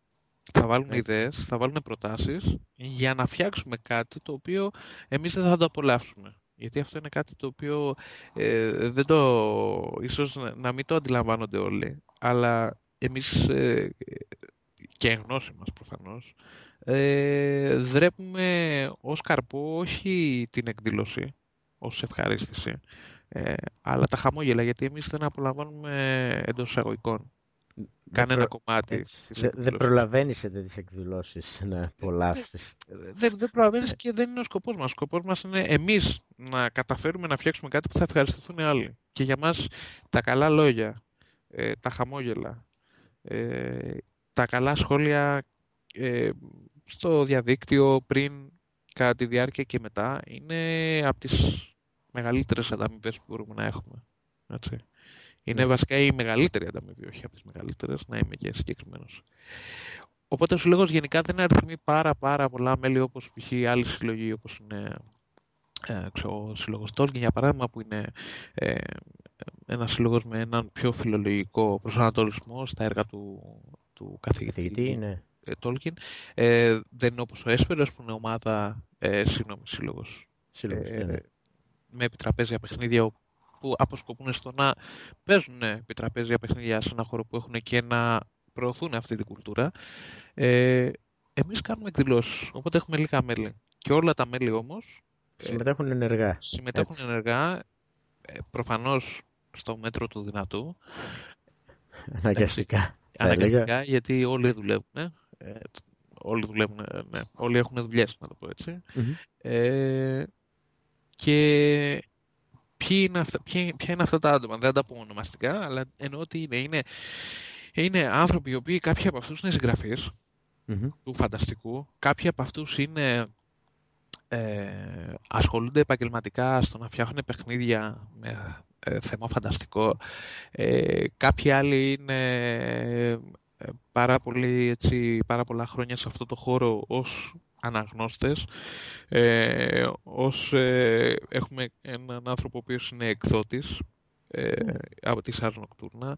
θα βάλουν Έτσι. ιδέες, θα βάλουν προτάσεις για να φτιάξουμε κάτι το οποίο εμείς δεν θα το απολαύσουμε. Γιατί αυτό είναι κάτι το οποίο ε, δεν το, ίσως να- να μην το αντιλαμβάνονται όλοι, αλλά εμείς ε, και εν γνώση μας προφανώς, ε, δρέπουμε ως καρπό όχι την εκδήλωση, ως ευχαρίστηση, ε, αλλά τα χαμόγελα, γιατί εμείς δεν απολαμβάνουμε εντός εισαγωγικών κανένα προ- κομμάτι έτσι. της Δεν δεν εκδήλωσης. προλαβαίνεις σε τέτοιες εκδηλώσεις να απολαύσεις. Δεν, δεν προλαβαίνεις και δεν είναι ο σκοπός μας. Ο σκοπός μας είναι εμείς να καταφέρουμε να φτιάξουμε κάτι που θα ευχαριστηθούν οι άλλοι. Και για μας τα καλά λόγια, ε, τα χαμόγελα, ε, τα καλά σχόλια ε, στο διαδίκτυο πριν, κατά τη διάρκεια και μετά είναι από τις μεγαλύτερες ανταμοιβές που μπορούμε να έχουμε. Έτσι. Είναι Ναι. βασικά η μεγαλύτερη ανταμοιβή, όχι από τις μεγαλύτερες, να είμαι και συγκεκριμένος. Οπότε ο συλλόγος γενικά δεν αριθμεί πάρα πάρα πολλά μέλη όπως π.χ. άλλοι συλλογοί όπως είναι ε, ξέρω, ο σύλλογος Tolkien για παράδειγμα που είναι ε, ένα σύλλογος με έναν πιο φιλολογικό προσανατολισμό στα έργα του, του καθηγητή, Καθηγητή, ναι. ε, Tolkien. Ε, δεν είναι όπως ο Έσπερος που είναι ομάδα, ε, συγγνώμη, σύλλογος Σύλλογος, ε, ναι, ναι. με επιτραπέζια παιχνίδια που αποσκοπούν στο να παίζουν επιτραπέζια παιχνίδια σε ένα χώρο που έχουν και να προωθούν αυτή την κουλτούρα. Ε, εμείς κάνουμε εκδηλώσεις, οπότε έχουμε λίγα μέλη. Και όλα τα μέλη όμως ε, Συμμετέχουν ενεργά. συμμετέχουν Έτσι. ενεργά, ε, προφανώς στο μέτρο του δυνατού, Αναγκαστικά. θα έλεγα. αναγκαστικά, γιατί όλοι δουλεύουν. Ε, όλοι δουλεύουν, ε, ναι, όλοι έχουν δουλειές, να το πω έτσι. Μμμ. Ε, και ποιοι είναι αυτά, ποια, ποια είναι αυτά τα άτομα. Δεν τα πω ονομαστικά, αλλά εννοώ ότι είναι. Είναι, είναι άνθρωποι οι οποίοι κάποιοι από αυτούς είναι συγγραφείς Μμμ. του φανταστικού. Κάποιοι από αυτούς είναι, ε, ασχολούνται επαγγελματικά στο να φτιάχνουν παιχνίδια με ε, θέμα φανταστικό. Ε, κάποιοι άλλοι είναι ε, πάρα, πολύ, έτσι, πάρα πολλά χρόνια σε αυτό το χώρο ως αναγνώστες. Ε, ως, ε, έχουμε έναν άνθρωπο ο οποίος είναι εκδότης ε, από τη Sars Nocturna.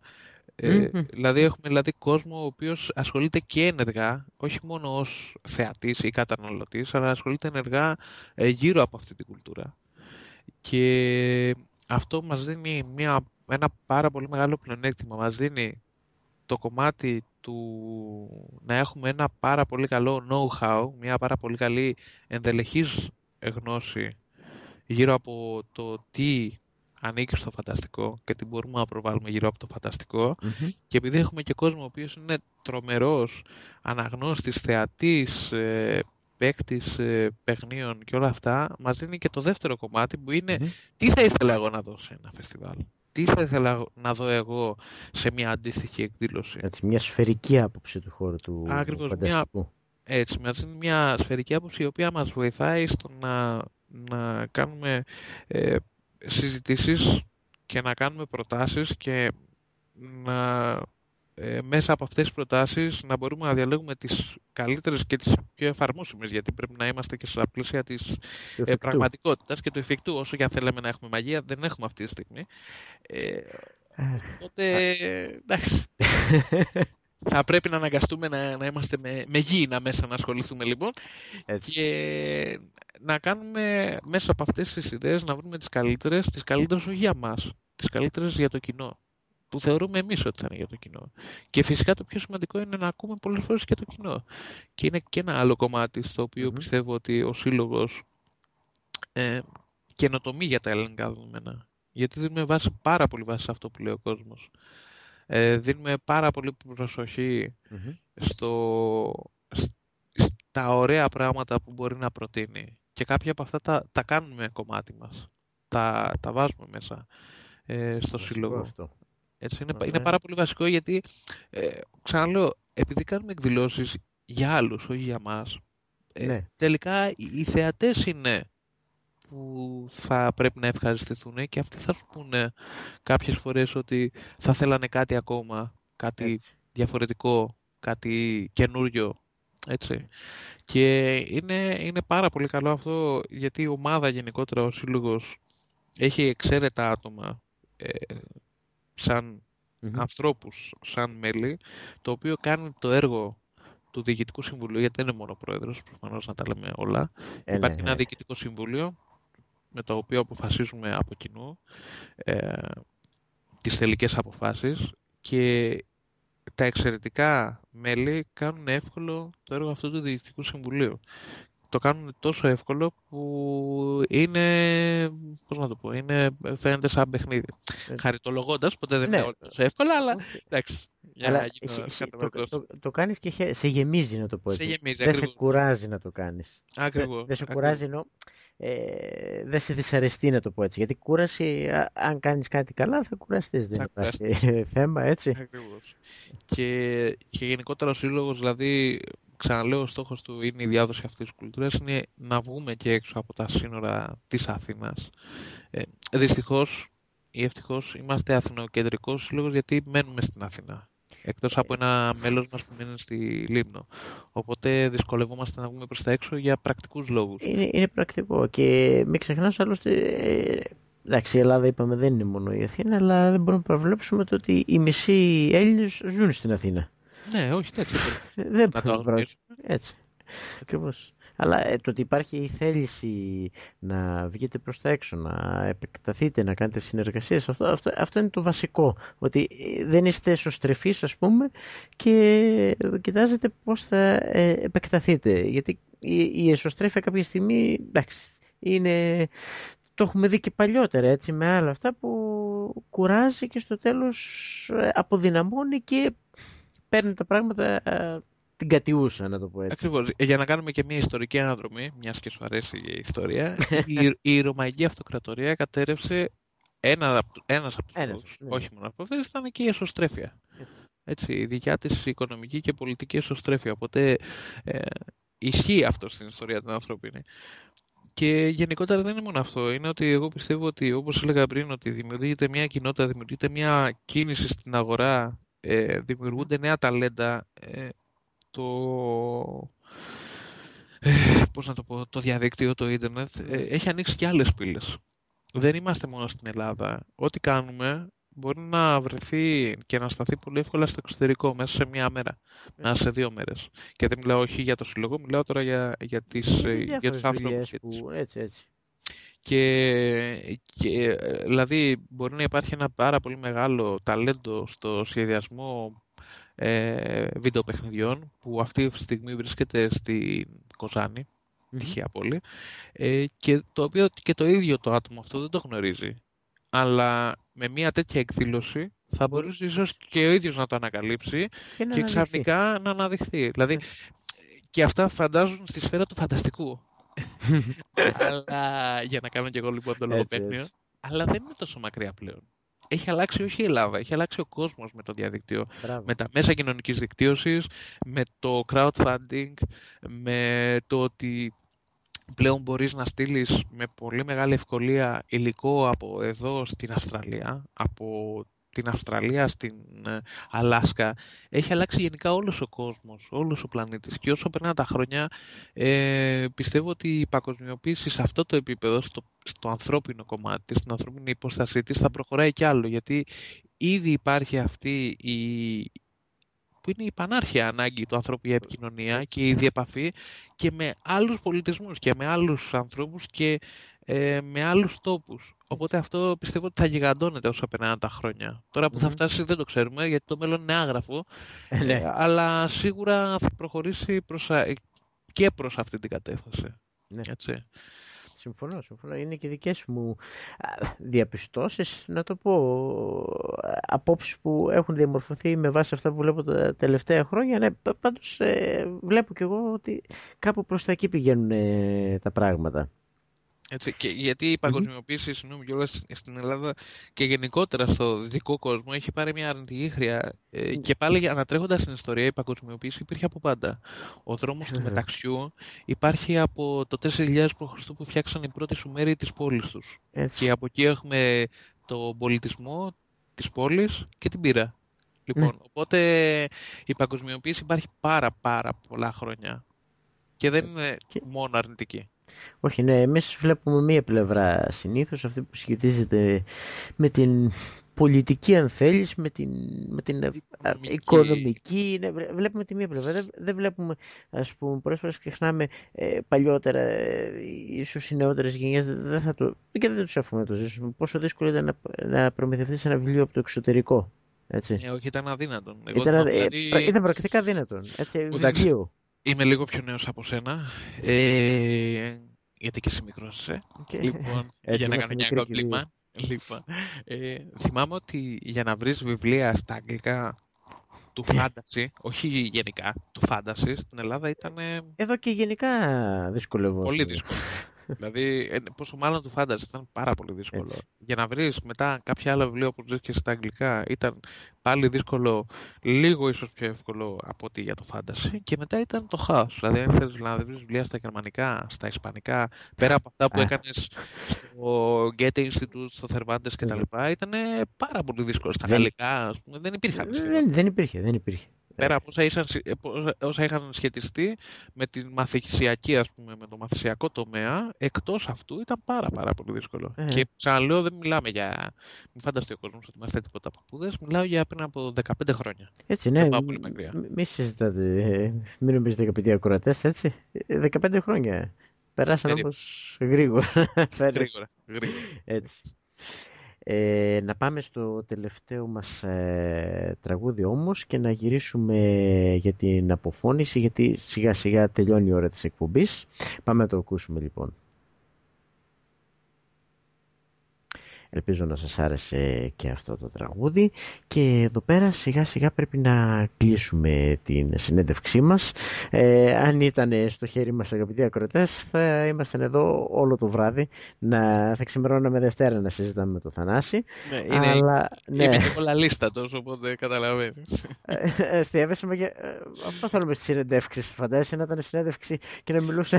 Ε, Μμμ. Δηλαδή έχουμε δηλαδή κόσμο ο οποίος ασχολείται και ενεργά, όχι μόνο ως θεατής ή καταναλωτής, αλλά ασχολείται ενεργά ε, γύρω από αυτή την κουλτούρα. Και αυτό μας δίνει μια, ένα πάρα πολύ μεγάλο πλεονέκτημα. Μας δίνει το κομμάτι του να έχουμε ένα πάρα πολύ καλό know-how, μια πάρα πολύ καλή ενδελεχής γνώση γύρω από το τι ανήκει στο φανταστικό και τι μπορούμε να προβάλλουμε γύρω από το φανταστικό. Μμμ. Και επειδή έχουμε και κόσμο ο οποίος είναι τρομερός, αναγνώστης, θεατής, ε, παίκτης ε, παιχνίων και όλα αυτά, μας δίνει και το δεύτερο κομμάτι που είναι Μμμ. τι θα ήθελα εγώ να δω σε ένα φεστιβάλ. Τι θα ήθελα να δω εγώ σε μια αντίστοιχη εκδήλωση; Έτσι, μια σφαιρική άποψη του χώρου του Ακριβώς, μια- φανταστικού. Έτσι, μας δίνει μια σφαιρική άποψη η οποία μας βοηθάει στο να, να κάνουμε ε, συζητήσεις και να κάνουμε προτάσεις και να ε, μέσα από αυτές τις προτάσεις να μπορούμε να διαλέγουμε τις καλύτερες και τις πιο εφαρμόσιμες γιατί πρέπει να είμαστε και στα πλαίσια της του ε, εφικτού. πραγματικότητας και του εφικτού όσο και αν θέλαμε να έχουμε μαγεία δεν έχουμε αυτή τη στιγμή ε, Αχ. οπότε εντάξει <laughs> θα πρέπει να αναγκαστούμε να, να είμαστε με, με γήινα μέσα να ασχοληθούμε λοιπόν Έτσι. και να κάνουμε μέσα από αυτές τις ιδέες να βρούμε τις καλύτερες, τις καλύτερες όχι για μας, τις καλύτερες για το κοινό που θεωρούμε εμείς ότι θα είναι για το κοινό. Και φυσικά το πιο σημαντικό είναι να ακούμε πολλές φορές και το κοινό. Και είναι και ένα άλλο κομμάτι στο οποίο Μμμ. πιστεύω ότι ο Σύλλογος ε, καινοτομεί για τα ελληνικά δεδομένα. Γιατί δίνουμε βάση, πάρα πολύ βάση σε αυτό που λέει ο κόσμος. Ε, δίνουμε πάρα πολύ προσοχή Μμμ. στο, σ- στα ωραία πράγματα που μπορεί να προτείνει. Και κάποια από αυτά τα, τα κάνουμε κομμάτι μας. Τα, τα βάζουμε μέσα ε, στο Βασικό σύλλογο. αυτό. Έτσι, είναι, Ωραία. είναι πάρα πολύ βασικό γιατί, ε, ξαναλέω, επειδή κάνουμε εκδηλώσεις για άλλους, όχι για μας, ε, Ναι. τελικά οι, οι θεατές είναι που θα πρέπει να ευχαριστηθούν και αυτοί θα σου πούνε κάποιες φορές ότι θα θέλανε κάτι ακόμα, κάτι Έτσι. διαφορετικό, κάτι καινούριο, έτσι. Και είναι, είναι πάρα πολύ καλό αυτό γιατί η ομάδα γενικότερα, ο σύλλογος, έχει εξαίρετα άτομα ε, σαν Μμμ. ανθρώπους, σαν μέλη, το οποίο κάνει το έργο του Διοικητικού Συμβουλίου, γιατί δεν είναι μόνο ο πρόεδρος, προφανώς να τα λέμε όλα. Ε, Υπάρχει ναι, ένα ναι. Διοικητικό Συμβούλιο, με το οποίο αποφασίζουμε από κοινού ε, τις τελικές αποφάσεις και τα εξαιρετικά μέλη κάνουν εύκολο το έργο αυτού του Διοικητικού Συμβουλίου. Το κάνουν τόσο εύκολο που είναι, πώς να το πω, είναι, φαίνεται σαν παιχνίδι. Ε, Χαριτολογώντας, ποτέ δεν ναι. είναι τόσο εύκολα, αλλά όχι. εντάξει. Για Αλλά να γίνω χε- χε- το, καταναλωτός. το, το κάνεις και χε- σε γεμίζει να το πω Σε έτσι. γεμίζει, δεν σε ακριβώς. κουράζει να το κάνεις. Δεν, Ακριβώς. δεν σε ακριβώς. κουράζει ενώ ε, δεν σε δυσαρεστεί να το πω έτσι. Γιατί κούραση, α- αν κάνεις κάτι καλά, θα κουραστείς. Δεν Θα υπάρχει <laughs> θέμα, έτσι. Ακριβώς. Και, και γενικότερα ο σύλλογος, δηλαδή, ξαναλέω, ο στόχος του είναι η διάδοση αυτής της κουλτούρας, είναι να βγούμε και έξω από τα σύνορα της Αθήνας. Ε, δυστυχώς ή ευτυχώς είμαστε αθηνοκεντρικός σύλλογος γιατί μένουμε στην Αθήνα. Εκτός από ένα μέλος μας που μένει στη Λίμνο. Οπότε δυσκολευόμαστε να βγούμε προς τα έξω για πρακτικούς λόγους. Είναι, είναι πρακτικό και μην ξεχνάς άλλωστε, ε, εντάξει η Ελλάδα είπαμε δεν είναι μόνο η Αθήνα, αλλά δεν μπορούμε να προβλέψουμε το ότι οι μισοί Έλληνες ζουν στην Αθήνα. Ναι, όχι, εντάξει. Ε, Δεν Να το μπορούμε να αγνοήσουμε. Έτσι. Ακριβώς. Αλλά ε, το ότι υπάρχει η θέληση να βγείτε προς τα έξω, να επεκταθείτε, να κάνετε συνεργασίες, αυτό, αυτό, αυτό είναι το βασικό. Ότι ε, δεν είστε εσωστρεφείς ας πούμε και κοιτάζετε πώς θα ε, επεκταθείτε. Γιατί η, η εσωστρέφεια κάποια στιγμή, εντάξει, είναι... Το έχουμε δει και παλιότερα έτσι με άλλα αυτά που κουράζει και στο τέλος ε, αποδυναμώνει και παίρνει τα πράγματα ε, την κατιούσα να το πω έτσι. Ακριβώς. Ε, Για να κάνουμε και μια ιστορική αναδρομή, μιας και σου αρέσει η ιστορία, <laughs> η, η Ρωμαϊκή Αυτοκρατορία κατέρευσε ένα, απ' ένας από τους Ένας, λόγους, ναι. όχι μόνο από αυτές, ήταν και η εσωστρέφεια. Έτσι. Έτσι, η δικιά της οικονομική και πολιτική εσωστρέφεια. Οπότε ε, ισχύει αυτό στην ιστορία την ανθρώπινη. Και γενικότερα δεν είναι μόνο αυτό. Είναι ότι εγώ πιστεύω ότι, όπως έλεγα πριν, ότι δημιουργείται μια κοινότητα, δημιουργείται μια κίνηση στην αγορά, ε, δημιουργούνται νέα ταλέντα. Ε, το, ε, πώς να το πω, το διαδίκτυο, το ίντερνετ, ε, έχει ανοίξει και άλλες πύλες. Δεν είμαστε μόνο στην Ελλάδα. Ό,τι κάνουμε μπορεί να βρεθεί και να σταθεί πολύ εύκολα στο εξωτερικό μέσα σε μία μέρα, μέσα σε δύο μέρες. Και δεν μιλάω όχι για το συλλογό, μιλάω τώρα για, για, τις, ε, Είναι για διάφορες τους άνθρωπους. δουλειές και τις- που... Έτσι, έτσι. Και, και ε, δηλαδή μπορεί να υπάρχει ένα πάρα πολύ μεγάλο ταλέντο στο σχεδιασμό ε, βιντεοπαιχνιδιών που αυτή τη στιγμή βρίσκεται στην Κοζάνη, τυχαία πόλη, ε, και το οποίο και το ίδιο το άτομο αυτό δεν το γνωρίζει. Αλλά με μια τέτοια εκδήλωση θα μπορούσε ίσως και ο ίδιος να το ανακαλύψει Και να και αναδειχθεί. ξαφνικά να αναδειχθεί. Δηλαδή, και αυτά φαντάζουν στη σφαίρα του φανταστικού. Αλλά για να κάνω και εγώ λοιπόν το Έτσι, λογοπαίγνιο. έτσι. Αλλά δεν είναι τόσο μακριά πλέον. Έχει αλλάξει όχι η Ελλάδα, έχει αλλάξει ο κόσμος με το διαδικτύο. Μπράβο. Με τα μέσα κοινωνικής δικτύωσης, με το crowdfunding, με το ότι πλέον μπορείς να στείλεις με πολύ μεγάλη ευκολία υλικό από εδώ στην Αυστραλία, από την Αυστραλία στην ε, Αλάσκα. Έχει αλλάξει γενικά όλος ο κόσμος, όλος ο πλανήτης και όσο περνάνε τα χρόνια ε, πιστεύω ότι η παγκοσμιοποίηση σε αυτό το επίπεδο, στο, στο ανθρώπινο κομμάτι της, στην ανθρώπινη υπόστασή της θα προχωράει κι άλλο γιατί ήδη υπάρχει αυτή η, που είναι η πανάρχια ανάγκη του ανθρώπου για επικοινωνία και η διεπαφή και με άλλους πολιτισμούς και με άλλους ανθρώπους και ε, με άλλους τόπους. Οπότε αυτό πιστεύω ότι θα γιγαντώνεται όσο περνάνε τα χρόνια. Τώρα που θα Μμμ. φτάσει δεν το ξέρουμε γιατί το μέλλον είναι άγραφο, Ε, ναι. ε, αλλά σίγουρα θα προχωρήσει προς, α- και προς αυτή την κατεύθυνση. Ναι. Έτσι. Συμφωνώ, συμφωνώ. Είναι και δικές μου α, διαπιστώσεις, να το πω, α, απόψεις που έχουν διαμορφωθεί με βάση αυτά που βλέπω τα τελευταία χρόνια. Ναι, πα- πάντως ε, βλέπω και εγώ ότι κάπου προς τα εκεί πηγαίνουν ε, τα πράγματα. Έτσι, και γιατί η παγκοσμιοποίησης, συγγνώμη κιόλας, στην Ελλάδα και γενικότερα στο δυτικό κόσμο έχει πάρει μια αρνητική χρειά. Ε, και πάλι ανατρέχοντας την ιστορία, η παγκοσμιοποίηση υπήρχε από πάντα. Ο δρόμος του Βέβαια. μεταξιού υπάρχει από το 4000 π.Χ. που φτιάξαν οι πρώτοι Σουμέροι της πόλης τους. Έτσι. Και από εκεί έχουμε το πολιτισμό της πόλης και την πύρα. Λοιπόν, Ναι. οπότε η παγκοσμιοποίηση υπάρχει πάρα πάρα πολλά χρόνια. Και δεν είναι Και- μόνο αρνητική. Όχι, ναι, εμείς βλέπουμε μία πλευρά συνήθως, αυτή που σχετίζεται με την πολιτική αν θέλεις, με την, με την α, Οικονομική. οικονομική, ναι, βλέ- βλέπουμε τη μία πλευρά, δεν, δεν βλέπουμε, ας πούμε, πολλές φορές ξεχνάμε ε, παλιότερα, ε, ίσως οι νεότερες γενιές δεν, δεν θα το, και δεν τους εύχομαι να το ζήσουμε, πόσο δύσκολο ήταν να, να προμηθευτείς ένα βιβλίο από το εξωτερικό, έτσι. Ε, όχι, ήταν αδύνατον. Εγώ Ήταν, θυμάμαι, ε, δηλαδή, πρα- ήταν πρακτικά δύνατον, έτσι, Εντάξει. βιβλίο. Είμαι λίγο πιο νέος από σένα. Ε, γιατί και εσύ μικρός είσαι. Και- Λοιπόν, <laughs> Έτσι, για να είμαστε κάνω μια μικροί και οι δύο. κόκλημα. Λοιπόν, ε, θυμάμαι ότι για να βρεις βιβλία στα αγγλικά του fantasy, όχι γενικά, του fantasy, στην Ελλάδα ήταν Εδώ και γενικά δυσκολευόμαστε. πολύ δύσκολο. Δηλαδή, ε, πόσο μάλλον του fantasy ήταν πάρα πολύ δύσκολο. Έτσι. Για να βρεις μετά κάποια άλλα βιβλία που βρίσκεσαι στα αγγλικά ήταν πάλι δύσκολο, λίγο ίσως πιο εύκολο από ότι για το fantasy και μετά ήταν το χάος. Δηλαδή, αν θέλεις να βρεις βιβλία στα γερμανικά, στα ισπανικά, πέρα από αυτά που Α. έκανες στο Goethe Institute, στο Cervantes κτλ. ήταν πάρα πολύ δύσκολο. Στα Δεν- γαλλικά, ας πούμε, δεν υπήρχαν σχεδόν. Δεν, δεν υπήρχε, δεν υπήρχε. Πέρα από όσα, ήσαν, συ- ε, πο- όσα είχαν σχετιστεί με την μαθησιακή, ας πούμε, με το μαθησιακό τομέα, εκτός αυτού ήταν πάρα πάρα πολύ δύσκολο. Ε. Και ξαναλέω, δεν μιλάμε για... Μην φανταστεί ο κόσμος ότι είμαστε τίποτα παππούδες, μιλάω για πριν από 15 χρόνια. Έτσι, ναι. Δεν πάω πολύ μακριά. μ- Μη συζητάτε. ε, Μην νομίζετε 15 ακροατές, έτσι. Ε, 15 χρόνια. Περάσαν Περίπου. όμω γρήγορα. <laughs> Φαίνεται. Γρήγορα, γρήγορα. Έτσι. Ε, να πάμε στο τελευταίο μας ε, τραγούδι όμως και να γυρίσουμε για την αποφώνηση γιατί σιγά σιγά τελειώνει η ώρα της εκπομπής. Πάμε να το ακούσουμε λοιπόν. Ελπίζω να σας άρεσε και αυτό το τραγούδι και εδώ πέρα σιγά σιγά πρέπει να κλείσουμε την συνέντευξή μας. Ε, αν ήταν στο χέρι μας αγαπητοί ακροτές θα ήμασταν εδώ όλο το βράδυ να θα ξημερώναμε Δευτέρα να συζητάμε με το Θανάση. Ναι, είναι, αλλά, ναι. είναι πολλά λίστα τόσο οπότε καταλαβαίνεις. Ε, Εστιαβέσαμε και ε, αυτό θέλουμε στις συνεντεύξεις. Φαντάζεσαι να ήταν συνέντευξη και να μιλούσε...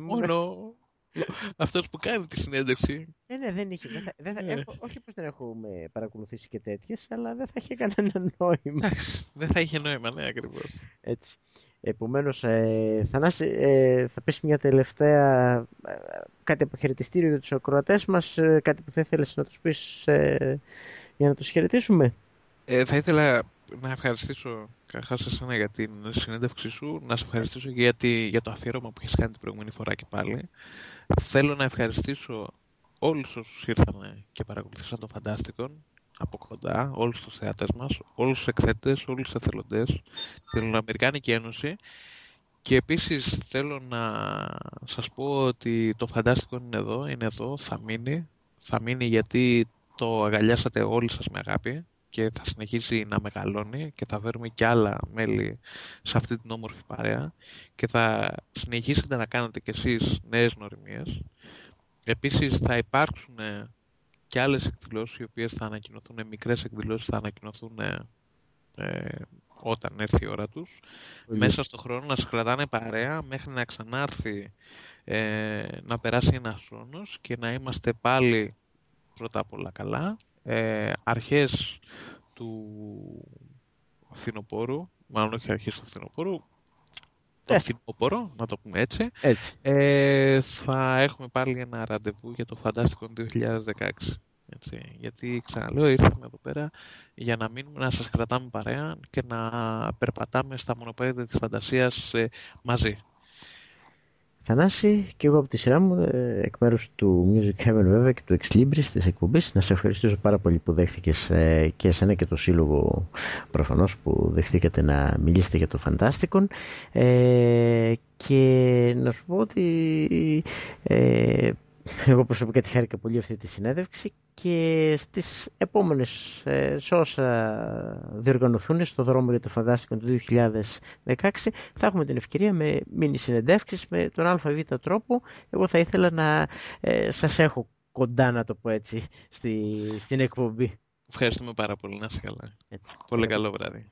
Μόνο αυτός που κάνει τη συνέντευξη. Ε, ναι, δεν είχε. Δεν θα, δεν θα, Ναι. έχω, όχι πως δεν έχουμε παρακολουθήσει και τέτοιες, αλλά δεν θα είχε κανένα νόημα. Εντάξει, δεν θα είχε νόημα, ναι, ακριβώς. Έτσι. Επομένως, ε, Θανάση, ε, θα πεις μια τελευταία ε, κάτι αποχαιρετιστήριο για τους ακροατές μας, ε, κάτι που θα ήθελες να τους πεις ε, για να τους χαιρετήσουμε; Ε, θα ήθελα να ευχαριστήσω καταρχάς εσένα για την συνέντευξή σου, να σε ευχαριστήσω και για, τη- για το αφιέρωμα που έχεις κάνει την προηγούμενη φορά και πάλι. Θέλω να ευχαριστήσω όλους όσους ήρθαν και παρακολουθήσαν το Φαντάστικον από κοντά, όλους τους θεατές μας, όλους τους εκθέτες, όλους τους εθελοντές, την Ελληνοαμερικάνικη Ένωση. Και επίσης θέλω να σας πω ότι το Φαντάστικον είναι εδώ, είναι εδώ, θα μείνει, θα μείνει γιατί το αγκαλιάσατε όλοι σας με αγάπη και θα συνεχίσει να μεγαλώνει και θα φέρουμε και άλλα μέλη σε αυτή την όμορφη παρέα και θα συνεχίσετε να κάνετε κι εσείς νέες νοημίες. Επίσης θα υπάρξουν ε, και άλλες εκδηλώσεις οι οποίες θα ανακοινωθούν, μικρές εκδηλώσεις θα ανακοινωθούν ε, ε, όταν έρθει η ώρα τους. Μέσα στο χρόνο να σας κρατάνε παρέα μέχρι να ξανάρθει ε, να περάσει ένας χρόνος και να είμαστε πάλι πρώτα απ' όλα καλά. Ε, αρχές του φθινοπόρου, μάλλον όχι αρχές του φθινοπόρου, το Ε. φθινόπωρο, να το πούμε έτσι, Έτσι. ε, θα έχουμε πάλι ένα ραντεβού για το Fantastic 2016. Έτσι, γιατί ξαναλέω ήρθαμε εδώ πέρα για να μείνουμε να σας κρατάμε παρέα και να περπατάμε στα μονοπέδια της φαντασίας ε, μαζί. Θανάση και εγώ από τη σειρά μου ε, εκ μέρους του Music Heaven βέβαια και του Ex Libris της εκπομπής. Να σε ευχαριστήσω πάρα πολύ που δέχτηκες ε, και εσένα και το σύλλογο προφανώς που δεχτήκατε να μιλήσετε για το Φαντάστικον. Ε, και να σου πω ότι ε, εγώ προσωπικά τη χάρηκα πολύ αυτή τη συνέντευξη και στις επόμενες ε, σε όσα διοργανωθούν στο δρόμο για το Φαντάστικο του 2016 θα έχουμε την ευκαιρία με μίνι συνεντεύξεις με τον ΑΒ τρόπο. Εγώ θα ήθελα να ε, σας έχω κοντά να το πω έτσι στη, στην εκπομπή. Ευχαριστούμε πάρα πολύ. Να είσαι καλά. Έτσι. Πολύ καλό βράδυ.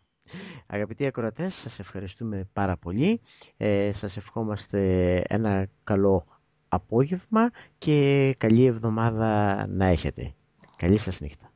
Αγαπητοί ακροατές, σας ευχαριστούμε πάρα πολύ. Ε, σας ευχόμαστε ένα καλό απόγευμα και καλή εβδομάδα να έχετε. Καλή σας νύχτα.